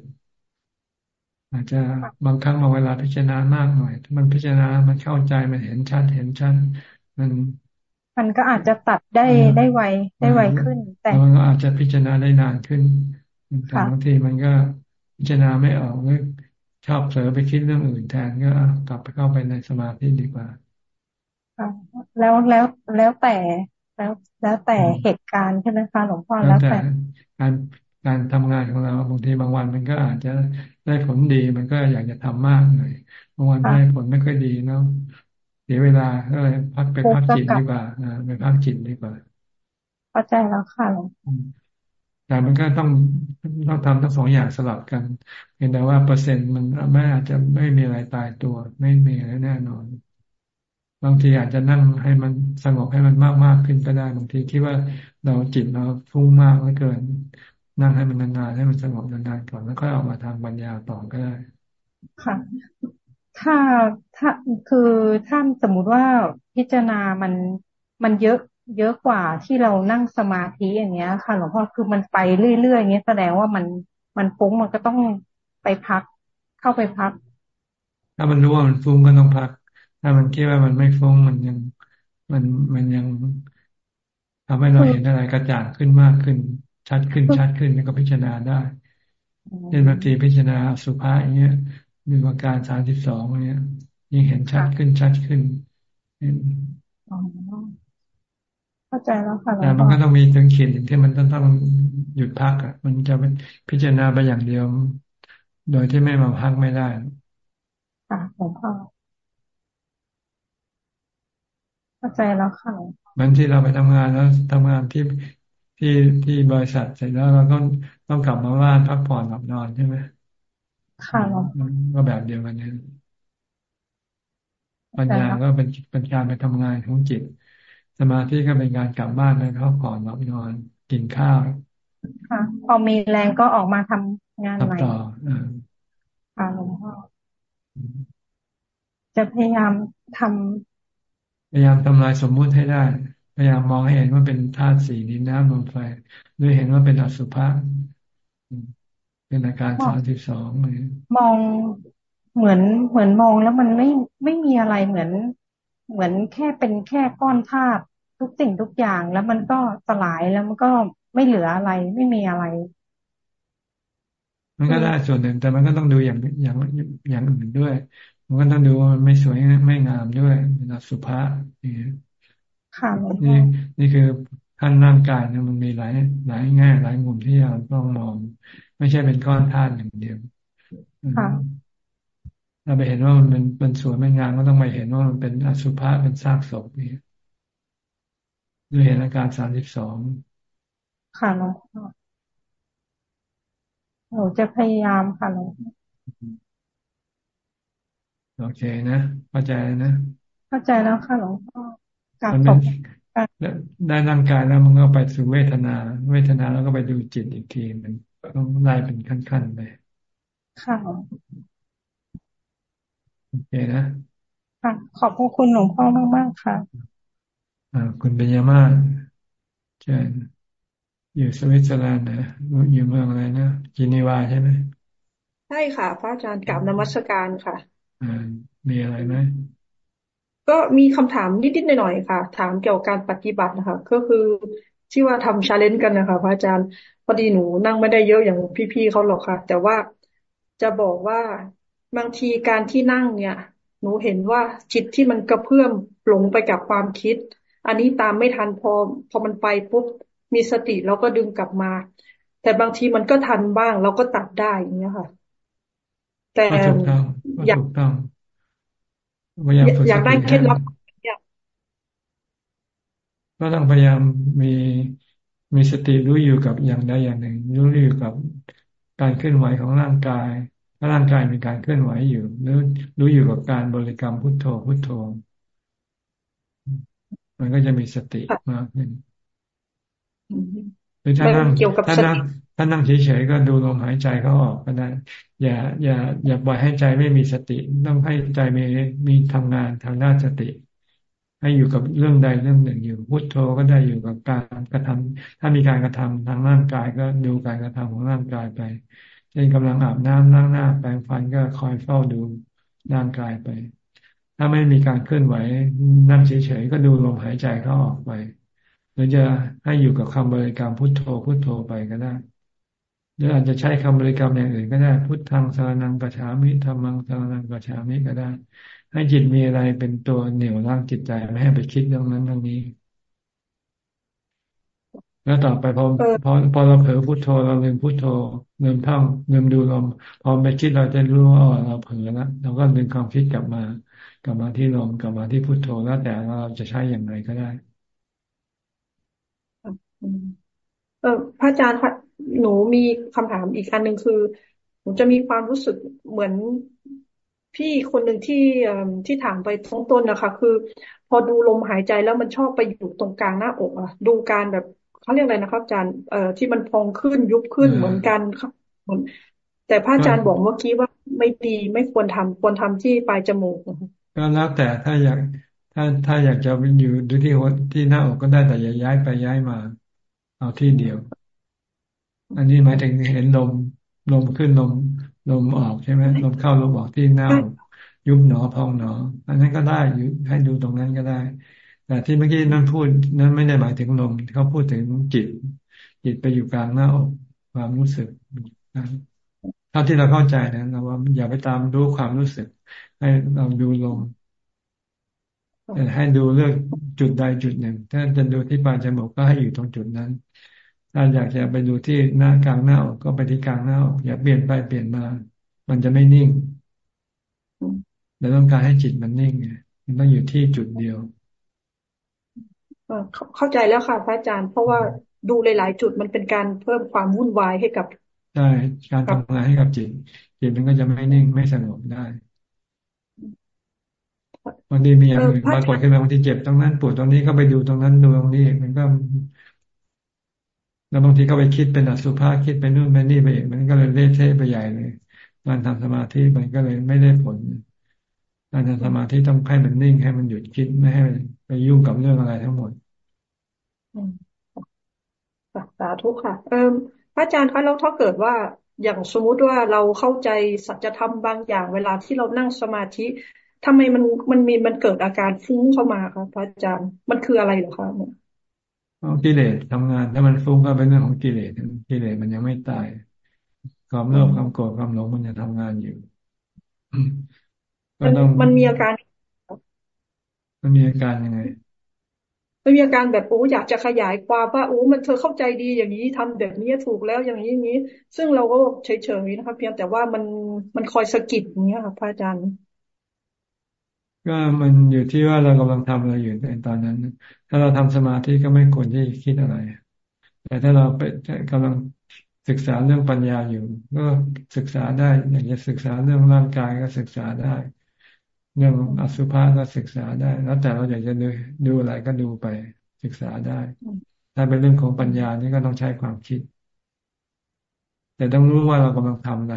อาจจะบางครั้งบางเวลาพิจารณามากหน่อย ถ้ามันพิจารณามันเข้าใจมันเห็นชัดเห็นชัดมันมันก็อาจจะตัดได้ได้ไวได้ไวขึ้น แต่มันก็อาจจะพิจารณาได้นานขึ้นแต่บางทีมันก็พิจารณาไม่ออกเลยชอบเผลอไปคิดเรื่องอื่นแทนก็กลับไปเข้าไปในสมาธิดีกว่า แล้วแล้วแล้วแต่แล้วแล้วแต่เหตุการณ์ใช่ไหมคะหลวงพ่อแล้วแต่การการทำงานของเราบางทีบางวันมันก็อาจจะได้ผลดีมันก็อยากจะทำมากหน่อยบางวันได้ผลไม่ค่อยดีเนาะเสียเวลาก็เลยพักไปพักจิตดีกว่าไปพักจิตดีกว่าเข้าใจแล้วค่ะหลวงแต่มันก็ต้องต้องทำทั้งสองอย่างสลับกันเห็นแต่ว่าเปอร์เซ็นต์มันไม่อาจจะไม่มีอะไรตายตัว ไม่มีอะไรแน่นอน บางทีอาจจะนั่งให้มันสงบให้มันมากมากขึ้นก็ได้ บางทีคิดว่าเราจิตเราฟุ้งมากเหลือเกิน นั่งให้มันนานๆให้มันสงบนานๆก่อนแล้วค่อยออกมาทางปัญญาต่อก็ได้ ค่ะ ถ้าถ้าคือถ้าสมมุติว่าพิจารณามันมันเยอะเยอะกว่าที่เรานั่งสมาธิอย่างเงี้ย ค่ะหลวงพ่อคือมันไปเรื่อยๆอย่างเงี้ยแสดงว่ามันมันฟุ้งมันก็ต้องไปพักเข้าไปพัก ถ้ามันรู้ว่ามันฟุ้งก็ต้องพัก ถ้ามันคิดว่ามันไม่ฟุ้งมันยังมันมันยังทำให้เราเห็นอะไรกระจ่างขึ้นมากขึ้น ชัดขึ้นชัดขึ้นแล้วก็พิจารณาได้เช่นบางทีพิจารณาสุภาอย่างเงี้ยมีอาการสามสิบสองเงี้ยยิ่งเห็นชัดขึ้นชัดขึ้นเข้าใจแล้วค่ะแต่มันก็ต้องมีถึงขีดที่มันต้องต้องหยุดพักอะ มันจะเป็นพิจารณาไปอย่างเดียว โดยที่ไม่มาพักไม่ได้ค่ะหลวงพ่อ เข้าใจแล้วค่ะมันที่เราไปทำงานแล้วทำงานที่ที่ที่บริษัทเสร็จแล้วเราต้องต้องกลับมาบ้านพักผ่อนหลับนอนใช่ไหมค่ะก็แบบเดียวกันนี่ปัญญาก็เป็นเป็นการไปทำงานของจิต สมาธิก็เป็นการกลับบ้านแล้วเขาก่อนนอนนอนกินข้าวค่ะพอมีแรงก็ออกมาทำงานใหม่ต่อค่ะหลวงพ่อจะพยายามทำ พยายามทำลายสมมุติให้ได้ พยายามมองให้เห็นว่าเป็นธาตุสี่ดินน้ำลมไฟหรือเห็นว่าเป็นอสุภะเป็นอาการสามสิบสองมองเหมือนเหมือนมองแล้วมันไม่ไม่มีอะไรเหมือน เหมือนแค่เป็นแค่ก้อนธาตุทุกสิ่งทุกอย่างแล้วมันก็สลายแล้วมันก็ไม่เหลืออะไร ไม่มีอะไร มันก็ได้ส่วนหนึ่งแต่มันก็ต้องดูอย่างอย่างอย่างอื่นด้วย มันก็ต้องดูว่ามันไม่สวยไม่งามด้วยเป็นอสุภะนี่ค่ะนี่นี่คือขั้นร่างกายเนี่ยมันมีหลายหลายแง่หลายมุมที่เราต้องมอง ไม่ใช่เป็นก้อนธาตุอย่างเดียวเราไปเห็นว่ามันเป็นมันสวยไม่งามก็ต้องไปเห็นว่ามันเป็นอสุภะเป็นซากศพนี่ด้วยเห็นอาการสามสิบสองค่ะหลวงพ่อหนูจะพยายามค่ะหลวงพ่อ โอเคนะเข้าใจนะ เข้าใจแล้วค่ะหลวงพ่อการตบได้ร่างกายแล้วมันก็ไปสู่เวทนา เวทนาแล้วก็ไปดูจิตอีกทีมันต้องไล่เป็นขั้นๆไปค่ะโอเคนะค่ะขอบพระคุณหลวงพ่อมากๆค่ะอ่าคุณเบญยมาเชิญอยู่สวิตเซอร์แลนด์นะอยู่เมืองอะไรนะเจนีวาใช่ไหมใช่ค่ะ พระอาจารย์กราบนมัสการค่ะอ่า มีอะไรไหมก็มีคำถามนิดๆหน่อยๆค่ะ ถามเกี่ยวกับการปฏิบัตินะคะก็คือที่ว่าทำ challenge กันนะคะพระอาจารย์พอดีหนูนั่งไม่ได้เยอะอย่างพี่ๆเขาหรอกค่ะ แต่ว่าจะบอกว่าบางทีการที่นั่งเนี่ย หนูเห็นว่าจิตที่มันกระเพื่อมหลงไปกับความคิด อันนี้ตามไม่ทันพอพอมันไปปุ๊บมีสติแล้วก็ดึงกลับมา แต่บางทีมันก็ทันบ้างเราก็ตัดได้อย่างเงี้ยค่ะ แต่อยากพยายามฝึกอยากได้เคล็ดลับก็ต้องพยายามมีมีสติรู้อยู่กับอย่างใดอย่างหนึ่ง รู้อยู่กับการเคลื่อนไหวของร่างกายถ้าร่างกายมีการเคลื่อนไหวอยู่หรือรู้อยู่กับการบริกรรมพุทโธพุทโธ มันก็จะมีสติมากขึ้นหรือถ้านั่งถ้านั่ง ถ้านั่งเฉยๆก็ดูลมหายใจเขาออกก็ได้อย่า อย่า อย่าปล่อยให้ใจไม่มีสติต้องให้ใจมีมีทำงานทางด้านสติ ให้อยู่กับเรื่องใดเรื่องหนึ่งอยู่พุทโธก็ได้อยู่กับการกระทำถ้ามีการกระทำทางร่างกายก็ดูการกระทำของร่างกายไปเช่นกำลังอาบน้ำล้างหน้า แปรงฟันก็คอยเฝ้าดูร่างกายไป ถ้าไม่มีการเคลื่อนไหวนั่งเฉยๆก็ดูลมหายใจเขาออกไปหรือจะให้อยู่กับคำบริกรรมพุทโธพุทโธไปก็ได้ หรืออาจจะใช้คำบริกรรมอย่างอื่นก็ได้ พุทธังสารนังกัจฉามิธรรมังสารนังกัจฉามิก็ได้ ให้จิตมีอะไรเป็นตัวเหนี่ยวร่างจิตใจไม่ให้ไปคิดเรื่องนั้นเรื่องนี้ แล้วต่อไปพอพอพอเราเผลอพุทโธเราลืมพุทโธลืมท่องลืมดูลมพอไปคิดเราจะรู้ว่าเราเผลอแล้วเราก็ดึงความคิดกลับมา กลับมาที่ลมกลับมาที่พุทโธแล้วแต่เราจะใช้อย่างไรก็ได้เออพระอาจารย์ค่ะ หนูมีคำถามอีกอันหนึ่งคือหนูจะมีความรู้สึกเหมือนพี่คนหนึ่งที่ที่ถามไปท้องต้นนะคะ คือ พอดูลมหายใจแล้วมันชอบไปอยู่ตรงกลางหน้าอกอะดูการแบบเขาเรียกอะไรนะครับอาจารย์เอ่อที่มันพองขึ้นยุบขึ้นเหมือนกันครับเหมือนแต่พระอาจารย์บอกเมื่อกี้ว่าไม่ดีไม่ควรทำควรทำที่ปลายจมูกก็แล้วแต่ถ้าอยากถ้าถ้าอยากจะอยู่ดูที่หัวที่หน้าอกก็ได้แต่อย่าย้ายไปย้ายมา เอาที่เดียว อันนี้หมายถึงเห็นลมลมขึ้นลมลมออกใช่ไหมลมเข้าลมออกที่หน้ายุบหนอพองหนอ อันนั้นก็ได้อยู่ให้ดูตรงนั้นก็ได้ แต่ที่เมื่อกี้นั่นพูดนั้นไม่ได้หมายถึงลมเขาพูดถึงจิต จิตไปอยู่กลางหน้าอกความรู้สึกเท่าที่เราเข้าใจนะเราว่าอย่าไปตามรู้ความรู้สึก ให้เราดูลมให้ดูเลือกจุดใดจุดหนึ่ง ถ้าจะดูที่ปลายจมูกก็ให้อยู่ตรงจุดนั้น ถ้าอยากจะไปดูที่หน้ากลางหน้าอกก็ไปที่กลางหน้าอกอย่าเปลี่ยนไปเปลี่ยนมา มันจะไม่นิ่งเราต้องการให้จิตมันนิ่งมันต้องอยู่ที่จุดเดียวเข้าใจแล้วค่ะพระอาจารย์ เพราะว่าดูหลาย ๆ จุดมันเป็นการเพิ่มความวุ่นวายให้กับใช่การทำงานให้กับจิตจิตมันก็จะไม่นิ่งไม่สงบได้บางทีมีอย่างอื่นปรากฏขึ้นมาบางทีเจ็บตรงนั้นปวดตรงนี้ก็ไปดูตรงนั้นดูตรงนี้ มันก็ แล้วบางทีก็ไปคิดเป็นอสุภะคิดไปนู่นไปนี่ไปอีกมันก็เลยเละเทะไปใหญ่เลยการทำสมาธิมันก็เลยไม่ได้ผลการทำสมาธิต้องให้มันนิ่งให้มันหยุดคิดไม่ให้ไปยุ่งกับเรื่องอะไรทั้งหมดสาธุค่ะ เออพระอาจารย์คะแล้วถ้าเกิดว่าอย่างสมมุติว่าเราเข้าใจสัจธรรมบางอย่าง เวลาที่เรานั่งสมาธิทำไมมันมันมีมันเกิดอาการฟุ้งเข้ามาคะพระอาจารย์มันคืออะไรหรอคะเนี่ย กิเลสทำงาน ถ้ามันฟุ้งก็เป็นเรื่องของกิเลสกิเลสมันยังไม่ตายความโลภความโกรธความหลงมันจะทำงานอยู่ก็ต้องมันมีอาการ มันมีอาการยังไงมันมีอาการแบบโอ้อยากจะขยายความว่าโอ้มันเธอเข้าใจดีอย่างนี้ทำแบบนี้ถูกแล้วอย่างนี้อย่างนี้ ซึ่งเราก็เฉยๆนะครับเพียงแต่ว่ามันมันคอยสะกิดอย่างเงี้ยค่ะพระอาจารย์ ก็มันอยู่ที่ว่าเรากำลังทำอะไรอยู่ในตอนนั้น ถ้าเราทำสมาธิก็ไม่ควรที่คิดอะไร แต่ถ้าเราไปกำลังศึกษาเรื่องปัญญาอยู่ ก็ศึกษาได้ อย่างจะศึกษาเรื่องร่างกายก็ศึกษาได้ เรื่องอสุภะก็ศึกษาได้ แล้วแต่เราอยากจะดูดูอะไรก็ดูไปศึกษาได้ ถ้าเป็นเรื่องของปัญญานี่ก็ต้องใช้ความคิด แต่ต้องรู้ว่าเรากำลังทำอะไร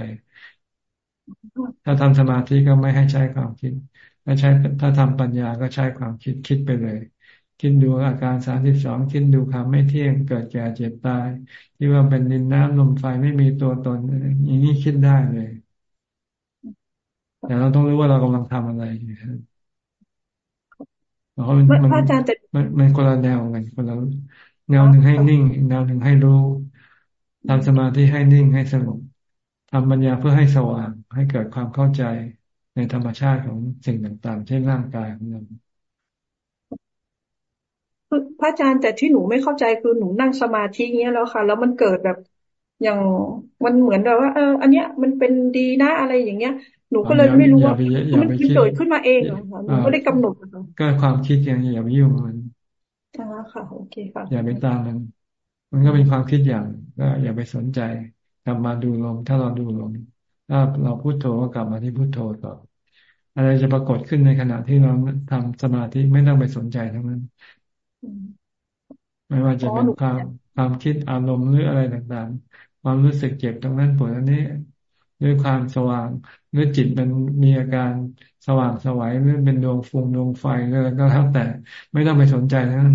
ถ้าทำสมาธิก็ไม่ให้ใช้ความคิด ถ้าใช้ถ้าทำปัญญาก็ใช้ความคิดคิดไปเลย คิดดูอาการสามสิบสองคิดดูความไม่เที่ยงเกิดแก่เจ็บตาย ที่ว่าเป็นดินน้ำลมไฟไม่มีตัวตนอย่างนี้คิดได้เลยแต่เราต้องรู้ว่าเรากำลังทำอะไรเพราะมันมันมันมันคนละแนวกันคนละแนวหนึ่งให้นิ่งแนวหนึ่งให้รู้ทำสมาธิให้นิ่งให้สงบทำปัญญาเพื่อให้สว่าง ให้เกิดความเข้าใจ ในธรรมชาติของสิ่งต่างๆ เช่นร่างกายของเราพระอาจารย์แต่ที่หนูไม่เข้าใจคือหนูนั่งสมาธิเงี้ยแล้วค่ะ แล้วมันเกิดแบบอย่างมันเหมือนแบบว่า เออ อันเนี้ยมันเป็นดีนะอะไรอย่างเงี้ย หนูก็เลยไม่รู้ว่ามันเกิดขึ้นมาเองเหรอคะหนูไม่ได้กำหนดก็ความคิดอย่างนี้อย่าไปยุ่งมันอ่าค่ะโอเคค่ะอย่าไปตามมัน มันก็เป็นความคิดอย่างก็อย่าไปสนใจกลับมาดูลมถ้าเราดูลม ถ้าเราพูดโธก็กลับมาที่พูดโธต่ออะไรจะปรากฏขึ้นในขณะที่เราทำสมาธิไม่ต้องไปสนใจทั้งนั้น ไม่ว่าจะเป็นความความคิดอารมณ์หรืออะไรต่างๆ ความรู้สึกเจ็บตรงนั้นปวดอันนี้ด้วยความสว่างหรือจิตมันมีอาการสว่างสวัยหรือเป็นดวงฟุงดวงไฟอะไรก็แล้วแต่ ไม่ต้องไปสนใจนั้น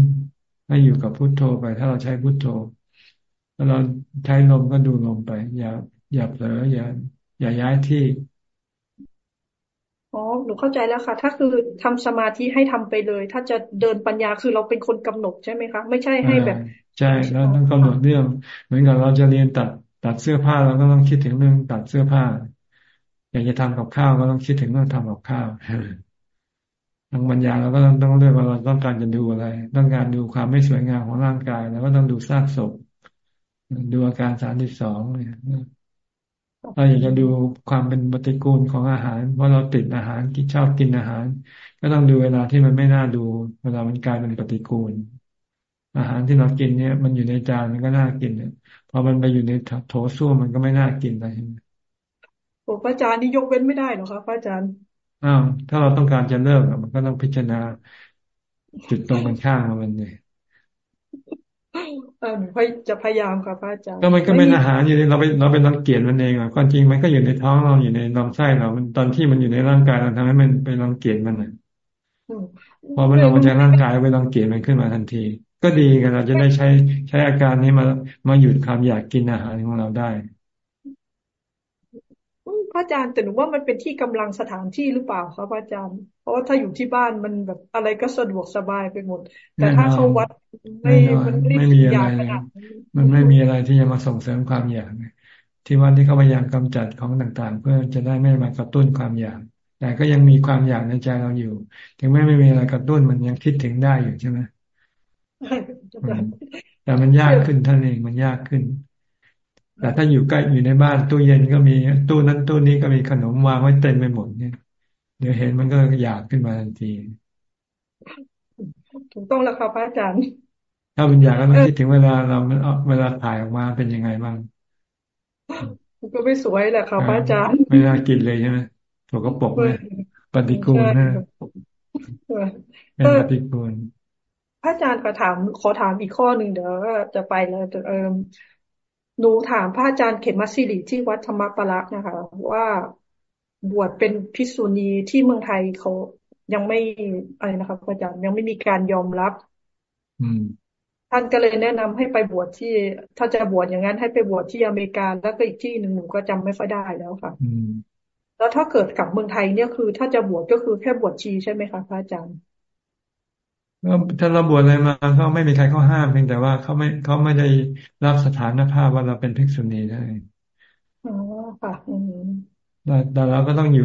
ให้อยู่กับพุทโธไป ถ้าเราใช้พุทโธถ้าเราใช้ลมก็ดูลมไป อย่าอย่าเผลออย่า อย่าย้ายที่อ๋อหนูเข้าใจแล้วค่ะ ถ้าคือทำสมาธิให้ทำไปเลย ถ้าจะเดินปัญญาคือเราเป็นคนกำหนดใช่ไหมคะไม่ใช่ให้แบบ ใช่แล้วต้องกำหนดเรื่อง เหมือนกับเราจะเรียนตัดตัดเสื้อผ้าเราก็ต้องคิดถึงเรื่องตัดเสื้อผ้า อยากจะทำกับข้าวก็ต้องคิดถึงเรื่องทำกับข้าวทางปัญญาเราก็ต้องต้องเลือกว่าเราต้องการจะดูอะไร ต้องการดูความไม่สวยงามของร่างกาย แล้วก็ต้องดูซากศพดูอาการสามสิบสองเนี่ย เราอยากจะดูความเป็นปฏิกูลของอาหารเพราะเราติดอาหารที่ชอบกินอาหาร ก็ต้องดูเวลาที่มันไม่น่าดู เวลามันกลายเป็นปฏิกูล อาหารที่เรากินเนี่ย มันอยู่ในจานมันก็น่ากินเนี่ยพอมันไปอยู่ในโถส้วมมันก็ไม่น่ากินอะไรโอ้พระอาจารย์นี่ยกเว้นไม่ได้หรอครับพระอาจารย์อ้าวถ้าเราต้องการจะเลิกมันก็ต้องพิจารณาจุดตรงกันข้ามมันเนี่ยเออ หนูจะพยายามค่ะพระอาจารย์ก็มันก็เป็นอาหารอยู่ในเราไปเราไปรังเกียจมันเองอะความจริงมันก็อยู่ในท้องเราอยู่ในลำไส้เรามันตอนที่มันอยู่ในร่างกายเราทำให้มันไปรังเกียจมันอะพอมันออกมาจากร่างกายไปรังเกียจมันขึ้นมาทันที ก็ดีกันเราจะได้ใช้ใช้อาการนี้มามาหยุดความอยากกินอาหารของเราได้พ ระอาจารย์แต่หนูว่ามันเป็นที่กำลังสถานที่หรือเปล่าครับพระอาจารย์ เพราะว่าถ้าอยู่ที่บ้านมันแบบอะไรก็สะดวกสบายไปหมด แต่ถ้าเขาวัดไม่มันไม่มีอะไรมันไม่มีอะไรที่จะมาส่งเสริมความอยากที่วัดที่เขาพยายามกำจัดของต่างๆ เพื่อจะได้ไม่มากระตุ้นความอยากแต่ก็ยังมีความอยากในใจเราอยู่ ถึงแม้ไม่มีอะไรกระตุ้นมันยังคิดถึงได้อยู่ใช่ไหมแต่มันยากขึ้นท่านเองมันยากขึ้น แต่ถ้าอยู่ใกล้อยู่ในบ้านตู้เย็นก็มีตู้นั้นตู้นี้ก็มีขนมวางไว้เต็มไปหมดเนี่ย เดี๋ยวเห็นมันก็อยากขึ้นมาทันทีถูกต้องแล้วครับพระอาจารย์ ถ้ามันอยากก็ต้องคิดถึงเวลาเราเวลาถ่ายออกมาเป็นยังไงบ้างก็ไม่สวยแหละครับพระอาจารย์ไม่น่ากินเลยใช่ไหมตัวก็ปกเลยปฏิกูลนะเป็นปฏิกูลพระอาจารย์ขอถามขอถามอีกข้อหนึ่งเดี๋ยวจะไปแล้วเออ หนูถามพระอาจารย์เขมสิริที่วัดธรรมปรักษ์นะคะ ว่าบวชเป็นพิษุณีที่เมืองไทยเขายังไม่อะไรนะครับอาจารย์ยังไม่มีการยอมรับ อืมท่านก็เลยแนะนำให้ไปบวชที่ ถ้าจะบวชอย่างนั้นให้ไปบวชที่อเมริกาแล้วก็อีกที่หนึ่งหนูก็จำไม่ค่อยได้แล้วค่ะแล้วถ้าเกิดกลับเมืองไทยเนี่ยคือ ถ้าจะบวชก็คือแค่บวชชีใช่ไหมคะพระอาจารย์ ถ้าเราบวชอะไรมาเขาไม่มีใครเขาห้ามเพียงแต่ว่าเขาไม่เขาไม่ได้รับสถานภาพว่าเราเป็นภิกษุณีได้อ๋อค่ะอืมแต่เราก็ต้องอยู่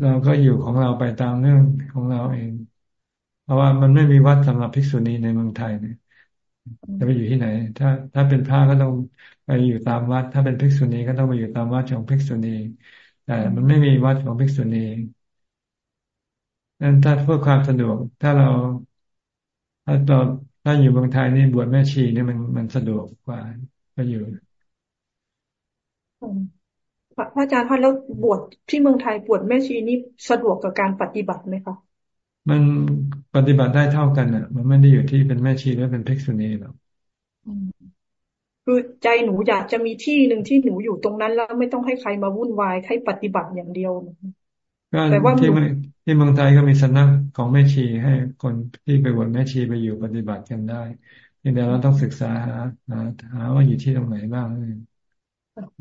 เราก็อยู่ของเราไปตามเรื่องของเราเอง เพราะว่ามันไม่มีวัดสำหรับภิกษุณีในเมืองไทยเนี่ยจะไปอยู่ที่ไหน ถ้า ถ้าเป็นพระก็ต้องไปอยู่ตามวัด ถ้าเป็นภิกษุณีก็ต้องไปอยู่ตามวัดของภิกษุณีแต่มันไม่มีวัดของภิกษุณีนั้นถ้าเพื่อความสะดวกถ้าเรา ถ้าตอนถ้าอยู่เมืองไทยนี่บวชแม่ชีนี่มันมันสะดวกกว่าไปอยู่พระอาจารย์คะแล้วบวชที่เมืองไทยบวชแม่ชีนี่สะดวกกับการปฏิบัติไหมคะมันปฏิบัติได้เท่ากันอะ มันไม่ได้อยู่ที่เป็นแม่ชีหรือเป็นภิกษุณีหรอกคือใจหนูอยากจะมีที่หนึ่งที่หนูอยู่ตรงนั้นแล้วไม่ต้องให้ใครมาวุ่นวายให้ปฏิบัติอย่างเดียว ก็ที่ที่เมืองไทยก็มีสำนักของแม่ชีให้คนที่ไปบวชแม่ชีไปอยู่ปฏิบัติกันได้ทีเดียวเราต้องศึกษาหาหาว่าอยู่ที่ตรงไหนบ้าง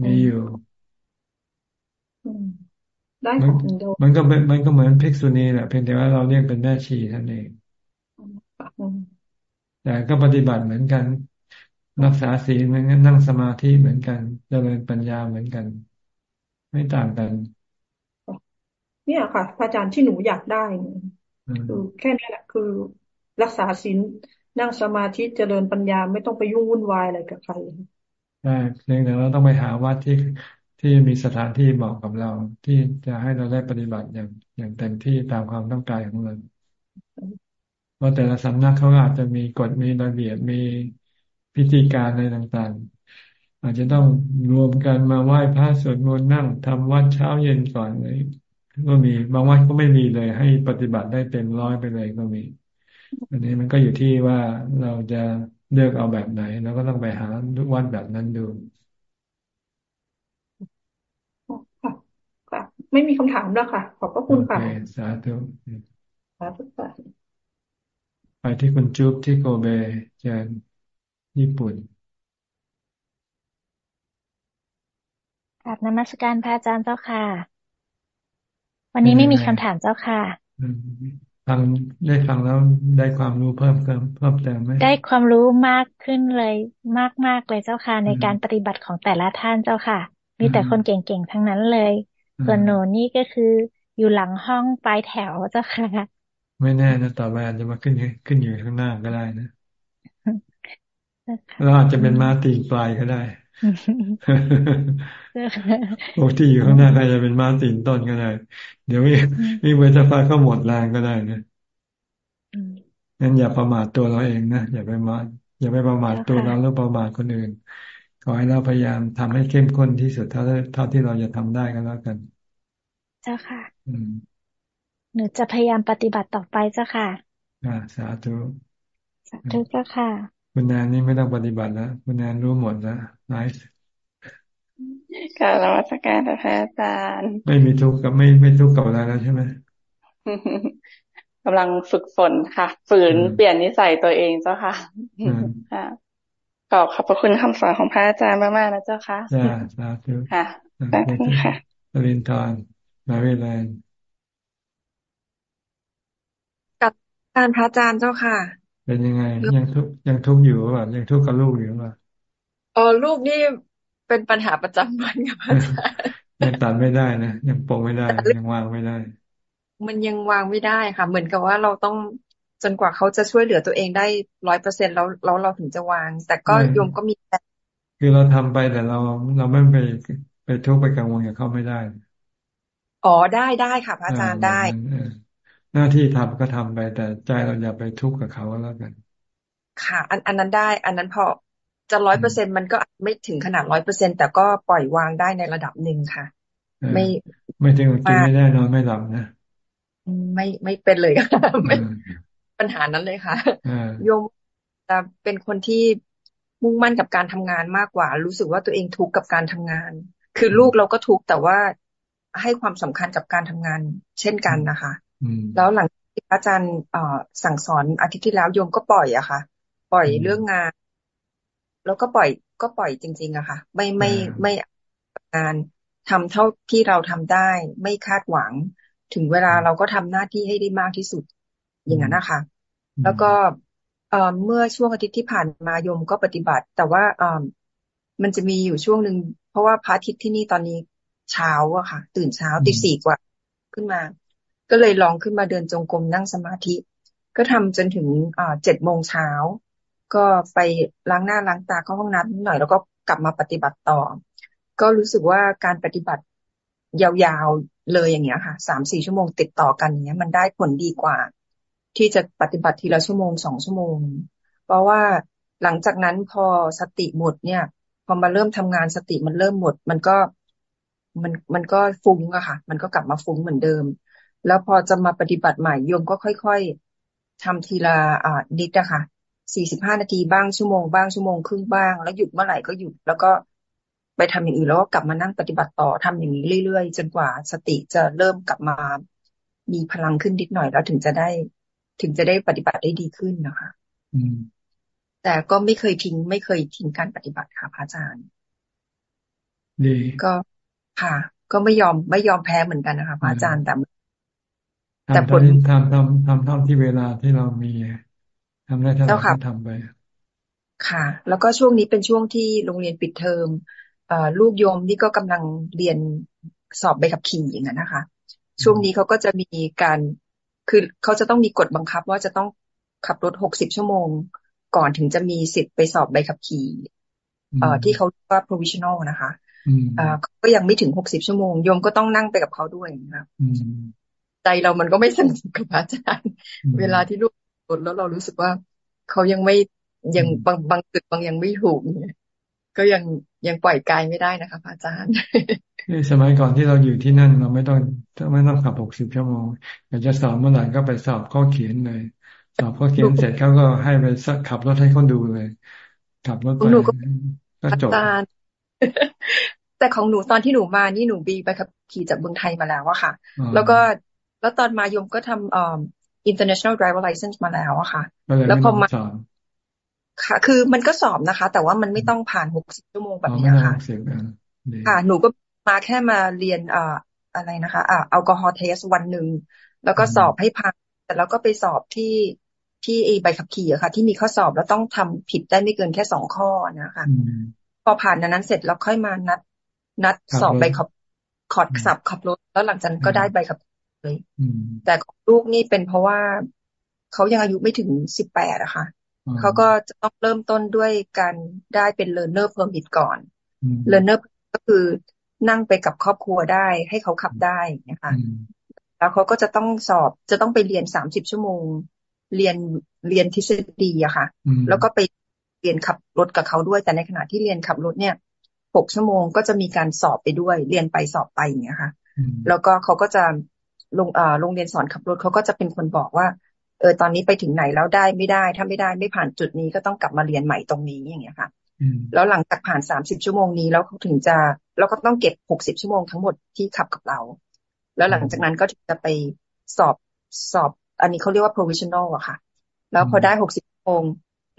มีอยู่ได้มันก็มันก็เหมือนภิกษุณีแหละเพียงแต่ว่าเราเรียกเป็นแม่ชีท่านเองแต่ก็ปฏิบัติเหมือนกัน รักษาศีลเหมือนกันนั่งสมาธิเหมือนกันเจริญปัญญาเหมือนกัน ไม่ต่างกัน เนี่ยค่ะพระอาจารย์ที่หนูอยากได้คือแค่นี้แหละคือรักษาศีลนั่งสมาธิเจริญปัญญาไม่ต้องไปยุ่งวุ่นวายอะไรกับใครใช่เพียงแต่เราต้องไปหาวัดที่ที่มีสถานที่เหมาะกับเรา ที่จะให้เราได้ปฏิบัติอย่างอย่างเต็มที่ตามความต้องการของเราเพราะแต่ละสำนักเขาอาจจะมีกฎมีระเบียบมีพิธีการอะไรต่างๆ อาจจะต้องรวมกันมาไหว้พระสวดมนต์นั่งทำวัดเช้าเย็นก่อนเลย ก็มี บางวัดก็ไม่มีเลย ให้ปฏิบัติได้เต็มร้อยไปเลยก็มี อันนี้มันก็อยู่ที่ว่าเราจะเลือกเอาแบบไหนแล้วก็ต้องไปหาวัดแบบนั้นดูค่ะไม่มีคำถามแล้วค่ะ ขอบพระคุณค่ะสาธุสาธุค่ะไปที่คุณจุ๊บที่โกเบเจนญี่ปุ่นกราบนมัสการพระอาจารย์เจ้าค่ะ วันนี้ไม่มีคำถามเจ้าค่ะฟังได้ฟังแล้วได้ความรู้เพิ่มเติมเพิ่มเติมไหมได้ความรู้มากขึ้นเลยมากมากเลยเจ้าค่ะ ในการปฏิบัติของแต่ละท่านเจ้าค่ะ มีแต่คนเก่งๆทั้งนั้นเลย ส่วนหนูนี่ก็คืออยู่หลังห้องปลายแถวเจ้าค่ะ ไม่แน่นะต่อไปอาจจะมาขึ้นขึ้นอยู่ข้างหน้าก็ได้นะเราอาจจะเป็นม้าตีนปลายก็ได้ โอ้ที่อยู่ข้างหน้าใครจะเป็นม้าตีนต้นก็ได้ เดี๋ยวมีมีเวทฟ้าก็หมดแรงก็ได้นะงั้นอย่าประมาทตัวเราเองนะอย่าไปมาอย่าไปประมาทตัวเราแล้วประมาทคนอื่น ขอให้เราพยายามทำให้เข้มข้นที่สุดเท่าเท่าที่เราจะทำได้ก็แล้วกัน เจ้าค่ะหนูจะพยายามปฏิบัติต่อไปเจ้าค่ะอ่าสาธุสาธุเจ้าค่ะ คุณแนนนี่ไม่ต้องปฏิบัติแล้วคุณแนนรู้หมดแล้วไนส์ กาลวัตการพระอาจารย์ ไม่มีทุกข์กับไม่ไม่ทุกข์กับอะไรแล้วใช่ไหมกำลังฝึกฝนค่ะ ฝืนเปลี่ยนนิสัยตัวเองเจ้าค่ะค่ะขอบขอบพระคุณคำสอนของพระอาจารย์มากๆนะเจ้าค่ะจ้าสาธุค่ะสาธุค่ะสลินทอนมาวิแลนกับการพระอาจารย์เจ้าค่ะ เป็นยังไง ยังทุกยังทุกอยู่ป่ะยังทุกกับลูกอยู่ป่ะอ๋อลูกนี่ เป็นปัญหาประจำวันกับอาจารย์ยังตัดไม่ได้นะยังปงไม่ได้ยังวางไม่ได้ มันยังวางไม่ได้ค่ะ เหมือนกับว่าเราต้องจนกว่าเขาจะช่วยเหลือตัวเองได้ร้อยเปอร์เซ็นแล้วแล้วเราถึงจะวาง แต่ก็โยมก็มีแต่คือเราทำไปแต่เราเราไม่ไปไปทุกข์ไปกังวลกับเขาไม่ได้ อ๋อได้ได้ค่ะพระอาจารย์ได้ หน้าที่ทำก็ทำไปแต่ใจเราอย่าไปทุกข์กับเขาแล้วกัน ค่ะ อันอันนั้นได้ อันนั้นพอ จะร้อยเปอร์เซ็นมันก็ไม่ถึงขนาดร้อยเปอร์เซ็นแต่ก็ปล่อยวางได้ในระดับหนึ่งค่ะ ไม่ไม่ถึงกินไม่ได้นอนไม่หลับนะไม่ไม่เป็นเลยค่ะไม่ปัญหานั้นเลยค่ะโยมจะเป็นคนที่มุ่งมั่นกับการทำงานมากกว่า รู้สึกว่าตัวเองทุกข์กับการทำงาน คือลูกเราก็ทุกข์แต่ว่าให้ความสำคัญกับการทำงาน เช่นกันนะคะแล้วหลังที่อาจารย์สั่งสอนอาทิตย์ที่แล้วโยมก็ปล่อยอะค่ะ ปล่อยเรื่องงาน แล้วก็ปล่อยก็ปล่อยจริง ๆอะค่ะ ไม่ไม่ไม่งานทำเท่าที่เราทำได้ ไม่คาดหวัง ถึงเวลาเราก็ทำหน้าที่ให้ได้มากที่สุด อย่างนั้นนะคะ แล้วก็เมื่อช่วงอาทิตย์ที่ผ่านมาโยมก็ปฏิบัติ แต่ว่ามันจะมีอยู่ช่วงหนึ่งเพราะว่าพระอาทิตย์ที่นี่ตอนนี้เช้าอะค่ะ ตื่นเช้าตีสี่กว่า ขึ้นมา ก็เลยลองขึ้นมาเดินจงกรมนั่งสมาธิ ก็ทำจนถึงเจ็ดโมงเช้า ก็ไปล้างหน้าล้างตาเข้าห้องน้ำหน่อยแล้วก็กลับมาปฏิบัติต่อ ก็รู้สึกว่าการปฏิบัติยาวๆเลยอย่างเงี้ยค่ะสามสี่ชั่วโมงติดต่อกันเนี้ย มันได้ผลดีกว่า ที่จะปฏิบัติทีละชั่วโมงสองชั่วโมง เพราะว่าหลังจากนั้นพอสติหมดเนี่ย พอมาเริ่มทำงานสติมันเริ่มหมด มันก็มันมันก็ฟุ้งอะค่ะ มันก็กลับมาฟุ้งเหมือนเดิม แล้วพอจะมาปฏิบัติใหม่โยมก็ค่อย ๆทำทีละอ่านิดอะค่ะ สี่สิบห้านาทีบ้างชั่วโมงบ้างชั่วโมงครึ่งบ้าง แล้วหยุดเมื่อไหร่ก็หยุด แล้วก็ไปทำอย่างอื่นแล้วก็กลับมานั่งปฏิบัติต่อทำอย่างนี้เรื่อยๆ จนกว่าสติจะเริ่มกลับมา มีพลังขึ้นนิดหน่อยแล้วถึงจะได้ ถึงจะได้ปฏิบัติได้ดีขึ้นนะคะอืมแต่ก็ไม่เคยทิ้ง ไม่เคยทิ้งการปฏิบัติค่ะพระอาจารย์ดีก็ค่ะ ก็ไม่ยอมไม่ยอมแพ้เหมือนกันนะคะพระอาจารย์แต่แต่ผลทำทำทำเท่าที่เวลาที่เรามี ทำได้เท่าไหร่ก็ทำไปค่ะ แล้วก็ช่วงนี้เป็นช่วงที่โรงเรียนปิดเทอมลูกโยมนี่ก็กำลังเรียนสอบใบขับขี่อย่างนั้นนะคะ ช่วงนี้เขาก็จะมีการคือเขาจะต้องมีกฎบังคับว่าจะต้องขับรถหกสิบชั่วโมง ก่อนถึงจะมีสิทธิ์ไปสอบใบขับขี่เอ่อที่เขาเรียกว่า provisional นะคะอ่าก็ยังไม่ถึงหกสิบชั่วโมงโยมก็ต้องนั่งไปกับเขาด้วยนะครับใจเรามันก็ไม่สนุกกับอาจารย์ เวลาที่ลูก รถแล้วเรารู้สึกว่าเขายังไม่ยังบางบางจุดบางยังไม่ถูกเนี่ยก็ยังยังปล่อยกายไม่ได้นะคะอาจารย์สมัยก่อนที่เราอยู่ที่นั่นเราไม่ต้องไม่ต้องขับหกสิบชั่วโมงอยากจะสอบเมื่อไหร่ก็ไปสอบข้อเขียนเลยสอบข้อเขียนเสร็จเขาก็ให้ไปขับรถให้เขาดูเลย ขับรถไปก็จบแต่ของหนูตอนที่หนูมานี่หนูบีไปขับขี่จากเมืองไทยมาแล้วอะค่ะ แล้วก็แล้วตอนมายมก็ทำ international driver license มาแล้วอะค่ะ แล้วพอมาค่ะ คือมันก็สอบนะคะ แต่ว่ามันไม่ต้องผ่านหกสิบชั่วโมงแบบนี้ค่ะค่ะ หนูก็มาแค่มาเรียนอ่าอะไรนะคะอ่าแอลกอฮอล์เทสวันหนึ่ง แล้วก็สอบให้ผ่านแต่แล้วก็ไปสอบที่ที่เอใบขับขี่อะค่ะ ที่มีข้อสอบแล้วต้องทำผิดได้ไม่เกินแค่สองข้อนะคะพอผ่านนั้นเสร็จแล้วค่อยมานัด นัดสอบใบขับขอดสับขับรถแล้วหลังจากนั้นก็ได้ใบขับเล ยแต่ของลูกนี่เป็นเพราะว่าเขายังอายุไม่ถึงสิบแปดอะค่ะเขาก็จะต้องเริ่มต้นด้วยการได้เป็น learner permit ก่อน learner ก็คือนั่งไปกับครอบครัวได้ ให้เขาขับได้นะคะแล้วเขาก็จะต้องสอบจะต้องไปเรียนสามสิบชั่วโมง เรียนเรียนทฤษฎีอะค่ะ แล้วก็ไปเรียนขับรถกับเขาด้วย แต่ในขณะที่เรียนขับรถเนี่ยหกชั่วโมงก็จะมีการสอบไปด้วย เรียนไปสอบไปอย่างเงี้ยค่ะ แล้วก็เขาก็จะ ลงอ่าโรงเรียนสอนขับรถเขาก็จะเป็นคนบอกว่า เออตอนนี้ไปถึงไหนแล้วได้ไม่ได้ ถ้าไม่ได้ไม่ผ่านจุดนี้ก็ต้องกลับมาเรียนใหม่ตรงนี้อย่างเงี้ยค่ะแล้วหลังจากผ่านสามสิบชั่วโมงนี้แล้วเขาถึงจะเราก็ต้องเก็บหกสิบชั่วโมงทั้งหมดที่ขับกับเรา แล้วหลังจากนั้นก็ถึงจะไปสอบสอบ อันนี้เขาเรียกว่า provisional อะค่ะ แล้วพอได้หกสิบชั่วโมง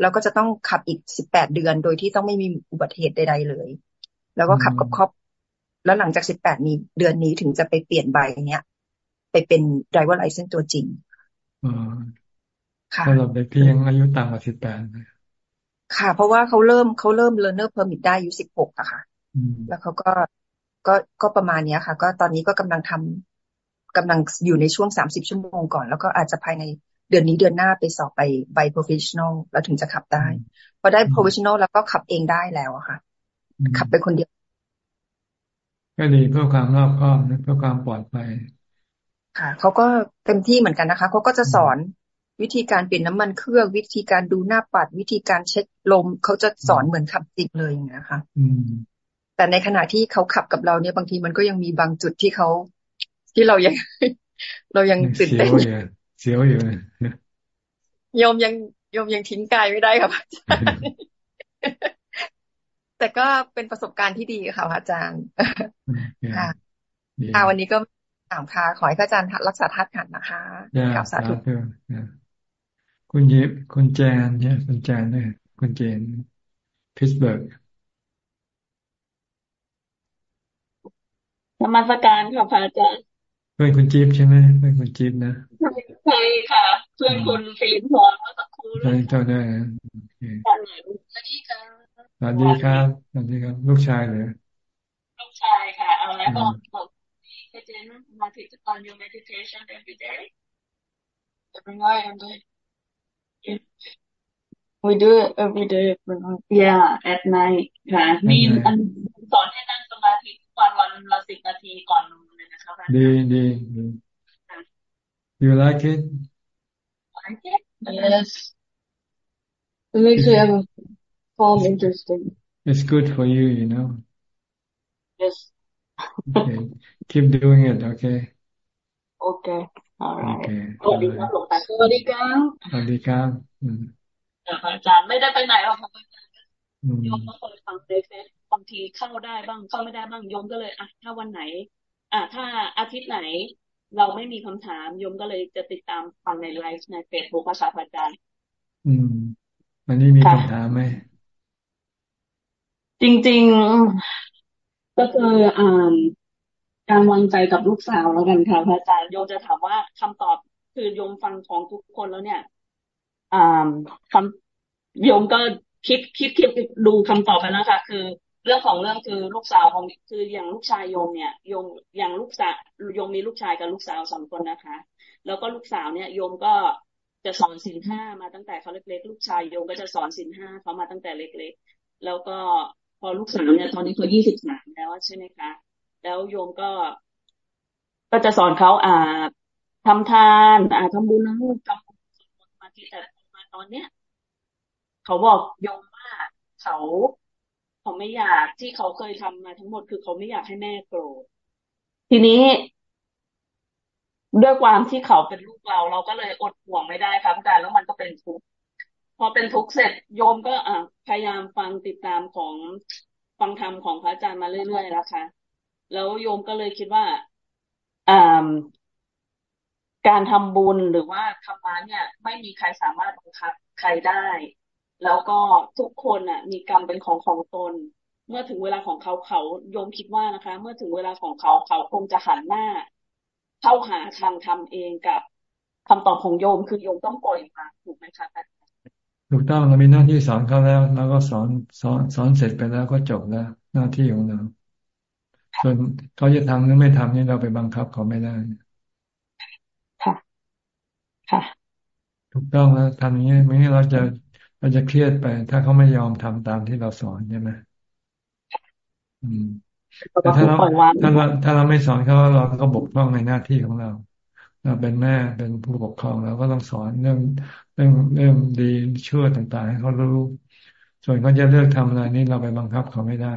เราก็จะต้องขับอีกสิบแปดเดือนโดยที่ต้องไม่มีอุบัติเหตุใด ๆ เลย แล้วก็ขับกับครอบ แล้วหลังจากสิบแปดนี้เดือนนี้ถึงจะไปเปลี่ยนใบเนี้ย ไปเป็น driver license ตัวจริงค่ะสำหรับเด็กที่ยังอายุต่ำกว่าสิบแปดค่ะ เพราะว่าเขาเริ่มเขาเริ่ม learner permit ได้อายุสิบหกอะค่ะ แล้วเขาก็ก็ก็ประมาณนี้ค่ะ ก็ตอนนี้ก็กำลังทำกำลังอยู่ในช่วงสามสิบชั่วโมงก่อน แล้วก็อาจจะภายในเดือนนี้เดือนหน้าไปสอบไปใบ professional แล้วถึงจะขับได้ พอได้ professional แล้วก็ขับเองได้แล้วอะค่ะ ขับไปคนเดียว ก็ดีเพื่อความรอบคอบเพื่อความปลอดภัย ค่ะเขาก็เต็มที่เหมือนกันนะคะเขาก็จะสอนวิธีการเปลี่ยนน้ำมันเครื่อง วิธีการดูหน้าปัด วิธีการเช็คลมเขาจะสอนเหมือนขับจริงเลยนะคะแต่ในขณะที่เขาขับกับเราเนี่ยบางทีมันก็ยังมีบางจุดที่เขาที่เรายัง เรายังตื่นเต้นเสียวอยู่โยมยังโยมยังทิ้งกายไม่ได้ครับอาจารย์แต่ก็เป็นประสบการณ์ที่ดีค่ะอาจารย์ค่ะวันนี้ก็ ถามค่ะ ขอให้พระอาจารย์รักษาธาตุขันนะคะกล่าวสาธุคุณยิบคุณแจนเนี่ยคุณแจนเนี่ยคุณเจนพิสเบิร์กธรรมสการค่ะพระอาจารย์เพื่อนคุณจิ๊บใช่ไหมเพื่อนคุณจิ๊บนะใช่ค่ะ เพื่อนคุณฟิลิปพรเมื่อสักครู่ใช่เจ้าได้สวัสดีค่ะสวัสดีครับสวัสดีครับ ลูกชายเลยลูกชายค่ะ เอาแล้วบอก บอกเจนมาถึง on your meditation every day every night and day we do it every day yeah at night ค่ะมีอันสอนให้นั่งสมาธิทุกวันวันละสิบนาทีก่อนนอนเลยนะคะดีดี you like it like it yes it makes you have a calm interesting it's good for you you know yes okay Keep doing it okay okay all right สวัสดีครับหลวงตาสวัสดีครับสวัสดีครับอาจารย์ไม่ได้ไปไหนหรอกครับอาจารย์โยมก็เคยฟังใน Face บางทีเข้าได้บ้างเข้าไม่ได้บ้างโยมก็เลยอะถ้าวันไหน อะถ้าอาทิตย์ไหน เราไม่มีคำถามโยมก็เลยจะติดตามฟังในไลฟ์ในเฟซบุ๊กภาษาอาจารย์ อืมวันนี้มีคำถามไหมจริง ๆ ก็คืออ่า การวางใจกับลูกสาวแล้วกันค่ะพระอาจารย์โยมจะถามว่าคำตอบคือโยมฟังของทุกคนแล้วเนี่ยอ่าคำโยมก็คิดคิดคิดดูคำตอบไปแล้วค่ะคือเรื่องของเรื่องคือลูกสาวของคืออย่างลูกชายโยมเนี่ยโยมอย่างลูกสาวโยมมีลูกชายกับลูกสาวสองคนนะคะ แล้วก็ลูกสาวเนี่ยโยมก็จะสอนสินห้ามาตั้งแต่เขาเล็กๆ ลูกชายโยมก็จะสอนสินห้าเขามาตั้งแต่เล็ก ๆ แล้วก็พอลูกสาวเนี่ยตอนนี้เขายี่สิบสามแล้วใช่ไหมคะ แล้วโยมก็ ก็จะสอนเขาอ่าทำทาน อ่าทำบุญนะลูกทำบุญมาที่แต่มาตอนเนี้ยเขาบอกโยมว่าเขาเขาไม่อยากที่เขาเคยทำมาทั้งหมดคือเขาไม่อยากให้แม่โกรธทีนี้ด้วยความที่เขาเป็นลูกเรา เราก็เลยอดห่วงไม่ได้ครับอาจารย์แล้วมันก็เป็นทุกข์พอเป็นทุกข์เสร็จโยมก็อ่าพยายามฟังติดตามของฟังธรรมของพระอาจารย์มาเรื่อยๆแล้วค่ะ แล้วโยมก็เลยคิดว่าการทำบุญหรือว่าธรรมะเนี่ย ไม่มีใครสามารถบังคับใครได้ แล้วก็ทุกคนอะ มีกรรมเป็นของของตน เมื่อถึงเวลาของเขาเขาโยมคิดว่านะคะ เมื่อถึงเวลาของเขาเขาคงจะหันหน้า เข้าหาทางทำเองกับคำตอบของโยมคือโยมต้องปล่อยมาถูกไหมคะถูกต้องเรามีหน้าที่สอนเขาแล้วเราก็สอนสอนสอนเสร็จไปแล้วก็จบแล้วหน้าที่ของเรา ส่วนเขาจะทำหรือไม่ทำนี่เราไปบังคับเขาไม่ได้ ค่ะ ค่ะ ถูกต้องแล้วทำอย่างนี้ไม่งั้นเราจะเราจะเครียดไป ถ้าเขาไม่ยอมทำตามที่เราสอนใช่ไหมอืมแต่ถ้าเราถ้าเราถ้าเราไม่สอนเขาเราก็บกพร่องในหน้าที่ของเราเราเป็นแม่เป็นผู้ปกครองเราก็ต้องสอนเรื่องเรื่องเรื่องดีชั่วต่างๆ ให้เขารู้ ส่วนเขาจะเลือกทำอะไรนี่เราไปบังคับเขาไม่ได้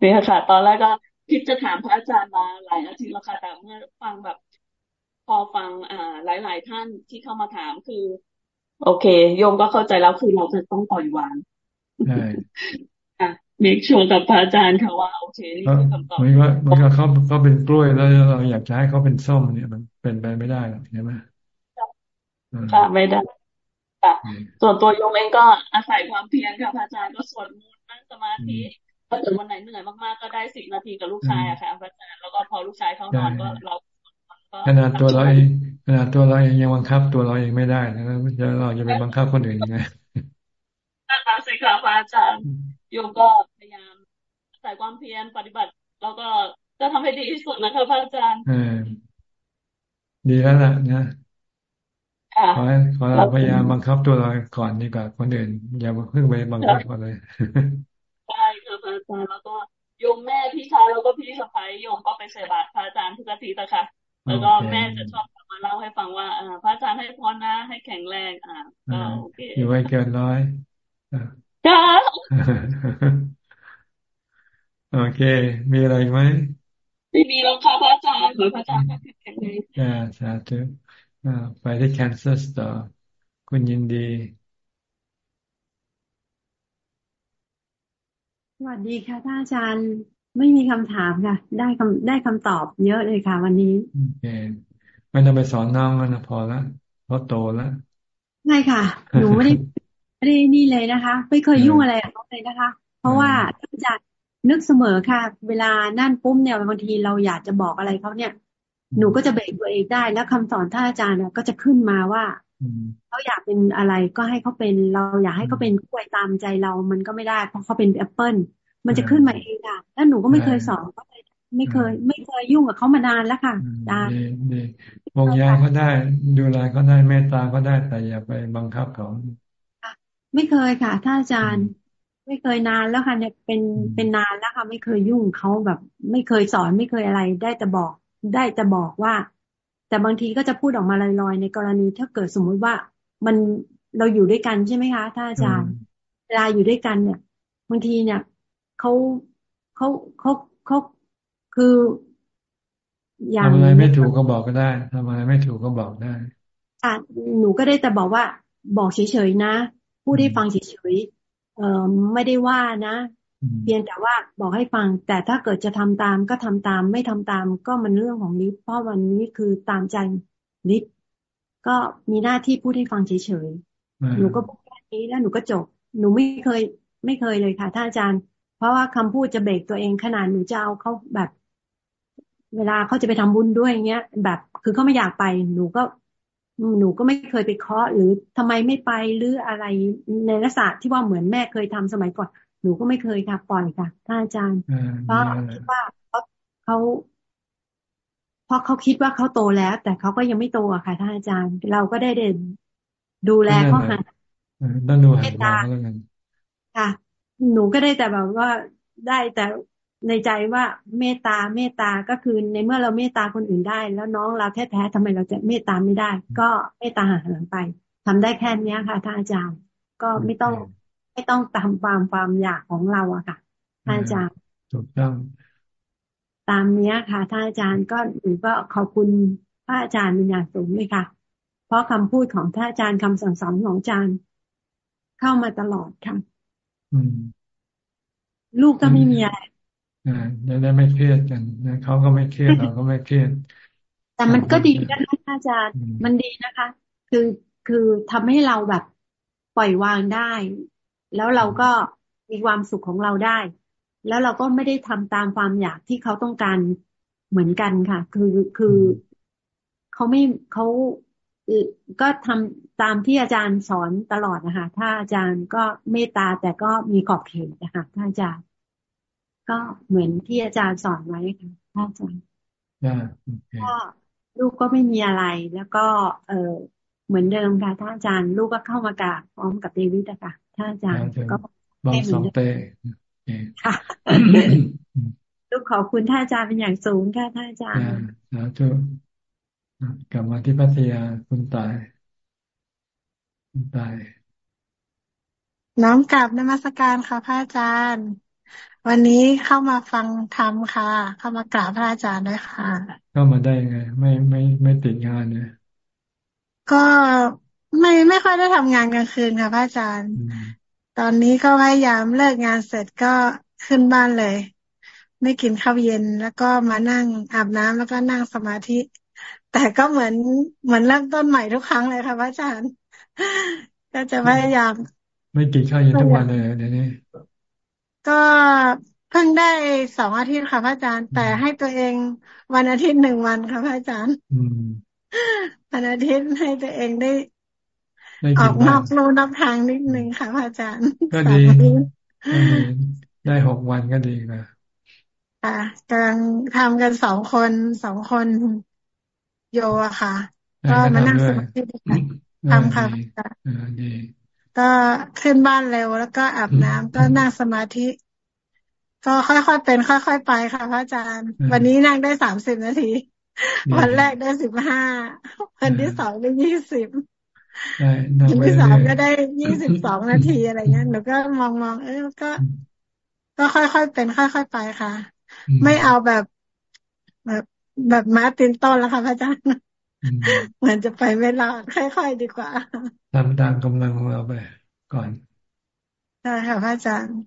เนี่ยค่ะ ตอนแรกก็คิดจะถามพระอาจารย์มาหลายอาทิตย์แล้วค่ะแต่เมื่อฟังแบบ พอฟัง อ่า หลาย ๆ ท่านที่เข้ามาถามคือ โอเค โยมก็เข้าใจแล้วคือเราจะต้องปล่อยวางใช่ค่ะมีชวนกับพระอาจารย์ค่ะว่าโอเคนี่คือคำตอบเหมือนว่าเหมือนกับเขาเขาเป็นกล้วยแล้วเราอยากจะให้เขาเป็นส้มเนี่ยมันเป็นไปไม่ได้หรอกใช่ไหมค่ะไม่ได้ค่ะส่วนตัวโยมเองก็อาศัยความเพียรค่ะพระอาจารย์ก็สวดมนต์นั่งสมาธิ ถ้าเกิดวันไหนเหนื่อยมากๆก็ได้สิบนาทีกับลูกชายอะค่ะอาจารย์แล้วก็พอลูกชายเข้านอนก็เราขนาดตัวเราเองขนาดตัวเราเองยังบังคับตัวเราเองไม่ได้นะจะเราจะไปบังคับคนอื่นยังไงนั่นแหละสิค่ะอาจารย์โยมก็พยายามใส่ความเพียรปฏิบัติแล้วก็จะทำให้ดีที่สุดนะคะพระอาจารย์ดีแล้วล่ะนะขอให้ขอเราพยายามบังคับตัวเราก่อนดีกว่าคนอื่นอย่าเพิ่งไปบังคับเขาเลยใช่ค่ะพ ระอาจารย์แล้วก็โยมแม่พี่ชายแล้วก็พี่สะพ้ายโยมก็ไปใส่บาตรพระอาจารย์ทุกอาทิตย์นะคะแล้วก็แม่จะชอบมาเล่าให้ฟังว่าอพระอาจารย์ให้พรนะให้แข็งแรงอ่าก็โอเคอยู่ไว้เกินร้อยจ้าโอเค มีอะไรไหมไม่มีแล้วค่ะพระอาจารย์ขอพระอาจารย์แข็งแรงอ่าสาธุอ่าไปที่แคนเซอร์ต่อคุณยินดี สวัสดีค่ะท่านอาจารย์ไม่มีคำถามค่ะ ได้คำได้คำตอบเยอะเลยค่ะ วันนี้โอเคไม่ต้องไปสอนน้องนะพอละเพราะโตแล้วไม่ค่ะ หนูไม่ได้ไม่ได้นี่เลยนะคะ ไม่เคยยุ่งอะไรกับเขาเลยนะคะ เพราะว่าท่านอาจารย์นึกเสมอค่ะ เวลานั่นปุ้มเนี่ยบางทีเราอยากจะบอกอะไรเขาเนี่ย หนูก็จะเบรกตัวเองได้แล้วคำสอนท่านอาจารย์เนี่ยก็จะขึ้นมาว่า เขาอยากเป็นอะไรก็ให้เขาเป็นเราอยากให้เขาเป็นกล้วยตามใจเรา มันก็ไม่ได้ เพราะเขาเป็นแอปเปิลมันจะขึ้นมาเองค่ะแล้วหนูก็ไม่เคยสอนเขาเลยไม่เคย ไม่เคยยุ่งกับเขามานานแล้วค่ะอาจารย์วงยาเขาได้ดูแลเขาได้เมตตาก็ได้แต่อย่าไปบังคับเขาไม่เคยค่ะท่านอาจารย์ไม่เคยนานแล้วค่ะเนี่ยเป็นเป็นนานแล้วค่ะ ไม่เคยยุ่งเขาแบบ ไม่เคยสอนไม่เคยอะไร ได้แต่บอก ได้แต่บอกว่า แต่บางทีก็จะพูดออกมาลอยๆ ในกรณีถ้าเกิดสมมุติว่ามันเราอยู่ด้วยกันใช่ไหมคะท่านอาจารย์เวลาอยู่ด้วยกันเนี่ยบางทีเนี่ยเขาเขาเขาเขาคืออย่างทำอะไรไม่ถูกก็บอกก็ได้ทำอะไรไม่ถูกก็บอกได้อะหนูก็ได้แต่บอกว่า บอกเฉยๆนะ พูดให้ฟังเฉยๆเอ่อไม่ได้ว่านะ เพียงแต่ว่าบอกให้ฟัง แต่ถ้าเกิดจะทำตามก็ทำตาม ไม่ทำตามก็มันเรื่องของลิฟเพราะวันนี้คือตามใจลิฟก็มีหน้าที่พูดให้ฟังเฉยๆหนูก็พูดแค่นี้แล้วหนูก็จบ หนูไม่เคย ไม่เคยเลยค่ะท่านอาจารย์ เพราะว่าคำพูดจะเบรกตัวเองขนาดหนูจะเอาเขาแบบ เวลาเขาจะไปทำบุญด้วยเงี้ย แบบคือเขาไม่อยากไป หนูก็หนูก็ไม่เคยไปเคาะหรือทำไมไม่ไปหรืออะไรในลักษณะที่ว่าเหมือนแม่เคยทำสมัยก่อน หนูก็ไม่เคยค่ะ ปล่อยค่ะท่านอาจารย์เพราะคิดว่าเขาเขาเพราะเขาคิดว่าเขาโตแล้ว แต่เขาก็ยังไม่โตอะค่ะท่านอาจารย์ เราก็ได้เด่นดูแลเขาห่างต้องดูห่างตาแล้วกันค่ะ หนูก็ได้แต่แบบว่าได้แต่ในใจว่าเมตตาเมตตาก็คือในเมื่อเราเมตตาคนอื่นได้ แล้วน้องเราแท้ๆทำไมเราจะเมตตาไม่ได้ ก็เมตตาหาหลังไปทำได้แค่นี้ค่ะท่านอาจารย์ ก็ไม่ต้องไม่ ต้องตามความความอยากของเราอะค่ะท่านอาจารย์ถูกต้องตามเนี้ยค่ะท่านอาจารย์ก็หนูก็ขอบคุณพระอาจารย์เป็นอย่างสูงเลยค่ะ เพราะคำพูดของท่านอาจารย์คำสั่งสอนของอาจารย์ เข้ามาตลอดค่ะลูกก็ไม่มีอะไรจะได้ไม่เครียดกันเขาก็ไม่เครียดเราก็ไม่เครียด แต่มันก็ดีนะคะอาจารย์มันดีนะคะ คือคือทำให้เราแบบปล่อยวางได้ แล้วเราก็มีความสุขของเราได้ แล้วเราก็ไม่ได้ทำตามความอยากที่เขาต้องการเหมือนกันค่ะ คือคือเขาไม่เขาก็ทำตามที่อาจารย์สอนตลอดนะคะ ถ้าอาจารย์ก็เมตตาแต่ก็มีขอบเขตนะคะถ้าอาจารย์ ก็เหมือนที่อาจารย์สอนไว้ค่ะท่านอาจารย์ก็ลูกก็ไม่มีอะไร แล้วก็ เออเหมือนเดิมค่ะท่านอาจารย์ ลูกก็เข้ามากราบพร้อมกับเดวิดอะค่ะ ท่านอาจารย์ก็บองสองเตค่ะลูกขอบคุณท่านอาจารย์เป็นอย่างสูงค่ะท่านอาจารย์สาธุกลับมาที่พัทยาคุณตายคุณตาย น้อมกลับนมัสการค่ะพระอาจารย์ วันนี้เข้ามาฟังธรรมค่ะ เข้ามากราบพระอาจารย์ด้วยค่ะ เข้ามาได้ยังไง ไม่ไม่ไม่ติดงานเนี่ยก็ ไม่ไม่ค่อยได้ทำงานกลางคืนค่ะพระอาจารย์ ตอนนี้ก็พยายามเลิกงานเสร็จก็ขึ้นบ้านเลย ไม่กินข้าวเย็นแล้วก็มานั่งอาบน้ำแล้วก็นั่งสมาธิ แต่ก็เหมือนเหมือนเริ่มต้นใหม่ทุกครั้งเลยค่ะพระอาจารย์ ก็จะพยายาม ไม่กินข้าวเย็นทุกวันเลยเดี๋ยวนี้ก็เพิ่งได้สองอาทิตย์ค่ะพระอาจารย์ แต่ให้ตัวเองวันอาทิตย์หนึ่งวันค่ะพระอาจารย์วันอาทิตย์ให้ตัวเองได้ ออกนอกรู้นอกทางนิดนึงค่ะพระอาจารย์ ก็ดี ได้หกวันก็ดีค่ะค่ะกำลังทำกันสองคนสองคนโยอะค่ะ ก็มานั่งสมาธิทำค่ะดีก็ขึ้นบ้านเร็วแล้วก็อาบน้ำก็นั่งสมาธิ ก็ค่อยๆเป็น ค่อยๆไปค่ะพระอาจารย์ วันนี้นั่งได้สามสิบนาที วันแรกได้สิบห้าวันที่สองได้ยี่สิบ วันที่สามก็ได้ยี่สิบสองนาทีอะไรเงี้ยหนูก็มองมองเออก็ ก็ค่อยๆเป็น ค่อยๆไปค่ะ ไม่เอาแบบแบบแบบมาราธอนแล้วค่ะพระอาจารย์เหมือนจะไปไม่รอดค่อยๆดีกว่าทำตามกำลังของเราไป ก่อนใช่ค่ะพระอาจารย์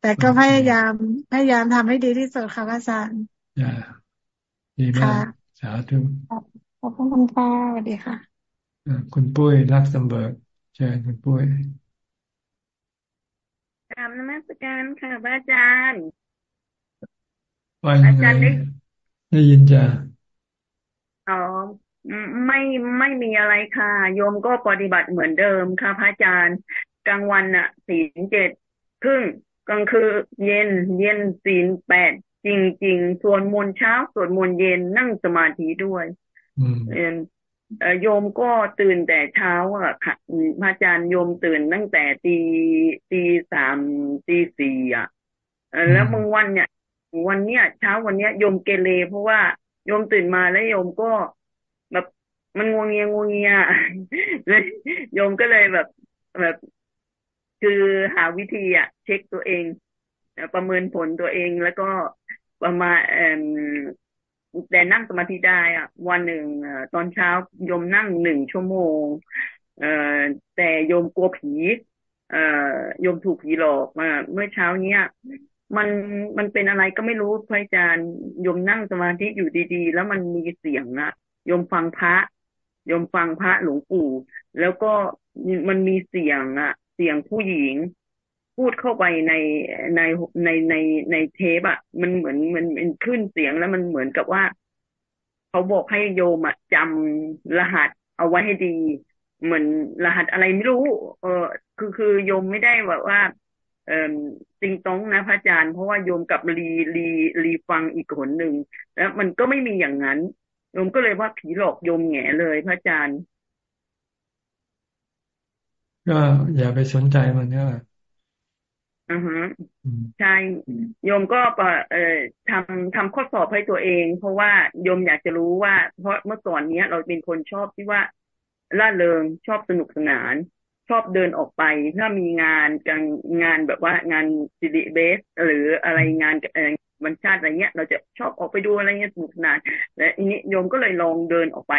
แต่ก็พยายามพยายามทำให้ดีที่สุดค่ะพระอาจารย์ดีมากสาธุขอบคุณค่ะสวัสดีค่ะ คุณปุ้ยลักเซมเบิร์กเชิญคุณปุ้ยกราบนมัสการค่ะพระอาจารย์ว่ายังไงได้ยินจ้ะอ๋อไม่ไม่มีอะไรค่ะ โยมก็ปฏิบัติเหมือนเดิมค่ะพระอาจารย์ กลางวันอะศีลเจ็ดครึ่งกลางคืนเย็น เย็นศีลแปดจริงๆสวดมนต์เช้าสวดมนต์เย็นนั่งสมาธิด้วย โยมก็ตื่นแต่เช้าอะค่ะพระอาจารย์โยมตื่นตั้งแต่ตีตีสามตีสี่อะแล้วบางวันเนี่ย วันเนี้ยเช้าวันเนี้ยโยมเกเรเพราะว่าโยมตื่นมาแล้วโยมก็แบบมันงวงเงียงวงเงียเลยโยมก็เลยแบบแบบ คือหาวิธีอะเช็คตัวเองประเมินผลตัวเองแล้วก็ประมาณ แต่นั่งสมาธิได้อะ วันหนึ่งตอนเช้าโยมนั่งหนึ่งชั่วโมง เอ่อแต่โยมกลัวผี เอ่อโยมถูกผีหลอกมาเมื่อเช้าเนี้ยมันมันเป็นอะไรก็ไม่รู้พระอาจารย์โยมนั่งสมาธิอยู่ดีๆ แล้วมันมีเสียงนะโยมฟังพระโยมฟังพระหลวงปู่ แล้วก็มันมีเสียงอะเสียงผู้หญิง พูดเข้าไปในในในในในเทปอะมันเหมือนมันเป็นขึ้นเสียงแล้วมันเหมือนกับว่าเขาบอกให้โยมอะจำรหัสเอาไว้ให้ดี เหมือนรหัสอะไรไม่รู้ เออคือคือโยมไม่ได้แบบว่า เออติงต้องนะพระอาจารย์เพราะว่าโยมกับรีรีรีฟังอีกคนหนึ่งแล้วมันก็ไม่มีอย่างนั้นโยมก็เลยว่าผีหลอกโยมแง่เลยพระอาจารย์ก็อย่าไปสนใจมันเนี่ย อือฮะใช่โยมก็เอ่อทำทำข้อสอบให้ตัวเอง เพราะว่าโยมอยากจะรู้ว่า เพราะเมื่อก่อนเนี้ย เราเป็นคนชอบที่ว่าล่าเริงชอบสนุกสนาน ชอบเดินออกไป ถ้ามีงานการงานแบบว่างานซิลิเบส หรืออะไรงานวันชาติอะไรเงี้ย เราจะชอบออกไปดูอะไรเงี้ยสนุกสนาน และอันนี้โยมก็เลยลองเดินออกไป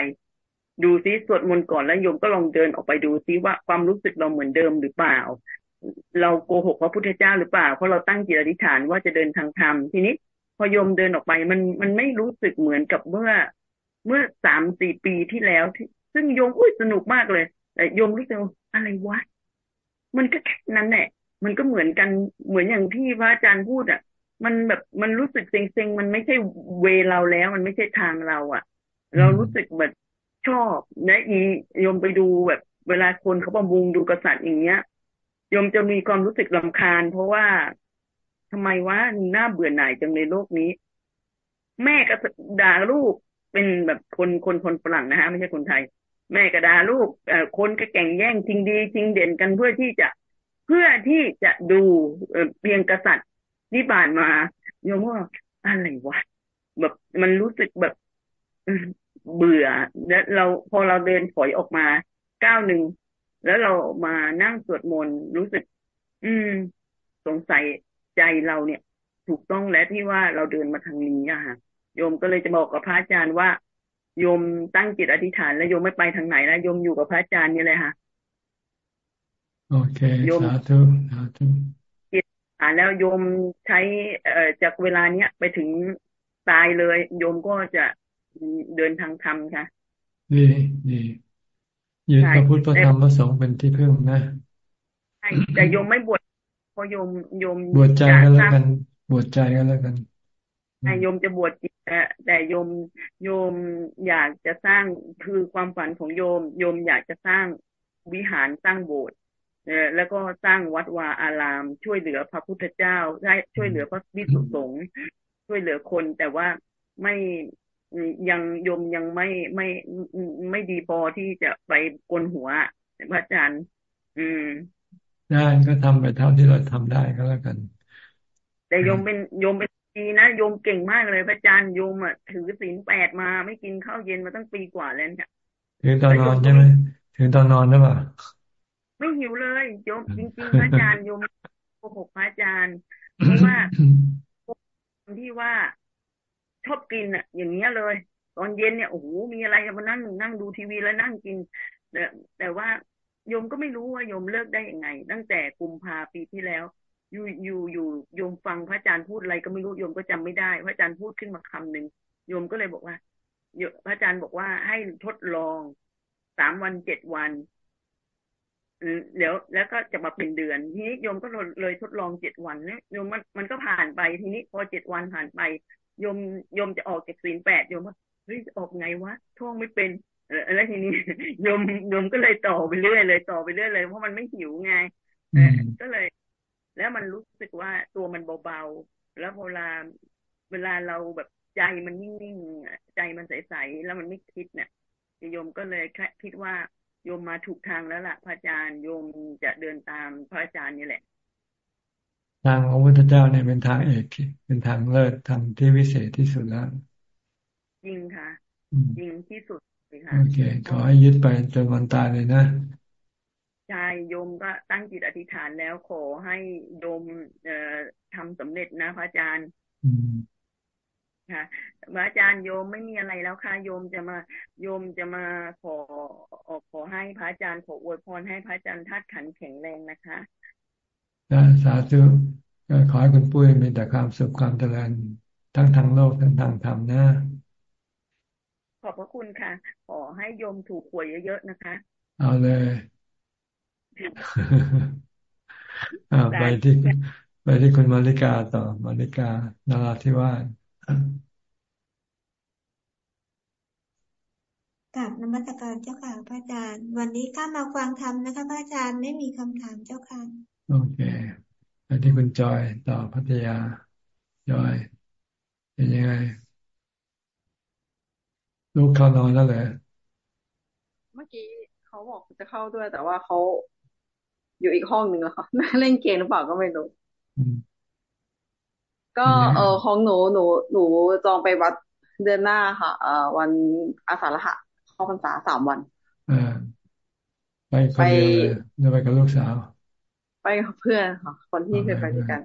ดูซิสวดมนต์ก่อนแล้วโยมก็ลองเดินออกไปดูซิว่าความรู้สึกเราเหมือนเดิมหรือเปล่า เราโกหกพระพุทธเจ้าหรือเปล่า เพราะเราตั้งจิตอธิษฐานว่าจะเดินทางธรรมทีนี้พอโยมเดินออกไปมันมันไม่รู้สึกเหมือนกับเมื่อเมื่อสามสี่ปีที่แล้วที่ซึ่งโยมอุ้ยสนุกมากเลย แต่โยมรู้สึกอะไรวะมันก็แค่นั้นแหละมันก็เหมือนกันเหมือนอย่างที่พระอาจารย์พูดอะ มันแบบมันรู้สึกเซ็งๆมันไม่ใช่เวเราแล้ว มันไม่ใช่ทางเรา อะ เรารู้สึกแบบชอบนะอีโยมไปดูแบบ เวลาคนเขาประมุงดูกษัตริย์อย่างเงี้ย ยมจะมีความรู้สึกลำคาญ เพราะว่าทำไมวะน่าเบื่อหน่ายจังในโลกนี้ แม่ก็ด่าลูกเป็นแบบคนคนคนฝรั่งนะฮะไม่ใช่คนไทย แม่ก็ด่าลูกเอ่อคนก็แข่งแย่งจริงดีจริงเด่นกันเพื่อที่จะเพื่อที่จะดูเพียงกษัตริย์ที่ผ่านมาโยมว่าอะไรวะแบบมันรู้สึกแบบเบื่อ แล้วเราพอเราเดินถอยออกมาก้าวหนึ่ง แล้วเรามานั่งสวดมนต์รู้สึก อืม สงสัยใจเราเนี่ย ถูกต้องแล้วที่ว่าเราเดินมาทางนี้อะค่ะโยมก็เลยจะบอกกับพระอาจารย์ว่า โยมตั้งจิตอธิษฐาน แล้วโยมไม่ไปทางไหนแล้วโยมอยู่กับพระอาจารย์นี่เลยค่ะโอเคโยมสาธุสาธุจิตอ่านแล้วโยมใช้เอ่อจากเวลาเนี้ยไปถึงตายเลย โยมก็จะเดินทางธรรมค่ะดีดี ยืนพระพุทธพระธรรมพระสงฆ์เป็นที่พึ่งนะใช่แต่โยมไม่บวชพอโยมโยมบวชใจก็แล้วกัน บวชใจก็แล้วกันโยมจะบวชจิตแต่โยมโยมอยากจะสร้างคือความฝันของโยม โยมอยากจะสร้างวิหารสร้างโบสถ์แล้วก็สร้างวัดวาอาราม ช่วยเหลือพระพุทธเจ้าได้ช่วยเหลือพระวิสุสงฆ์ช่วยเหลือคนแต่ว่าไม่ ยังยมยังไม่ไม่ไม่ดีพอที่จะไปกลหัวพระอาจารย์ อืมได้ก็ทำไปเท่าที่เราทำได้ก็แล้วกัน แต่โยมเป็นโยมเป็นดีนะโยมเก่งมากเลยพระอาจารย์โยมอะถือศีลแปดมาไม่กินข้าวเย็นมาตั้งปีกว่าแล้วเนี่ยถึงตอนนอนใช่ไหมถึงตอนนอนหรือเปล่าไม่หิวเลยโยมจริงๆพระอาจารย์โยมโกหกพระอาจารย์เพราะว่าที่ว่า ชอบกินอะ อย่างเงี้ยเลย ตอนเย็นเนี่ยโอ้โหมีอะไรมานั่งนั่งดูทีวีแล้วนั่งกิน แต่แต่ว่าโยมก็ไม่รู้ว่าโยมเลิกได้ยังไง ตั้งแต่กุมภาปีที่แล้ว อยู่อยู่อยู่โยมฟังพระอาจารย์พูดอะไรก็ไม่รู้โยมก็จำไม่ได้พระอาจารย์พูดขึ้นมาคำหนึ่งโยมก็เลยบอกว่าพระอาจารย์บอกว่าให้ทดลองสามวันเจ็ดวันเดี๋ยวแล้วก็จะมาเป็นเดือนทีนี้โยมก็เลยทดลองเจ็ดวันเนี่ยโยมมันมันก็ผ่านไปทีนี้พอเจ็ดวันผ่านไป ยมโยมจะออกจากศีลแปดโยมว่าเฮ้ยออกไงวะท่องไม่เป็นแล้วทีนี้โยมโยมก็เลยต่อไปเรื่อยเลย ต่อไปเรื่อยเลยเพราะมันไม่หิวไงก็เลย แล้วมันรู้สึกว่าตัวมันเบาๆแล้วเวลาเวลาเราแบบใจมันนิ่งๆใจมันใสๆแล้วมันไม่คิดเนี่ยโยมก็เลยคิดว่าโยมมาถูกทางแล้วล่ะพระอาจารย์โยมจะเดินตามพระอาจารย์นี่แหละ ทางของพระพุทธเจ้าเนี่ยเป็นทางเอกเป็นทางเลิศทางที่วิเศษที่สุดแล้วจริงค่ะจริงที่สุดเลยค่ะโอเค ขอให้ยึดไปจนวันตายเลยนะใช่โยมก็ตั้งจิตอธิษฐานแล้วขอให้โยมเอ่อทำสำเร็จนะพระอาจารย์ค่ะพระอาจารย์โยมไม่มีอะไรแล้วค่ะ โยมจะมาโยมจะมาขอขอให้พระอาจารย์ขออวยพรให้พระอาจารย์ทัดขันแข็งแรงนะคะ สาธุก็ขอให้คุณปุ้ยมีแต่ความสุขความเจริญทั้งทางโลกทั้งทางธรรมนะขอบพระคุณค่ะ ขอให้โยมถูกหวยเยอะๆนะคะ เอาเลยอ่าไปที่ไปที่คุณมาริกาต่อมาริกานาราธิวาสกับนมัตการเจ้าค่ะพระอาจารย์ วันนี้ก็มาฟังธรรมนะคะพระอาจารย์ไม่มีคำถามเจ้าค่ะ โอเคไปที่คุณจอยต่อพัทยา จอย เป็นยังไง ลูกเข้านอนแล้วเหรอเมื่อกี้เขาบอกจะเข้าด้วย แต่ว่าเขาอยู่อีกห้องหนึ่งแล้วค่ะเล่นเกมหรือเปล่าก็ไม่รู้ก็เออของหนูหนูหนูจองไปวัดเดือนหน้าค่ะ เอ่อวันอาสาฬหะเข้าพรรษาสามวันไปไปไปกับลูกสาว ไปกับเพื่อนค่ะคนที่เคยไปด้วยกัน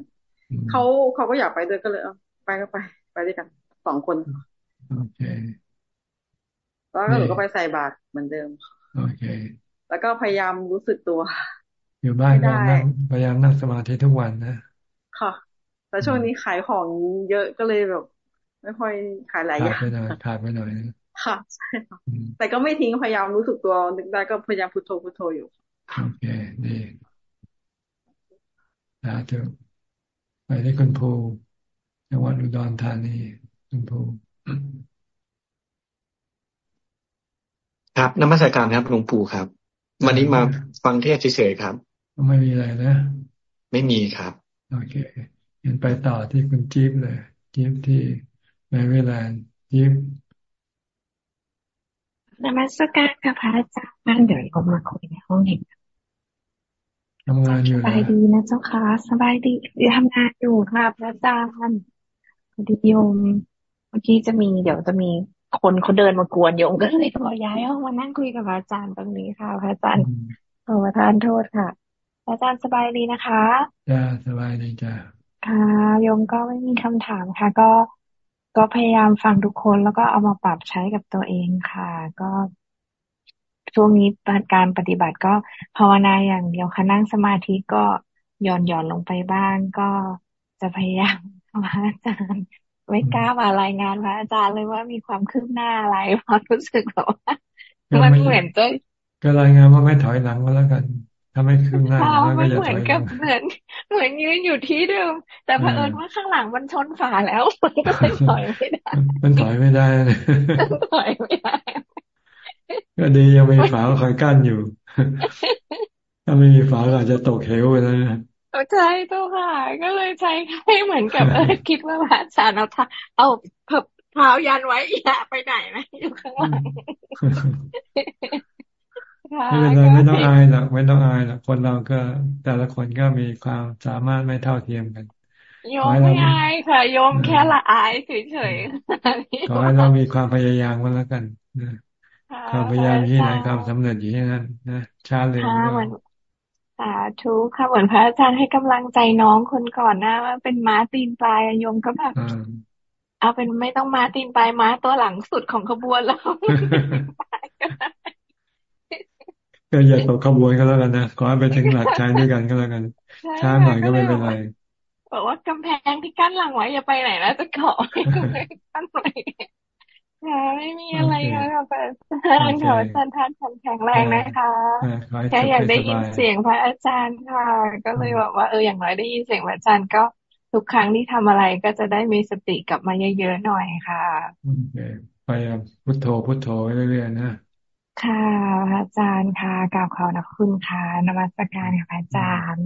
เขาเขาก็อยากไปด้วยก็เลยเอาไปก็ไป ไปด้วยกันสองคนโอเคแล้วก็หนูก็ไปใส่บาตรเหมือนเดิมโอเค แล้วก็พยายามรู้สึกตัว อยู่บ้านก็นั่งพยายามนั่งสมาธิทุกวันนะค่ะแต่ช่วงนี้ขายของเยอะก็เลยแบบ ไม่ค่อยขายหลายอย่างขาดไปหน่อยขาดไปหน่อยค่ะใช่ค่ะแต่ก็ไม่ทิ้งพยายามรู้สึกตัวนึกได้ก็พยายามพุทโธพุทโธอยู่โอเคดี นะเถอะไปที่คุณภูจังหวัดอุดรธานีคุณภูครับนมัสการครับหลวงปู่ครับ วันนี้มาฟังเทศเฉยๆครับ ไม่มีอะไรนะ ไม่มีครับ โอเคเห็นไปต่อที่คุณจิ๊บเลยจิ๊บที่แมริแลนด์จิ๊บนมัสการค่ะพระอาจารย์เดี๋ยวผมมาคุยในห้องเอง ทำงานอยู่สบายดีนะเจ้าค่ะสบายดีทำงานอยู่ค่ะพระอาจารย์พอดีโยมเมื่อกี้จะมีเดี๋ยวจะมีคนเขาเดินมากวนโยมก็เลยขอย้ายห้องมานั่งคุยกับอาจารย์ตรงนี้ค่ะพระอาจารย์ขอประทานโทษค่ะอาจารย์สบายดีนะคะจ้าสบายดีจ้าค่ะโยมก็ไม่มีคำถามค่ะ ก็ก็พยายามฟังทุกคนแล้วก็เอามาปรับใช้กับตัวเองค่ะ ก็ ช่วงนี้การปฏิบัติก็ภาวนาอย่างเดียวค่ะนั่งสมาธิก็ย่อนหย่อนลงไปบ้างก็จะพยายามพระอาจารย์ไม่กล้ามารายงานพระอาจารย์เลยว่ามีความคืบหน้าอะไรเพราะรู้สึกแบบว่ามันเหมือนจะก็รายงานว่าไม่ถอยหลังก็แล้วกันถ้าไม่คืบหน้าก็จะถอยกับเหมือนเหมือนยืนอยู่ที่เดิมแต่เผอิญว่าข้างหลังมันชนฝาแล้วมันก็เลยถอยไม่ได้ มันถอยไม่ได้ถอยไม่ได้ ก็ดียังมีฝาคอยกั้นอยู่ ถ้าไม่มีฝาก็อาจจะตกเหวไปแล้วใช่ตัวค่ะ ก็เลยใช้ให้เหมือนกับเออคิดว่าพระอาจารย์เอาเอาเท้ายันไว้อย่าไปไหนนะอยู่ข้างหลังไม่เป็นไรไม่ต้องอายหรอกไม่ต้องอายหรอกคนเราก็แต่ละคนก็มีความสามารถไม่เท่าเทียมกันโยมไม่อายค่ะโยมแค่ละอายเฉยๆขอให้เรามีความพยายามกันแล้วกันนะ ความพยายามที่ไหนความสำเร็จอยู่ที่นั่นนะชาเลยก็สาธุค่ะเหมือนพระอาจารย์ให้กำลังใจน้องคนก่อนหน้าว่าเป็นม้าตีนปลายโยมก็แบบเอาเป็นไม่ต้องม้าตีนปลายม้าตัวหลังสุดของขบวนแล้วก็อย่าตกขบวนก็แล้วกันนะขอให้ไปถึงหลักใจด้วยกันก็แล้วกันช้าหน่อยก็ไม่เป็นไรบอกว่ากำแพงที่กั้นหลังไว้อย่าไปไหนแล้วจะเกาะกั้นไว้ ค่ะไม่มีอะไรค่ะพระอาจารย์ขอท่านท่านแข็งแรงนะคะแค่อยากได้ยินเสียงพระอาจารย์ค่ะ ก็เลยบอกว่าเอออย่างน้อยได้ยินเสียงพระอาจารย์ก็ทุกครั้งที่ทำอะไรก็จะได้มีสติกลับมาเยอะๆหน่อยค่ะโอเคไปพุทโธพุทโธเรื่อยๆนะค่ะพระอาจารย์ค่ะกล่าวขอบคุณค่ะนมัสการค่ะพระอาจารย์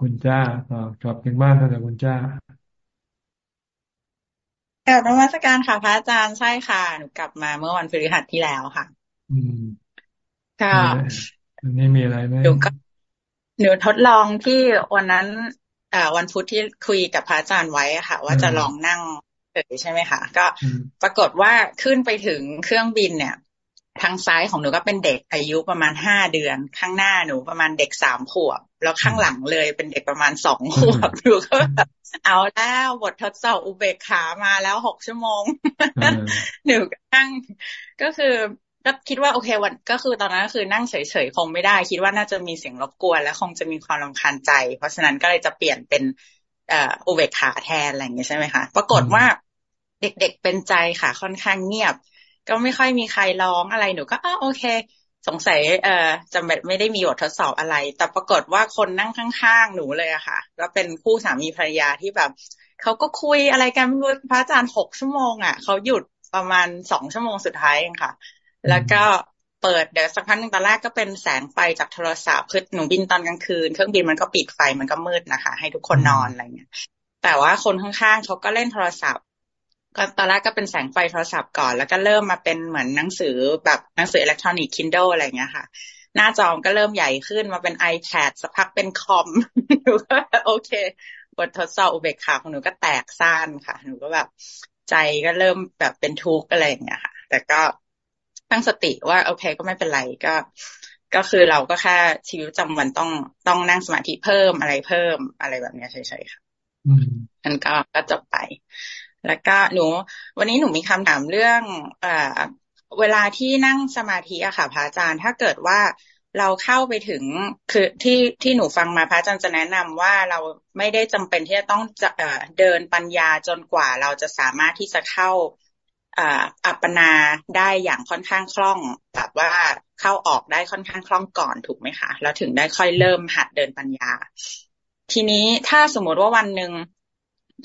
คุณจ้าต่อกลับถึงบ้านแล้วแต่คุณจ้า กับนมัสการค่ะพระอาจารย์ใช่ค่ะหนูกลับมาเมื่อวันพฤหัสที่แล้วค่ะ อืมก็อันนี้มีอะไรไหมหนูก็หนูทดลองที่วันนั้นอ่าวันพุธที่คุยกับพระอาจารย์ไว้ค่ะ ว่าจะลองนั่งเฉยใช่ไหมคะก็ปรากฏว่าขึ้นไปถึงเครื่องบินเนี่ย ทางซ้ายของหนูก็เป็นเด็กอายุประมาณห้าเดือน ข้างหน้าหนูประมาณเด็กสามขวบ แล้วข้างหลังเลยเป็นเด็กประมาณสองขวบหนูก็แบบเอาแล้วบททดสอบอุเบกขามาแล้วหกชั่วโมงหนูก็นั่งก็คือก็คิดว่าโอเควันก็คือตอนนั้นก็คือนั่งเฉยๆคงไม่ได้ คิดว่าน่าจะมีเสียงรบกวน และคงจะมีความรำคาญใจ เพราะฉะนั้นก็เลยจะเปลี่ยนเป็นอุเบกขาแทนอะไรอย่างเงี้ยใช่ไหมคะปรากฏว่าเด็กๆเป็นใจค่ะค่อนข้างเงียบ ก็ไม่ค่อยมีใครร้องอะไรหนูก็อ้าโอเค สงสัยเอ่อจำไม่ได้มีบททดสอบอะไร แต่ปรากฏว่าคนนั่งข้างๆหนูเลยอะค่ะก็เป็นคู่สามีภรรยาที่แบบเขาก็คุยอะไรกันไม่รู้พระอาจารย์หกชั่วโมงอะเขาหยุดประมาณสองชั่วโมงสุดท้ายเองค่ะ แล้วก็เปิดเดี๋ยวสักพักหนึ่งตอนแรกก็เป็นแสงไฟจากโทรศัพท์คือหนูบินตอนกลางคืน เครื่องบินมันก็ปิดไฟมันก็มืดนะคะ ให้ทุกคนนอนอะไรเงี้ยแต่ว่าคนข้างๆเขาก็เล่นโทรศัพท์ ก็ตอนแรกก็เป็นแสงไฟโทรศัพท์ก่อน แล้วก็เริ่มมาเป็นเหมือนหนังสือแบบหนังสืออิเล็กทรอนิกส์ Kindle อะไรเงี้ยค่ะ หน้าจอก็เริ่มใหญ่ขึ้นมาเป็น iPad สักพักเป็นคอมหนูก็โอเค บททดสอบอุเบกขาของหนูก็แตกซ่านค่ะ หนูก็แบบใจก็เริ่มแบบเป็นทุกข์อะไรอย่างเงี้ยค่ะ แต่ก็ตั้งสติว่าโอเคก็ไม่เป็นไรก็ ก็คือเราก็แค่ชีวิตประจำวันต้องต้องนั่งสมาธิเพิ่มอะไรเพิ่มอะไรแบบนี้เฉยๆค่ะอันก็ก็จบไป แล้วก็หนู วันนี้หนูมีคำถามเรื่องเอ่อเวลาที่นั่งสมาธิอะค่ะพระอาจารย์ ถ้าเกิดว่าเราเข้าไปถึงคือที่ที่หนูฟังมาพระอาจารย์จะแนะนำว่าเราไม่ได้จำเป็นที่จะต้องจะเดินปัญญาจนกว่าเราจะสามารถที่จะเข้าอัปปนาได้อย่างค่อนข้างคล่องแบบว่าเข้าออกได้ค่อนข้างคล่องก่อนถูกไหมคะ แล้วถึงได้ค่อยเริ่มหัดเดินปัญญา ทีนี้ถ้าสมมติว่าวันหนึ่ง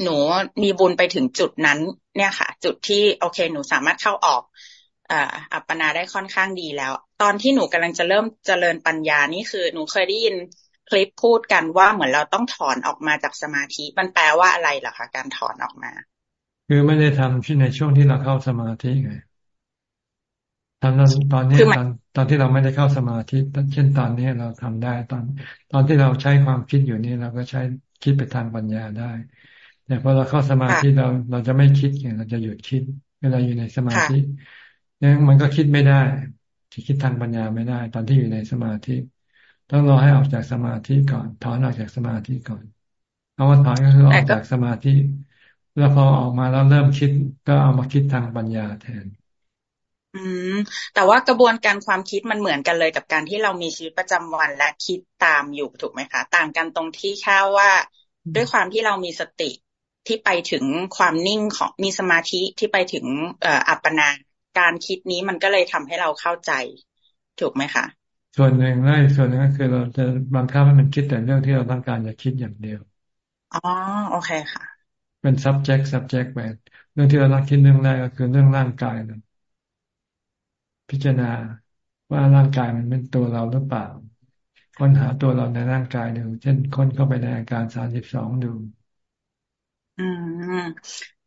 หนูมีบุญไปถึงจุดนั้น เนี่ยค่ะ จุดที่โอเค หนูสามารถเข้าออกอัปปนาได้ค่อนข้างดีแล้ว ตอนที่หนูกำลังจะเริ่มเจริญปัญญานี่คือ หนูเคยได้ยินคลิปพูดกันว่าเหมือนเราต้องถอนออกมาจากสมาธิมันแปลว่าอะไรล่ะคะการถอนออกมา คือไม่ได้ทำที่ในช่วงที่เราเข้าสมาธิไงทำตอนตอนนี้ตอนตอนที่เราไม่ได้เข้าสมาธิเช่นตอนนี้เราทำได้ตอน ตอนที่เราใช้ความคิดอยู่นี่เราก็ใช้คิดไปทางปัญญาได้ แต่พอเราเข้าสมาธิเราเราจะไม่คิดไงเราจะหยุดคิด เวลาอยู่ในสมาธิเนี่ยมันก็คิดไม่ได้ที่คิดทางปัญญาไม่ได้ ตอนที่อยู่ในสมาธิต้องรอให้ออกจากสมาธิก่อนถอนออกจากสมาธิก่อนเอาว่าถอนก็คือออกจากสมาธิ แล้วพอออกมาแล้วเริ่มคิดก็เอามาคิดทางปัญญาแทน อืม แต่ว่ากระบวนการความคิดมันเหมือนกันเลยกับการที่เรามีชีวิตประจำวันและคิดตามอยู่ถูกไหมคะ ต่างกันตรงที่แค่ว่า ด้วยความที่เรามีสติ ที่ไปถึงความนิ่งของมีสมาธิที่ไปถึงอัปปนาการคิดนี้มันก็เลยทำให้เราเข้าใจ ถูกไหมคะ ส่วนหนึ่งได้ส่วนนึงก็คือเราจะบังคับให้มันคิดแต่เรื่องที่เราต้องการจะคิดอย่างเดียวอ๋อโอเคค่ะ เป็น subject subject ไปเรื่องที่เราต้องคิดเรื่องแรกก็คือเรื่องร่างกายนะพิจารณาว่าร่างกายมันเป็นตัวเราหรือเปล่า ค้นหาตัวเราในร่างกายดูเช่นค้นเข้าไปในอาการสามสิบสองดู อืม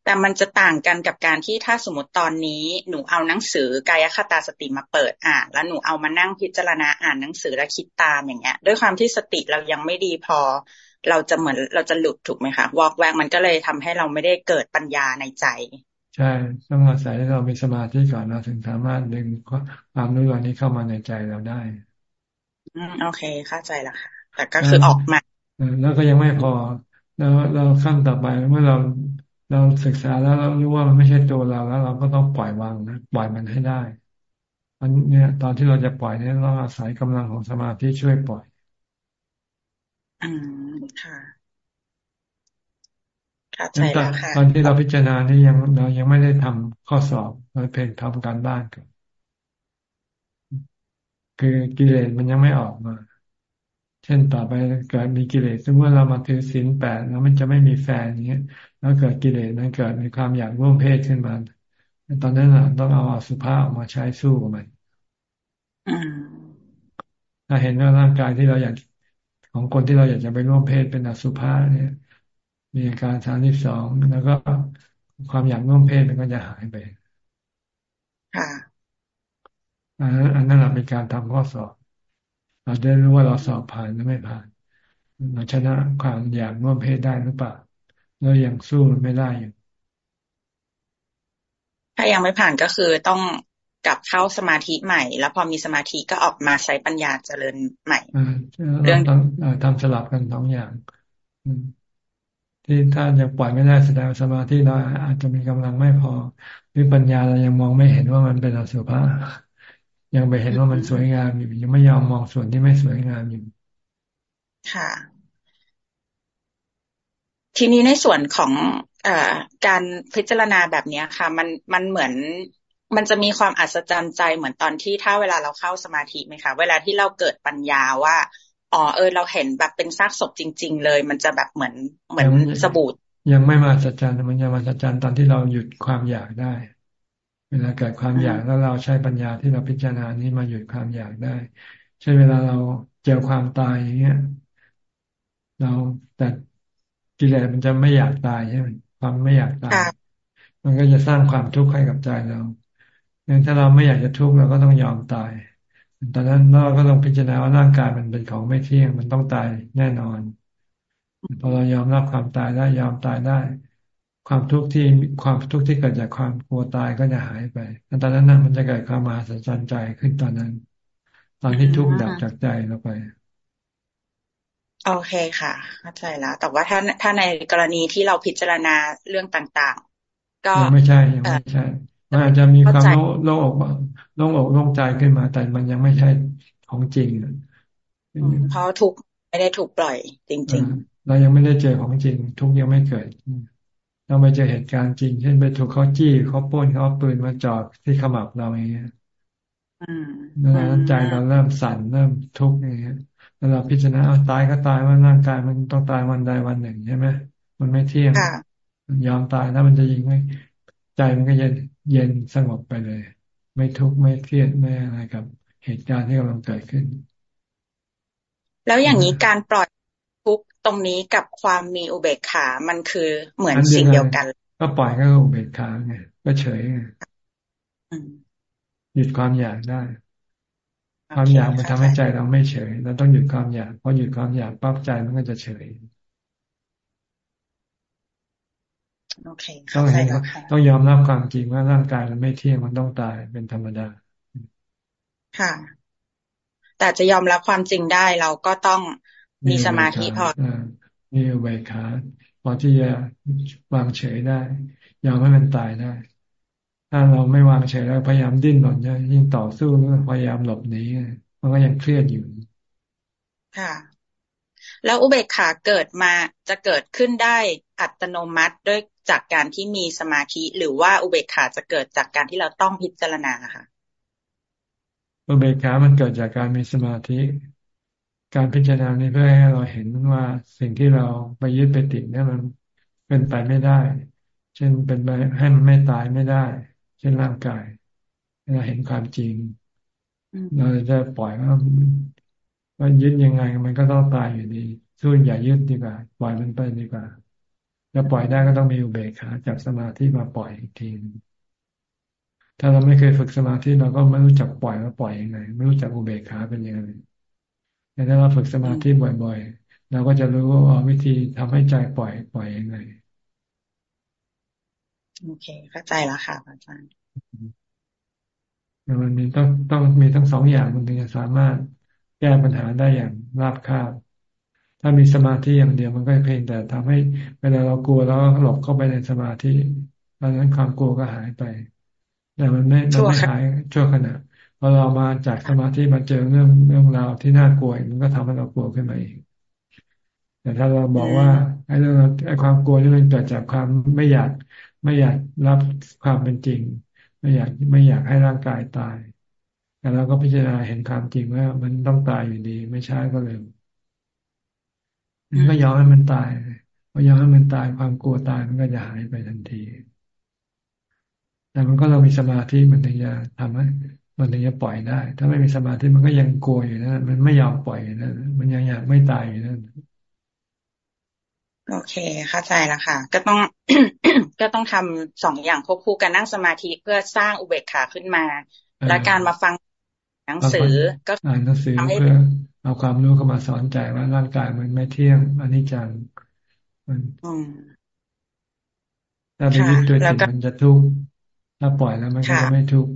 แต่มันจะต่างกันกับการที่ถ้าสมมติตอนนี้หนูเอาหนังสือกายคตาสติมาเปิดอ่านแล้วหนูเอามานั่งพิจารณาอ่านหนังสือแล้วคิดตามอย่างเงี้ย ด้วยความที่สติเรายังไม่ดีพอ เราจะเหมือนเราจะหลุดถูกไหมคะวอกแวกมันก็เลยทำให้เราไม่ได้เกิดปัญญาในใจ ใช่ต้องอาศัยให้เรามีสมาธิก่อนเราถึงสามารถดึงความรู้เหล่านี้เข้ามาในใจเราได้ อืมโอเคเข้าใจแล้วค่ะแต่ก็คือออกมาแล้วก็ยังไม่พอ แล้วเราขั้นต่อไปเมื่อเราเราศึกษาแล้วเรารู้ว่ามันไม่ใช่ตัวเราแล้ว เราก็ต้องปล่อยวางนะปล่อยมันให้ได้อันเนี้ย ตอนที่เราจะปล่อยเนี่ยเราอาศัยกำลังของสมาธิช่วยปล่อยอืมค่ะค่ค่ะใช่แล้วค่ะตอนที่เราพิจารณานี่ยังเรายังไม่ได้ทำข้อสอบเราเพียงทำการบ้านกันคือกิเลสมันยังไม่ออกมา เช่นต่อไปเกิดมีกิเลสสมมติว่าเรามาถือศีลแปดแล้วมันจะไม่มีแฟนอย่างเงี้ยแล้วเกิดกิเลสมันเกิดมีความอยากร่วมเพศขึ้นมา ตอนนั้นเราต้องเอาอสุภะออกมาใช้สู้กับมันถ้าเห็นว่าร่างกายที่เราอยากของคนที่เราอยากจะไปร่วมเพศเป็นอสุภะเนี่ย มีอาการทางที่สองแล้วก็ความอยากร่วมเพศมันก็จะหายไปค่ะอันนั้นอันนั้นเราเป็นการทำข้อสอบ เราได้รู้ว่าเราสอบผ่านหรือไม่ผ่านเราชนะความอยากร่วมเพศได้หรือเปล่าเรายังสู้ไม่ได้อยู่ถ้ายังไม่ผ่านก็คือต้องกลับเข้าสมาธิใหม่ แล้วพอมีสมาธิก็ออกมาใช้ปัญญาเจริญใหม่เรื่องทำสลับกันสองอย่างที่ถ้ายังปล่อยไม่ได้แสดงสมาธิเราอาจจะมีกำลังไม่พอหรือปัญญาเรายังมองไม่เห็นว่ามันเป็นอสุภะ ยังไปเห็นว่ามันสวยงามอยู่ยังไม่ยอมมองส่วนที่ไม่สวยงามอยู่ค่ะ ทีนี้ในส่วนของอการพิจารณาแบบนี้ค่ะ มันมันเหมือนมันจะมีความอัศจรรย์ใจเหมือนตอนที่ถ้าเวลาเราเข้าสมาธิไหมคะ เวลาที่เราเกิดปัญญาว่าอ๋อเออ เราเห็นแบบเป็นซากศพจริง ๆ เลย มันจะแบบเหมือนเหมือนสบู่ยังไม่มาอัศจรรย์มันยังมาอัศจรรย์ตอนที่เราหยุดความอยากได้ เวลาเกิดความอยากแล้วเราใช้ปัญญาที่เราพิจารณานี้มาหยุดความอยากได้เช่นเวลาเราเจอความตายอย่างเงี้ย เราแต่กิเลสมันจะไม่อยากตายใช่ไหมความไม่อยากตาย มันก็จะสร้างความทุกข์ให้กับใจเรางั้นถ้าเราไม่อยากจะทุกข์เราก็ต้องยอมตายตอนนั้นเราก็ต้องพิจารณาว่าร่างกายมันเป็นของไม่เที่ยงมันต้องตายแน่นอนพอเรายอมรับความตายได้ยอมตายได้ ความทุกข์ที่ความทุกข์ที่เกิดจากความกลัวตายก็จะหายไปตอนนั้นนั่นมันจะเกิดความมหัศจรรย์ใจขึ้นตอนนั้น ตอนที่ทุกข์ดับจากใจเราไปโอเคค่ะเข้าใจแล้ว แต่ว่าถ้าถ้าในกรณีที่เราพิจารณาเรื่องต่างๆ ก็ไม่ใช่ยังไม่ใช่มันอาจจะมีความโล่งอกโล่งอกโล่งใจขึ้นมา แต่มันยังไม่ใช่ของจริงเพราะถูกไม่ได้ถูกปล่อยจริง ๆ เรายังไม่ได้เจอของจริง ทุกยังไม่เกิด เราไปเจอเหตุการณ์จริง เช่นไปถูกเขาจี้เขาป้นเขาปืนมาจอดที่ขมับเราอย่างเงี้ยแล้วใจเราเริ่มสั่นเริ่มทุกข์อย่างเงี้ยแล้วเราพิจารณาเอาตายก็ตายว่าร่างกายมันต้องตายวันใดวันหนึ่งใช่ไหมมันไม่เที่ยงยอมตายแล้วมันจะยิงไม่ใจมันก็เย็นเย็นสงบไปเลย ไม่ทุกข์ไม่เครียดไม่อะไรกับเหตุการณ์ที่กำลังเกิดขึ้น แล้วอย่างนี้การปล่อยทุก ตรงนี้กับความมีอุเบกขา มันคือเหมือนสิ่งเดียวกัน ก็ปล่อยก็อุเบกขาไงก็เฉยไงหยุดความอยากได้ ความอยากมันทำให้ใจเราไม่เฉย เราต้องหยุดความอยากพอหยุดความอยากปั๊บใจมันก็จะเฉยต้องเห็นต้องยอมรับความจริงว่าร่างกายมันไม่เที่ยงมันต้องตายเป็นธรรมดา ค่ะ แต่จะยอมรับความจริงได้เราก็ต้อง มีสมาธิพอมีเวขาพอที่จะวางเฉยได้ ยอมให้มันตายได้ ถ้าเราไม่วางเฉยแล้วพยายามดิ้นหนจะยิ่งต่อสู้พยายามหลบหนีมันก็ยังเครียดอยู่ ค่ะ แล้วอุเบกขาเกิดมาจะเกิดขึ้นได้อัตโนมัติด้วยจากการที่มีสมาธิ หรือว่าอุเบกขาจะเกิดจากการที่เราต้องพิจารณาค่ะอุเบกขามันเกิดจากการมีสมาธิ การพิจารณานี้เพื่อให้เราเห็นว่าสิ่งที่เราไปยึดไปติดนี่มันเป็นไปไม่ได้ เช่นเป็นไปให้มันไม่ตายไม่ได้ เช่นร่างกายเราเห็นความจริง เราจะปล่อยว่าว่ายึดยังไง มันก็ต้องตายอยู่ดีสู้อย่ายึดดีกว่า ปล่อยมันไปดีกว่าจะปล่อยได้ก็ต้องมีอุเบกขาจากสมาธิมาปล่อยอีกทีนึงถ้าเราไม่เคยฝึกสมาธิเราก็ไม่รู้จักปล่อยว่าปล่อยยังไง ไม่รู้จักอุเบกขาเป็นยังไง แต่ถ้าเราฝึกสมาธิบ่อยๆเราก็จะรู้ว่าวิธีทำให้ใจปล่อยปล่อยยังไงโอเคเข้าใจแล้วค่ะอาจารย์มันมีต้องต้องมีทั้งสองอย่างมันถึงจะสามารถแก้ปัญหาได้อย่างราบคาบถ้ามีสมาธิอย่างเดียวมันก็เพียงแต่ทำให้เวลาเรากลัวแล้วหลบเข้าไปในสมาธิตอนนั้นความกลัวก็หายไป แต่มันไม่มันไม่หายชั่วขณะ พอเรามาจากสมาธิมาเจอเรื่องเรื่องราวที่น่ากลัวมันก็ทำให้เรากลัวขึ้นมาเองแต่ถ้าเราบอกว่าไอ้เรื่องไอ้ความกลัวนี่มันเกิดจากความไม่อยากไม่อยากรับความเป็นจริง ไม่อยากไม่อยากให้ร่างกายตายแต่เราก็พิจารณาเห็นความจริงว่า มันต้องตายอยู่ดี ไม่ใช่ก็เร็วมันก็ยอมให้มันตายพอยอมให้มันตายความกลัวตายมันก็จะหายไปทันที แต่มันก็เรามีสมาธิมันถึงจะทำให้ มันถึงจะปล่อยได้ ถ้าไม่มีสมาธิมันก็ยังกลัวอยู่นะมันไม่ยอมปล่อยนะมันยังอยากไม่ตายอยู่นั่นโอเคเข้าใจแล้วค่ะ ก็ต้องก็ต้องทำสองอย่างควบคู่กันนั่งสมาธิเพื่อสร้างอุเบกขาขึ้นมา และการมาฟังหนังสือก็อ่านหนังสือเพื่อเอาความรู้เข้ามาสอนใจว่าร่างกายมันไม่เที่ยงอันนี้จังมันถ้าไปยึดตัวจิตมันจะทุกข์ถ้าปล่อยแล้วมันก็จะไม่ทุกข์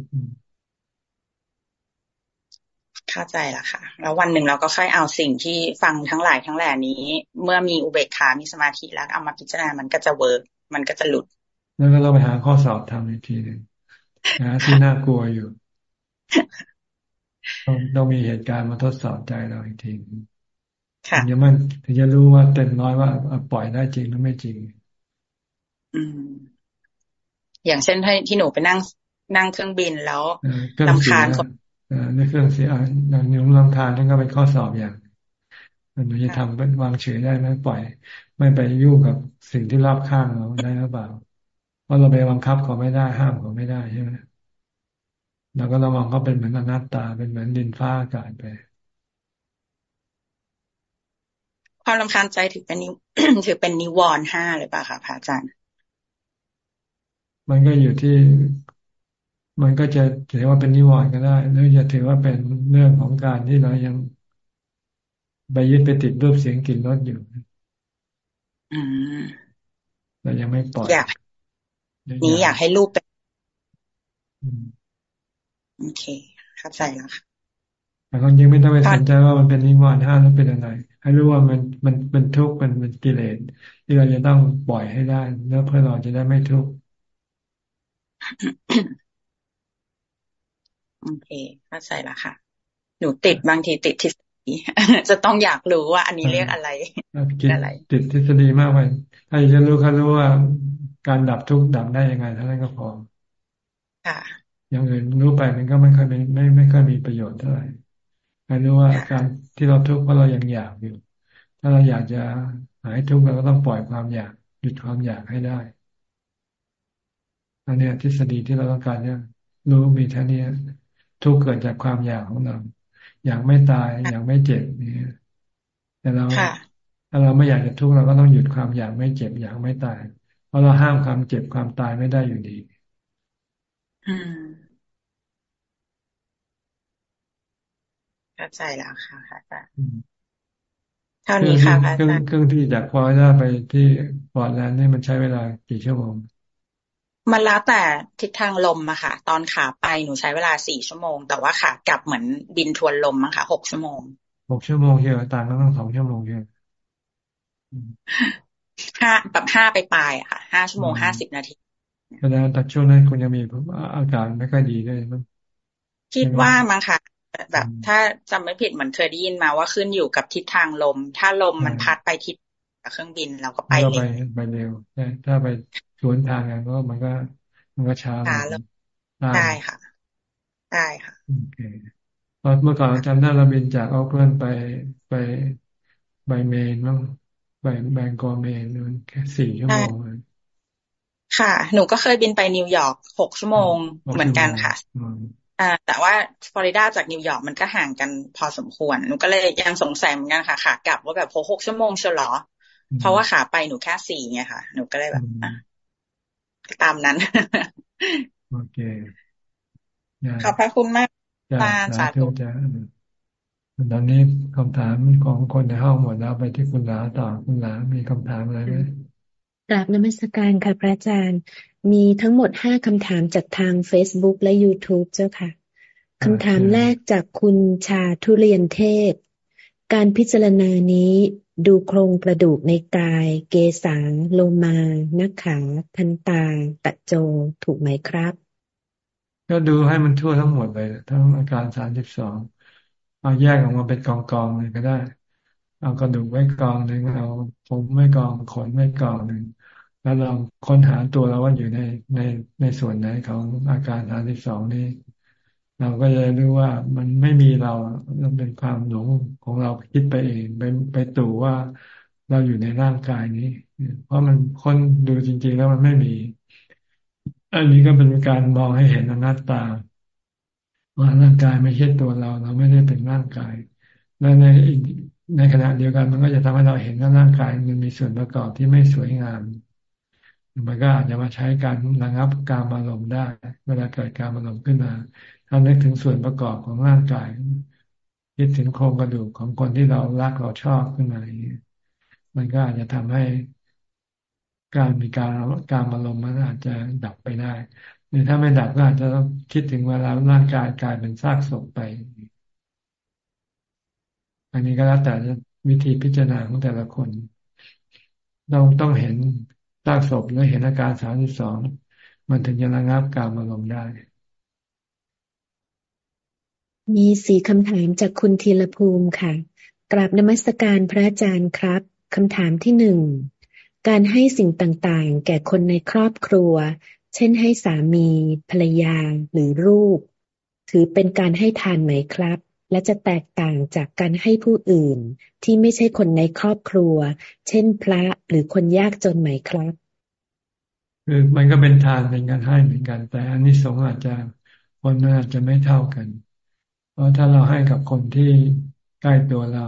เข้าใจแล้วค่ะ แล้ววันหนึ่งเราก็ค่อยเอาสิ่งที่ฟังทั้งหลายทั้งแหล่นี้ เมื่อมีอุเบกขา มีสมาธิแล้วเอามาพิจารณา มันก็จะเวิร์กมันก็จะหลุด แล้วก็เราไปหาข้อสอบทำอีกทีหนึ่งนะที่น่ากลัวอยู่ต้องต้องมีเหตุการณ์มาทดสอบใจเราอีกทีถึงจะมันถึงจะรู้ว่าเต็มน้อยว่าปล่อยได้จริงหรือไม่จริง อืม อย่างเช่นที่หนูไปนั่งนั่งเครื่องบินแล้วลำคาญคน ในเครื่องเสียอย่างนิ้วลำคาญนั่นก็เป็นข้อสอบอย่างมันจะทำเป็นวางเฉยได้ไหมปล่อย ไม่ไปยุ่งกับสิ่งที่รอบข้างเราได้หรือเปล่าเพราะเราไปบังคับเขาไม่ได้ห้ามเขาไม่ได้ใช่ไหมเราก็ระวังเขาเป็นเหมือนอนัตตา เป็นเหมือนดินฟ้าอากาศไปความลำคาญใจถือเป็นนิถือเป็นนิวรณ์ห้าหรือเปล่าคะพระอาจารย์ มันก็อยู่ที่ มันก็จะถือว่าเป็นนิวรณ์ก็ได้ หรือจะถือว่าเป็นเรื่องของการที่เรายังไปยึดไปติดรูปเสียงกลิ่นรสอยู่อืมเรายังไม่ปล่อยอยากนี้อยากให้รูปเป็นโอเค เข้าใจแล้วค่ะแต่ความจริงไม่ต้องไปสนใจว่ามันเป็นนิวรณ์ห้าหรือเป็นอะไร ให้รู้ว่ามันมันเป็นทุกข์มันเป็นกิเลสที่เราจะต้องปล่อยให้ได้แล้วเพื่อเราจะได้ไม่ทุกข์ โอเคเข้าใจแล้วค่ะ หนูติดบางทีติดทฤษฎีจะต้องอยากรู้ว่าอันนี้เรียกอะไรอะไร ติดทฤษฎีมากไปถ้าจะรู้แค่รู้ว่าการดับทุกข์ดับได้ยังไงเท่านั้นก็พอค่ะอย่างอื่นรู้ไปมันก็ไม่ค่อยไม่ไม่ไม่ค่อยมีประโยชน์เท่าไหร่ให้รู้ว่าการที่เราทุกข์เพราะเรายังอยากอยู่ ถ้าเราอยากจะหายทุกข์เราก็ต้องปล่อยความอยากหยุดความอยากให้ได้อันนี้ทฤษฎีที่เราต้องการเนี่ยรู้มีแค่นี้ ทุกข์เกิดจากความอยากของเรา อยากไม่ตาย อยากไม่เจ็บนี่แต่เราถ้าเราไม่อยากจะทุกข์เราก็ต้องหยุดความอยากไม่เจ็บอยากไม่ตาย เพราะเราห้ามความเจ็บความตายไม่ได้อยู่ดี อืมเข้าใจแล้วค่ะอาจารย์เท่านี้ค่ะอาจารย์เครื่องที่จากฟลอริดาไปที่ปอร์ตแลนด์นี่มันใช้เวลากี่ชั่วโมง มันแล้วแต่ทิศทางลมอะค่ะ ตอนขาไปหนูใช้เวลาสี่ชั่วโมง แต่ว่าขากลับเหมือนบินทวนลมมั้งค่ะหกชั่วโมงหกชั่วโมงเยอะต่างกันตั้งสองชั่วโมงเยอะห้าแบบห้าไปปลายอะค่ะห้าชั่วโมงห้าสิบนาทีแสดงแต่ช่วงนั้นคุณยังมีอากาศไม่ค่อยดีด้วยมั้งคิดว่ามั้งค่ะแบบถ้าจำไม่ผิดเหมือนเคยได้ยินมาว่าขึ้นอยู่กับทิศทางลม ถ้าลมมันพัดไปทิศเครื่องบินเราก็ไปเร็วไปเร็วถ้าไป สวนทางกันก็มันก็ มันก็ช้าได้ค่ะ ได้ค่ะโอเคเมื่อก่อนจำได้เราบินจากออกเลนไปไปไปเมนมั้งไปแบงกอร์เมนนั่นแค่สี่ชั่วโมงค่ะ หนูก็เคยบินไปนิวยอร์กหกชั่วโมงเหมือนกันค่ะอ่าแต่ว่าฟลอริดาจากนิวยอร์กมันก็ห่างกันพอสมควรหนูก็เลยยังสงสัยเหมือนกันค่ะขากลับว่าแบบโหหกชั่วโมงเชียวหรอ เพราะว่าขาไปหนูแค่สี่ไงค่ะ หนูก็เลยแบบอะ ตามนั้น โอเคขอบพระคุณมากตาสาธุจ้าตอนนี้คำถามของคนในห้องหมดแล้วไปที่คุณหลาต่อคุณหลามีคำถามอะไรไหมกราบนมัสการค่ะพระอาจารย์ มีทั้งหมดห้าคำถามจากทาง Facebook และ YouTube เจ้าค่ะคำถามแรกจากคุณชาทุเรียนเทศ การพิจารณานี้ดูโครงกระดูกในกาย เกสาโลมานักขา ทันตา ตะโจ ถูกไหมครับ ก็ดูให้มันทั่วทั้งหมดเลยทั้งอาการสามสิบสองเอาแยกออกมาเป็นกองๆเลยก็ได้ เอากระดูกไว้กองหนึ่งเอาผมไว้กองขนไว้กองหนึ่งแล้วลองค้นหาตัวเราว่าอยู่ในในในส่วนไหนของอาการฐานที่สองนี้ เราก็จะรู้ว่ามันไม่มีเรามันเป็นความหลงของเราคิดไปเองไปไปตู่ว่าเราอยู่ในร่างกายนี้ เพราะมันคนดูจริง ๆ แล้วมันไม่มี อันนี้ก็เป็นการมองให้เห็นอนัตตา ว่าร่างกายไม่ใช่ตัวเรา เราไม่ได้เป็นร่างกาย และในในขณะเดียวกันมันก็จะทำให้เราเห็นว่าร่างกายมันมีส่วนประกอบที่ไม่สวยงามมันก็อาจจะมาใช้การระงับการอารมณ์ได้ เวลาเกิดการอารมณ์ขึ้นมา ถ้านึกถึงส่วนประกอบของร่างกายคิดถึงโครงกระดูกของคนที่เรารักเราชอบขึ้นมาอย่างนี้มันก็อาจจะทำให้การมีการการอารมณ์มันอาจจะดับไปได้หรือถ้าไม่ดับก็อาจจะต้องคิดถึงเวลาร่างกายกลายเป็นซากศพไป อันนี้ก็แล้วแต่วิธีพิจารณาของแต่ละคน เราต้องเห็นซากศพแล้วเห็นอาการสามสิบสองมันถึงจะระงับการอารมณ์ได้ มีสี่คำถามจากคุณธีรภูมิค่ะ กราบนมัสการพระอาจารย์ครับ คำถามที่หนึ่ง การให้สิ่งต่างๆ แก่คนในครอบครัว เช่นให้สามี ภรรยา หรือลูก ถือเป็นการให้ทานไหมครับ และจะแตกต่างจากการให้ผู้อื่น ที่ไม่ใช่คนในครอบครัว เช่นพระหรือคนยากจนไหมครับ คือมันก็เป็นทานเป็นการให้เหมือนกัน แต่อันนี้สงอาจจะคนมันอาจจะไม่เท่ากัน เพราะถ้าเราให้กับคนที่ใกล้ตัวเรา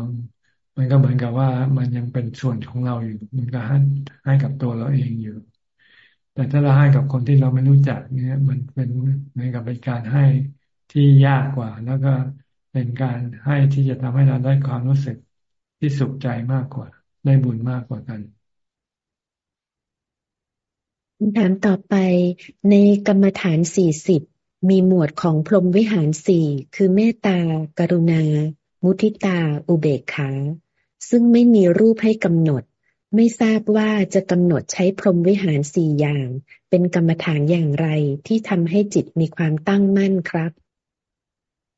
มันก็เหมือนกับว่ามันยังเป็นส่วนของเราอยู่ มันก็ให้ให้กับตัวเราเองอยู่ แต่ถ้าเราให้กับคนที่เราไม่รู้จักเนี่ย มันเป็นเหมือนกับเป็นการให้ที่ยากกว่า แล้วก็เป็นการให้ที่จะทำให้เราได้ความรู้สึกที่สุขใจมากกว่า ได้บุญมากกว่ากันคำถามต่อไปในกรรมฐานสี่สิบ มีหมวดของพรหมวิหารสี่คือเมตตา กรุณา มุทิตา อุเบกขา ซึ่งไม่มีรูปให้กำหนด ไม่ทราบว่าจะกำหนดใช้พรหมวิหารสี่อย่าง เป็นกรรมฐานอย่างไรที่ทำให้จิตมีความตั้งมั่นครับ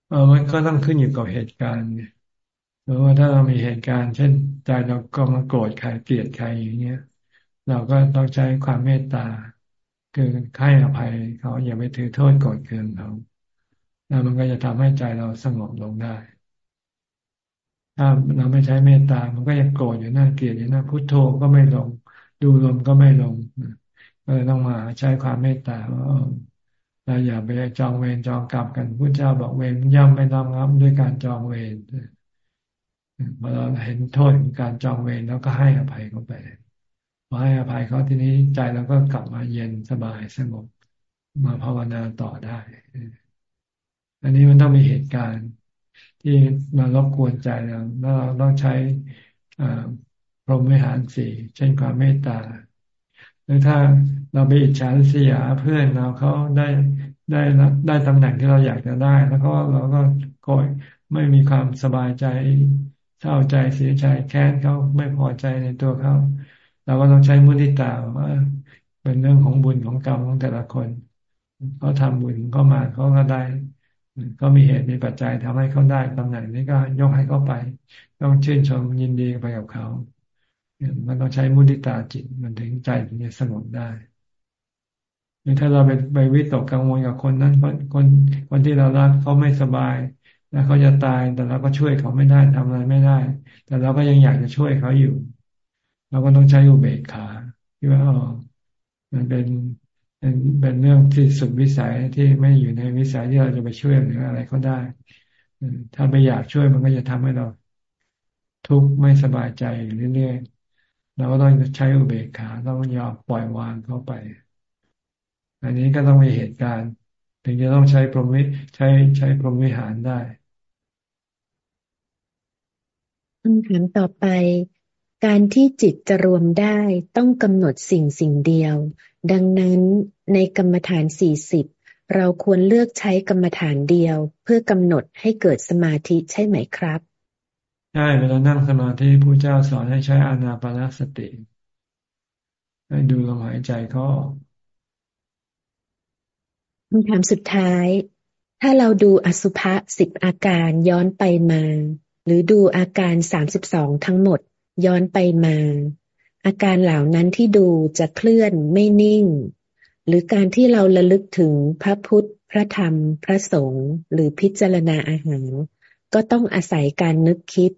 เออมันก็ต้องขึ้นอยู่กับเหตุการณ์หรือว่าถ้าเรามีเหตุการณ์ เช่นใจเราก็มาโกรธใครเกลียดใครอย่างเงี้ย เราก็ต้องใช้ความเมตตา คือให้อภัยเขาอย่าไปถือโทษโกรธเคืองเขาแล้วมันก็จะทำให้ใจเราสงบลงได้ ถ้าเราไม่ใช้เมตตา มันก็ยังโกรธอยู่นั่นเกลียดอยู่นั่นพุทโธก็ไม่ลง ดูลมก็ไม่ลงก็เลยต้องมาใช้ความเมตตาว่าเราอย่าไปจองเวรจองกรรมกันพุทธเจ้าบอกเวรย่อมไม่ต้องรับด้วยการจองเวรพอเราเห็นโทษของการจองเวรแล้วก็ให้อภัยเขาไป พอให้อภัยเขาทีนี้ใจเราก็กลับมาเย็นสบายสงบมาภาวนาต่อได้อันนี้มันต้องมีเหตุการณ์ ที่มารบกวนใจเราแล้วเราต้องใช้พรหมวิหารสี่เช่นความเมตตาหรือถ้าเราไปอิจฉาเสียเพื่อนเราเขาได้ได้ได้ตำแหน่งที่เราอยากจะได้ แล้วก็เราก็โกรธไม่มีความสบายใจเศร้าใจเสียใจแค้นเขาไม่พอใจในตัวเขา เราก็ต้องใช้มุทิตาว่าเป็นเรื่องของบุญของกรรมของแต่ละคนเขาทำบุญเขามาเขาก็ได้ก็มีเหตุมีปัจจัยทำให้เขาได้ตำแหน่งนี้ก็ยกให้เขาไป ต้องชื่นชมยินดีไปกับเขามันต้องใช้มุทิตาจิตมันถึงใจถึงจะสงบได้หรือถ้าเราไปไปวิตกกังวลกับคนนั้นคนคนคนที่เรารักเขาไม่สบายแล้วเขาจะตายแต่เราก็ช่วยเขาไม่ได้ทำอะไรไม่ได้ แต่เราก็ยังอยากจะช่วยเขาอยู่ เราก็ต้องใช้อุเบกขาที่ว่าอ๋อมันเป็นเป็นเป็นเรื่องที่สุดวิสัยที่ไม่อยู่ในวิสัยที่เราจะไปช่วยหรืออะไรก็ได้ถ้าไม่อยากช่วยมันก็จะทำให้เรา ทุกข์ไม่สบายใจเรื่อยๆเราก็ต้องใช้อุเบกขาต้องยอมปล่อยวางเข้าไป อันนี้ก็ต้องมีเหตุการณ์ถึงจะต้องใช้พรหมิใช้ใช้พรหมวิหารได้คำถามต่อไป การที่จิตจะรวมได้ต้องกำหนดสิ่งสิ่งเดียว ดังนั้นในกรรมฐานสี่สิบเราควรเลือกใช้กรรมฐานเดียว เพื่อกำหนดให้เกิดสมาธิใช่ไหมครับใช่เวลานั่งสมาธิผู้เจ้าสอนให้ใช้อานาปานสติ ให้ดูลมหายใจเขาคำถามสุดท้าย ถ้าเราดูอสุภะสิบอาการย้อนไปมา หรือดูอาการสามสิบสองทั้งหมด ย้อนไปมา อาการเหล่านั้นที่ดูจะเคลื่อนไม่นิ่ง หรือการที่เราระลึกถึงพระพุทธ พระธรรม พระสงฆ์หรือพิจารณาอาหาร ก็ต้องอาศัยการนึกคิด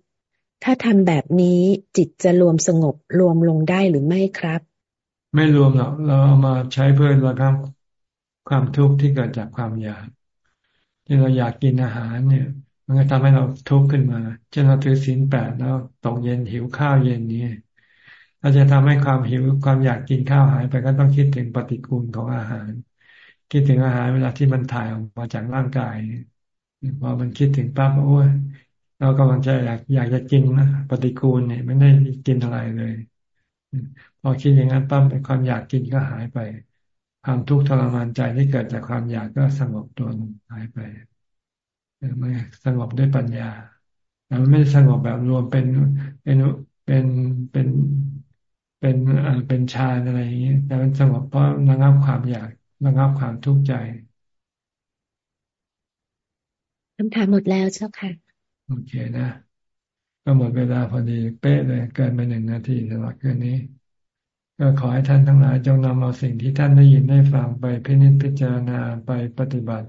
ถ้าทำแบบนี้จิตจะรวมสงบรวมลงได้หรือไม่ครับ ไม่รวมหรอกเราเอามาใช้เพื่อระงับความทุกข์ที่เกิดจากความอยากที่เราอยากกินอาหารเนี่ย มันก็ทำให้เราทุกข์ขึ้นมาเช่นเราถือศีลแปดแล้วตกเย็นหิวข้าวเย็นนี้ถ้าจะทำให้ความหิวความอยากกินข้าวหายไปก็ต้องคิดถึงปฏิกูลของอาหาร คิดถึงอาหารเวลาที่มันถ่ายออกมาจากร่างกายพอมันคิดถึงปั๊บโอ้ยเรากำลังจะอยากอยากจะกินนะปฏิกูลเนี่ยไม่ได้กินอะไรเลย พอคิดอย่างนั้นปั๊บความอยากกินก็หายไป ความทุกข์ทรมานใจที่เกิดจากความอยากก็สงบตัวลงหายไป ไม่สงบด้วยปัญญาแต่มันไม่สงบแบบรวมเป็นเป็นเป็นเป็นเป็นเป็นฌานอะไรอย่างเงี้ยแต่มันสงบเพราะระงับความอยากระงับความทุกข์ใจคำถามหมดแล้วเจ้าค่ะ โอเคนะ ก็หมดเวลาพอดีเป๊ะเลย เกินไปหนึ่งนาทีสำหรับคืนนี้ ก็ขอให้ท่านทั้งหลายจงนำเอาสิ่งที่ท่านได้ยินได้ฟังไปพินิจพิจารณาไปปฏิบัติ